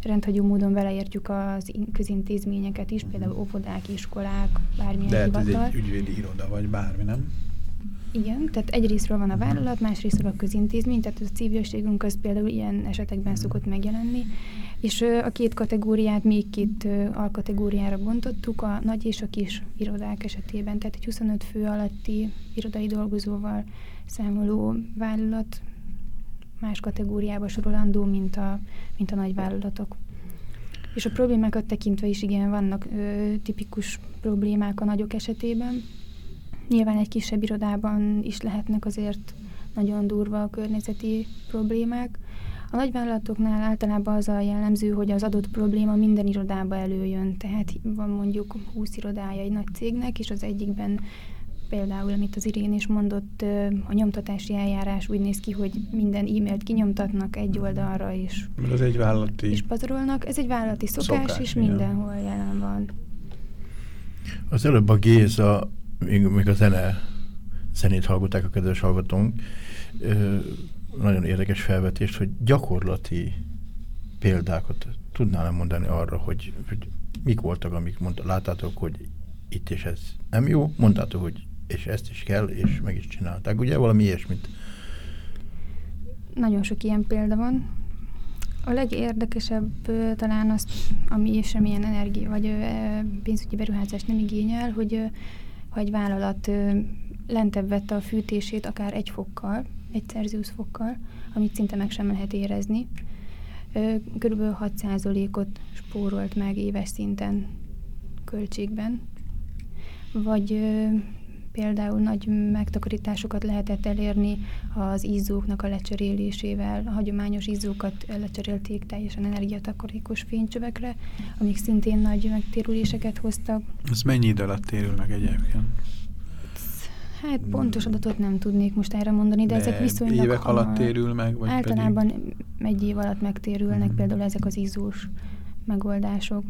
rendhagyó módon beleértjük az közintézményeket is, például óvodák, iskolák, bármilyen De hivatal. ez egy ügyvédi iroda, vagy bármi, nem? Igen, tehát egyrésztről van a vállalat, másrésztről a közintézmény, tehát a civilségünk az például ilyen esetekben szokott megjelenni, és a két kategóriát még két alkategóriára bontottuk, a nagy és a kis irodák esetében, tehát egy 25 fő alatti irodai dolgozóval számoló vállalat más kategóriába sorolandó, mint a, mint a nagy vállalatok. És a problémákat tekintve is igen, vannak ö, tipikus problémák a nagyok esetében, Nyilván egy kisebb irodában is lehetnek azért nagyon durva a környezeti problémák. A nagyvállalatoknál általában az a jellemző, hogy az adott probléma minden irodába előjön. Tehát van mondjuk 20 irodája egy nagy cégnek, és az egyikben például, amit az Irén is mondott, a nyomtatási eljárás úgy néz ki, hogy minden e-mailt kinyomtatnak egy oldalra, és, Mert az egy vállalati és pazarolnak. Ez egy vállalati szokás, szokás és mindenhol jelen van. Az előbb a Géza még, még a zene, zenét hallgatták a kedves hallgatónk, ö, nagyon érdekes felvetést, hogy gyakorlati példákat tudnál mondani arra, hogy, hogy mik voltak, amik mondta, láttátok, hogy itt és ez nem jó, mondtátok, hogy és ezt is kell, és meg is csinálták. Ugye valami ilyesmit? Nagyon sok ilyen példa van. A legérdekesebb talán az, ami semmilyen energia vagy pénzügyi beruházást nem igényel, hogy ha egy vállalat lentebb vette a fűtését akár egy fokkal, egy Celsius fokkal, amit szinte meg sem lehet érezni, körülbelül 6%-ot spórolt meg éves szinten költségben, vagy például nagy megtakarításokat lehetett elérni az izzóknak a lecserélésével. A hagyományos izzókat lecserélték teljesen energiatakarékos fénycsövekre, amik szintén nagy megtérüléseket hoztak. Ez mennyi idő alatt térül meg egyébként? Hát pontos adatot nem tudnék most erre mondani, de, de ezek viszonylag évek hamar. alatt térül meg? Vagy általában pedig... egy év alatt megtérülnek mm. például ezek az izzós megoldások.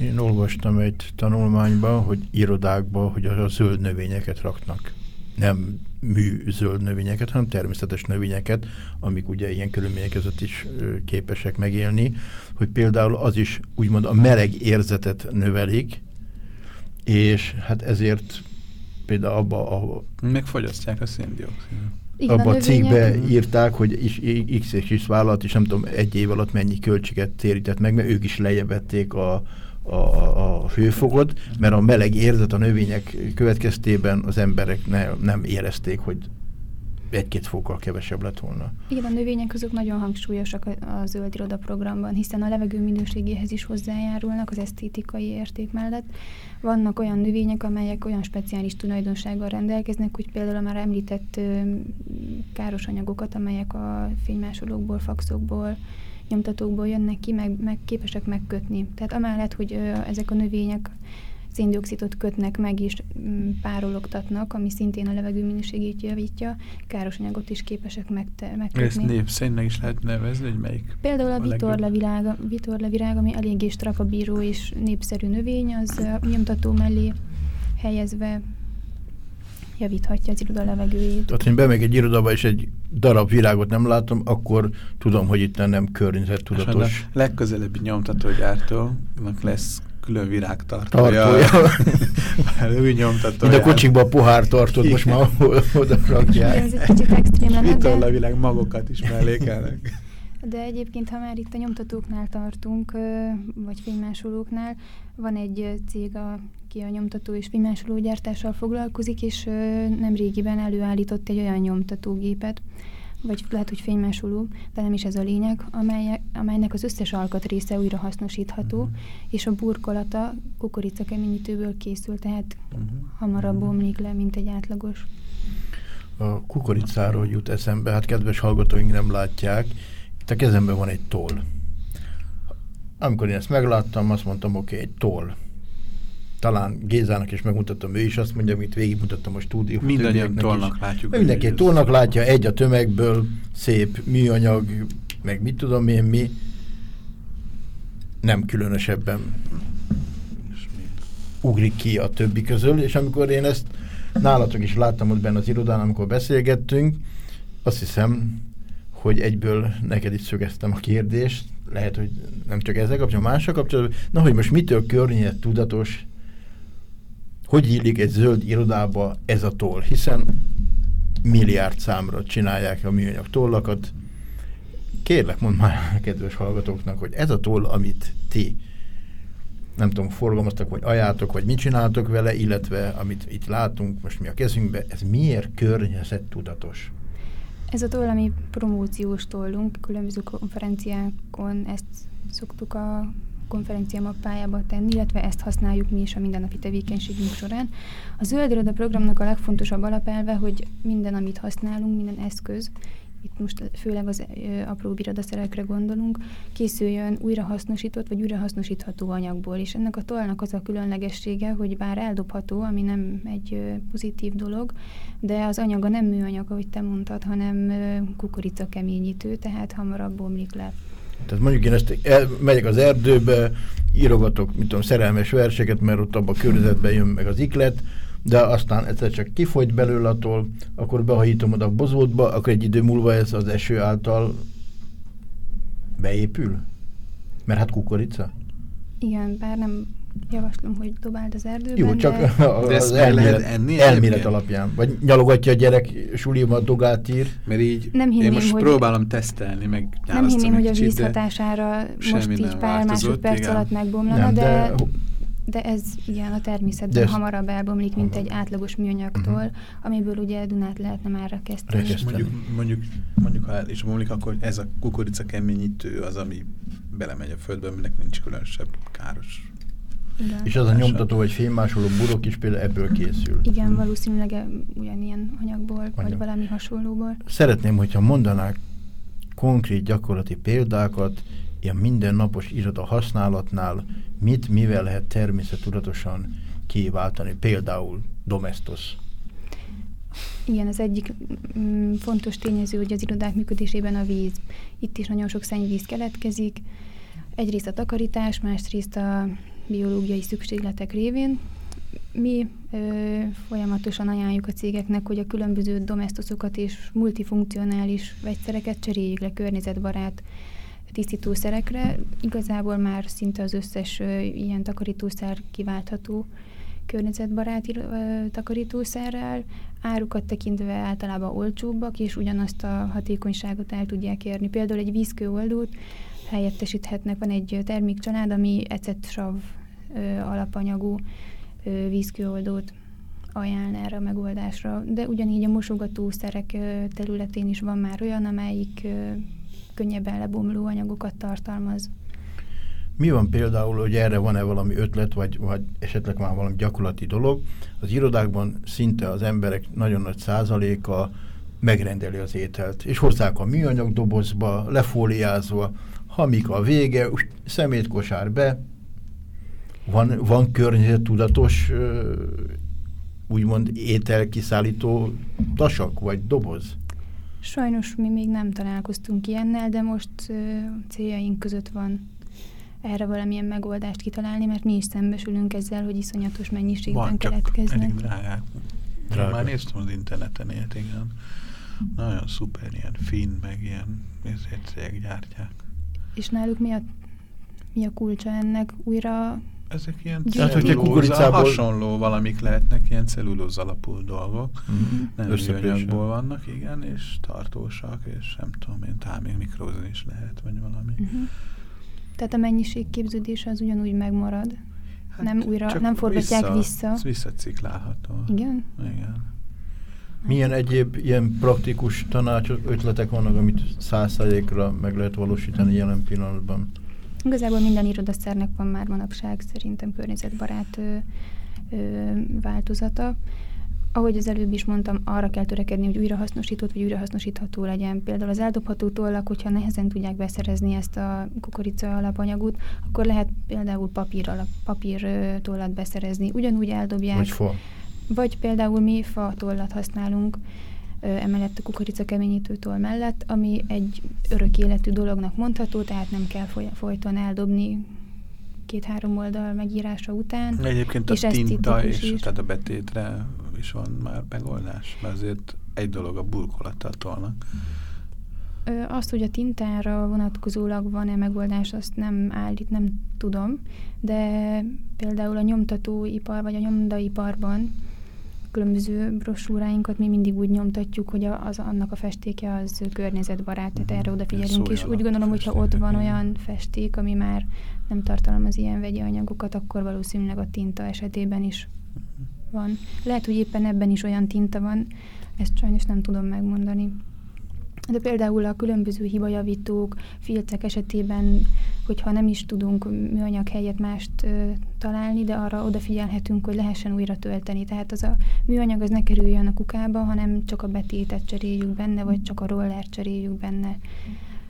Én olvastam egy tanulmányban, hogy irodákban, hogy a zöld növényeket raknak. Nem mű zöld növényeket, hanem természetes növényeket, amik ugye ilyen körülmények között is képesek megélni, hogy például az is úgymond a meleg érzetet növelik, és hát ezért például abba a... Megfogyasztják a széndiokszidot. Abban a cikkbe írták, hogy is, X és X vállalat is nem tudom egy év alatt mennyi költséget térített meg, mert ők is lejjevették a, a, a hőfokot, mert a meleg érzet a növények következtében az emberek ne, nem érezték, hogy egy-két fokkal kevesebb lett volna. Igen, a növények azok nagyon hangsúlyosak a, a zöld iroda programban, hiszen a levegő minőségéhez is hozzájárulnak az esztétikai érték mellett. Vannak olyan növények, amelyek olyan speciális tulajdonsággal rendelkeznek, hogy például a már említett káros anyagokat, amelyek a fénymásolókból, faxokból, nyomtatókból jönnek ki, meg, meg képesek megkötni. Tehát amellett, hogy ö, ezek a növények széndiokszidot kötnek meg és mm, párologtatnak, ami szintén a levegő minőségét javítja, káros anyagot is képesek megte- megkötni. Ezt népszerűnek is lehet nevezni, hogy melyik? Például a, a vitorlevirág, vitorlevirág, ami eléggé strapabíró és népszerű növény, az nyomtató mellé helyezve javíthatja az iroda levegőjét. Tehát, hogy bemegy egy irodába, és egy darab virágot nem látom, akkor tudom, hogy itt nem környezettudatos. a legközelebbi nyomtatógyártónak lesz külön virágtartója. Tartója. ő nyomtatója. Mint a kocsikban pohár tartott, most már oda rakják. Ez egy kicsit extrém lenne, Vitorlavileg magokat is mellékelnek. De egyébként, ha már itt a nyomtatóknál tartunk, vagy fénymásolóknál, van egy cég, aki a nyomtató és fénymásológyártással foglalkozik, és nem régiben előállított egy olyan nyomtatógépet, vagy lehet, hogy fénymásoló, de nem is ez a lényeg, amely, amelynek az összes alkatrésze újra hasznosítható, uh-huh. és a burkolata kukoricakeményítőből készül, tehát uh-huh. hamarabb omlik le, mint egy átlagos. A kukoricáról jut eszembe, hát kedves hallgatóink nem látják, a kezemben van egy toll. Amikor én ezt megláttam, azt mondtam, oké, okay, egy toll talán Gézának is megmutatom, ő is azt mondja, amit végigmutattam a stúdió. Mindannyian tolnak is. látjuk. Mindenki egy tolnak látja, egy a tömegből, szép műanyag, meg mit tudom én mi. Nem különösebben ugrik ki a többi közül, és amikor én ezt nálatok is láttam ott benne az irodán, amikor beszélgettünk, azt hiszem, hogy egyből neked is szögeztem a kérdést, lehet, hogy nem csak ezzel kapcsolatban, mással kapcsolatban, na, hogy most mitől környezet tudatos hogy illik egy zöld irodába ez a toll, hiszen milliárd számra csinálják a műanyag tollakat. Kérlek, mondd már a kedves hallgatóknak, hogy ez a toll, amit ti nem tudom, forgalmaztak, vagy ajánltok, vagy mit csináltok vele, illetve amit itt látunk most mi a kezünkbe, ez miért környezettudatos? Ez a toll, ami promóciós tollunk, különböző konferenciákon ezt szoktuk a konferencia mappájába tenni, illetve ezt használjuk mi is a mindennapi tevékenységünk során. A zöld iroda programnak a legfontosabb alapelve, hogy minden, amit használunk, minden eszköz, itt most főleg az apró biradaszerekre gondolunk, készüljön újrahasznosított vagy újrahasznosítható anyagból, és ennek a tollnak az a különlegessége, hogy bár eldobható, ami nem egy pozitív dolog, de az anyaga nem műanyag, ahogy te mondtad, hanem kukorica keményítő, tehát hamarabb bomlik le. Tehát mondjuk én ezt el, megyek az erdőbe, írogatok, mit tudom, szerelmes verseket, mert ott abban a környezetben jön meg az iklet, de aztán egyszer csak kifogy belőle attól, akkor behajítom oda a bozótba, akkor egy idő múlva ez az eső által beépül? Mert hát kukorica? Igen, bár nem javaslom, hogy dobáld az erdőben. Jó, csak de... az elmélet, enni, elmélet alapján. Vagy nyalogatja a gyerek suliba dogát ír. Mert így nem hinném, én most hogy próbálom tesztelni, meg Nem hinném, hogy a víz hatására most így pár másodperc igen. alatt megbomlana, nem, de, de, de ez igen a természetben ez... hamarabb elbomlik, mint egy átlagos műanyagtól, uh-huh. amiből ugye Dunát lehetne már kezdeni. Mondjuk, mondjuk, mondjuk, ha el is bomlik, akkor ez a kukorica keményítő az, ami belemegy a földbe, aminek nincs különösebb káros igen. És az a nyomtató vagy fémmásoló burok is például ebből készül. Igen, valószínűleg e- ugyanilyen anyagból, Anyag. vagy valami hasonlóból. Szeretném, hogyha mondanák konkrét gyakorlati példákat, ilyen mindennapos iroda használatnál, mit, mivel lehet természetudatosan kiváltani, például domestos. Igen, az egyik mm, fontos tényező, hogy az irodák működésében a víz. Itt is nagyon sok szennyvíz keletkezik. Egyrészt a takarítás, másrészt a biológiai szükségletek révén. Mi ö, folyamatosan ajánljuk a cégeknek, hogy a különböző domestoszokat és multifunkcionális vegyszereket cseréljük le környezetbarát tisztítószerekre. Igazából már szinte az összes ilyen takarítószer kiváltható környezetbarát ö, takarítószerrel, árukat tekintve általában olcsóbbak, és ugyanazt a hatékonyságot el tudják érni. Például egy vízkőoldót helyettesíthetnek. Van egy termékcsalád, ami ecetsav alapanyagú vízkőoldót ajánl erre a megoldásra. De ugyanígy a mosogatószerek területén is van már olyan, amelyik könnyebben lebomló anyagokat tartalmaz. Mi van például, hogy erre van-e valami ötlet, vagy, vagy esetleg már valami gyakorlati dolog? Az irodákban szinte az emberek nagyon nagy százaléka megrendeli az ételt, és hozzák a műanyag dobozba, lefóliázva, hamik a vége, szemétkosár be, van, van környezettudatos úgymond ételkiszállító tasak vagy doboz? Sajnos mi még nem találkoztunk ilyennel, de most ö, céljaink között van erre valamilyen megoldást kitalálni, mert mi is szembesülünk ezzel, hogy iszonyatos mennyiségben van, keletkeznek. Elég drágák. Drága. Már néztem az interneten ilyet, igen. Nagyon szuper, ilyen finn, meg ilyen cégek gyártják. És náluk mi a, mi a kulcsa ennek? Újra ezek ilyen cellulóza, hasonló valamik lehetnek, ilyen cellulóz alapú dolgok. Mm -hmm. Nem műanyagból vannak, igen, és tartósak, és nem tudom én, talán még mikrózni is lehet, vagy valami. Mm -hmm. Tehát a mennyiség képződése az ugyanúgy megmarad? Hát nem újra, nem forgatják vissza? vissza. Visszaciklálható. Igen? Igen. Milyen egyéb ilyen praktikus tanácsok, ötletek vannak, amit százszázalékra meg lehet valósítani jelen pillanatban? Igazából minden irodaszernek van már manapság szerintem környezetbarát ö, ö, változata. Ahogy az előbb is mondtam, arra kell törekedni, hogy újrahasznosított vagy újrahasznosítható legyen. Például az eldobható tollak, hogyha nehezen tudják beszerezni ezt a kukorica alapanyagot, akkor lehet például papír, alap, papír tollat beszerezni. Ugyanúgy eldobják. Vagy fa. Vagy például mi fa tollat használunk emellett a kukorica keményítőtől mellett, ami egy örök életű dolognak mondható, tehát nem kell foly folyton eldobni két-három oldal megírása után. Egyébként és a tinta és is. tehát a betétre is van már megoldás, mert azért egy dolog a burkolattal tolnak. Azt, hogy a tintára vonatkozólag van-e megoldás, azt nem állít, nem tudom, de például a nyomtatóipar vagy a nyomdaiparban különböző brosúráinkat mi mindig úgy nyomtatjuk, hogy az, annak a festéke az környezetbarát, tehát erre odafigyelünk, és úgy gondolom, hogyha ott van olyan festék, ami már nem tartalmaz ilyen vegyi anyagokat, akkor valószínűleg a tinta esetében is van. Lehet, hogy éppen ebben is olyan tinta van, ezt sajnos nem tudom megmondani. De például a különböző hibajavítók, filcek esetében, hogyha nem is tudunk műanyag helyett mást ö, találni, de arra odafigyelhetünk, hogy lehessen újra tölteni. Tehát az a műanyag az ne kerüljön a kukába, hanem csak a betétet cseréljük benne, vagy csak a roller cseréljük benne.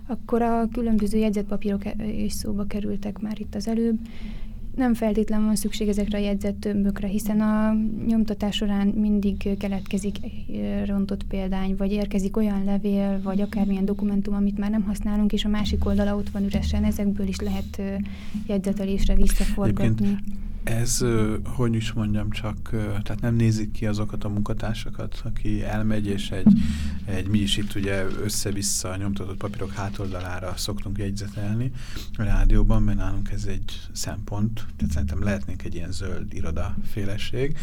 Akkor a különböző jegyzetpapírok is szóba kerültek már itt az előbb, nem feltétlenül van szükség ezekre a jegyzett hiszen a nyomtatás során mindig keletkezik rontott példány, vagy érkezik olyan levél, vagy akármilyen dokumentum, amit már nem használunk, és a másik oldala ott van üresen, ezekből is lehet jegyzetelésre visszaforgatni. Egyébként ez, hogy is mondjam, csak tehát nem nézik ki azokat a munkatársakat, aki elmegy, és egy, egy mi is itt ugye össze-vissza nyomtatott papírok hátoldalára szoktunk jegyzetelni a rádióban, mert nálunk ez egy szempont, tehát szerintem lehetnénk egy ilyen zöld irodaféleség.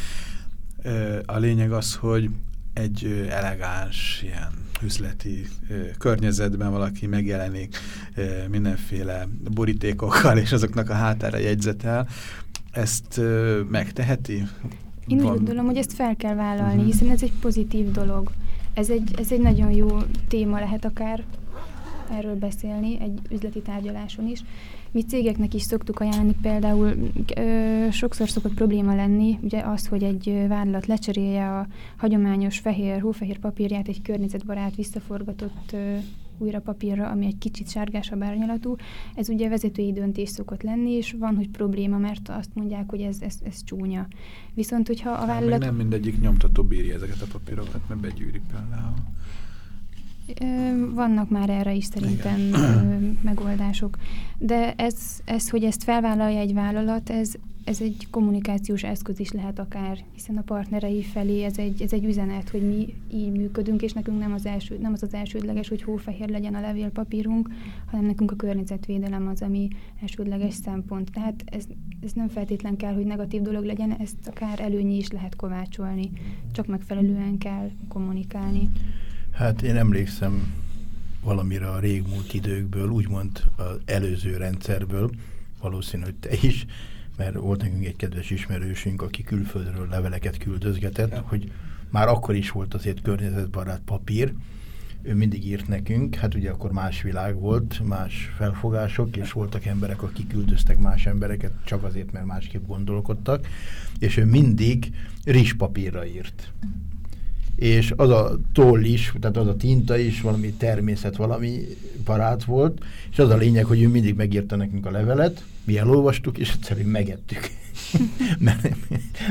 A lényeg az, hogy egy elegáns, ilyen üzleti környezetben valaki megjelenik mindenféle borítékokkal, és azoknak a hátára jegyzetel, ezt ö, megteheti? Én Van... úgy gondolom, hogy ezt fel kell vállalni, -huh. hiszen ez egy pozitív dolog. Ez egy, ez egy nagyon jó téma lehet akár erről beszélni, egy üzleti tárgyaláson is. Mi cégeknek is szoktuk ajánlani, például ö, sokszor szokott probléma lenni, ugye az, hogy egy vállalat lecserélje a hagyományos fehér, hófehér papírját egy környezetbarát, visszaforgatott ö, újra papírra, ami egy kicsit sárgásabb árnyalatú. Ez ugye vezetői döntés szokott lenni, és van, hogy probléma, mert azt mondják, hogy ez, ez, ez csúnya. Viszont, hogyha a vállalat... nem mindegyik nyomtató bírja ezeket a papírokat, mert begyűri például. Vannak már erre is szerintem Igen. megoldások. De ez, ez, hogy ezt felvállalja egy vállalat, ez, ez egy kommunikációs eszköz is lehet akár, hiszen a partnerei felé ez egy, ez egy üzenet, hogy mi így működünk, és nekünk nem az, első, nem az az elsődleges, hogy hófehér legyen a levélpapírunk, hanem nekünk a környezetvédelem az, ami elsődleges szempont. Tehát ez, ez nem feltétlen kell, hogy negatív dolog legyen, ezt akár előnyi is lehet kovácsolni, csak megfelelően kell kommunikálni. Hát én emlékszem valamire a régmúlt időkből, úgymond az előző rendszerből, valószínű, hogy te is, mert volt nekünk egy kedves ismerősünk, aki külföldről leveleket küldözgetett, ja. hogy már akkor is volt azért környezetbarát papír, ő mindig írt nekünk, hát ugye akkor más világ volt, más felfogások, és voltak emberek, akik küldöztek más embereket, csak azért, mert másképp gondolkodtak, és ő mindig rizspapírra írt és az a toll is, tehát az a tinta is valami természet, valami parát volt, és az a lényeg, hogy ő mindig megírta nekünk a levelet, mi elolvastuk, és egyszerűen megettük. mert,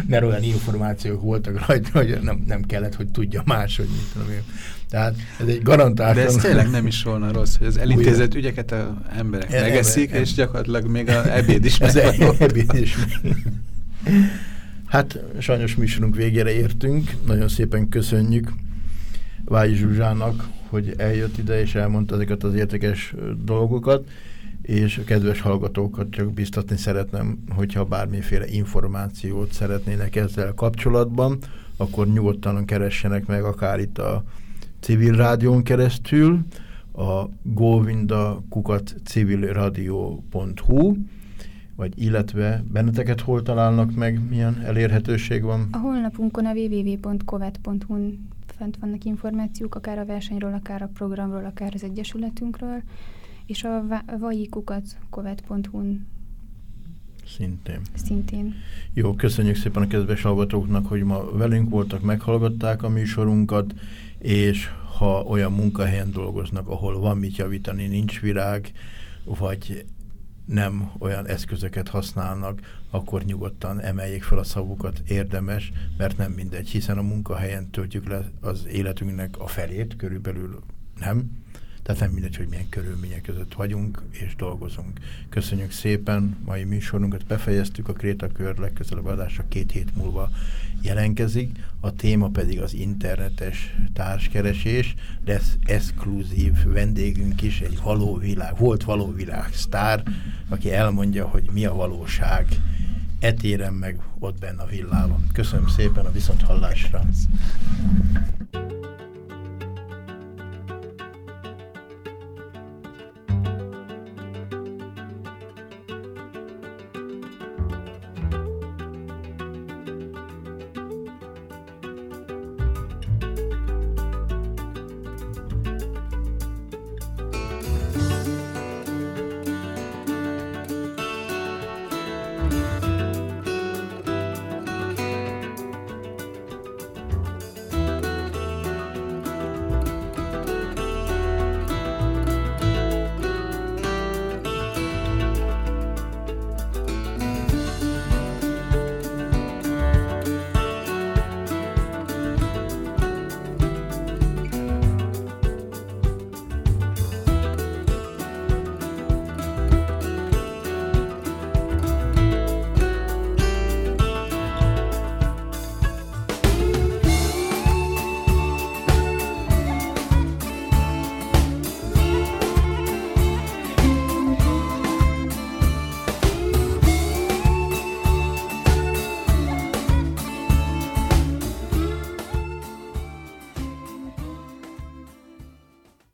mert olyan információk voltak rajta, hogy nem, nem kellett, hogy tudja más, hogy mit tudom én. Tehát ez egy garantált. De ez tényleg nem is volna rossz, hogy az elintézett ügyeket az emberek e, megeszik, e, és gyakorlatilag még az ebéd is Ez ebéd is Hát sajnos műsorunk végére értünk. Nagyon szépen köszönjük Vágyi Zsuzsának, hogy eljött ide és elmondta ezeket az értékes dolgokat, és a kedves hallgatókat csak biztatni szeretném, hogyha bármiféle információt szeretnének ezzel kapcsolatban, akkor nyugodtan keressenek meg akár itt a civil rádión keresztül, a govinda kukat civilradio.hu, vagy illetve benneteket hol találnak meg, milyen elérhetőség van? A honlapunkon a www.covet.hu-n fent vannak információk, akár a versenyről, akár a programról, akár az egyesületünkről, és a vaikukat covet.hu-n Szintén. Szintén. Jó, köszönjük szépen a kedves hallgatóknak, hogy ma velünk voltak, meghallgatták a műsorunkat, és ha olyan munkahelyen dolgoznak, ahol van mit javítani, nincs virág, vagy nem olyan eszközöket használnak, akkor nyugodtan emeljék fel a szavukat, érdemes, mert nem mindegy, hiszen a munkahelyen töltjük le az életünknek a felét, körülbelül nem, tehát nem mindegy, hogy milyen körülmények között vagyunk és dolgozunk. Köszönjük szépen, mai műsorunkat befejeztük, a Krétakör legközelebb adása két hét múlva jelentkezik, a téma pedig az internetes társkeresés, lesz exkluzív vendégünk is, egy való világ, volt való világ sztár, aki elmondja, hogy mi a valóság etéren meg ott benne a villában. Köszönöm szépen a viszonthallásra!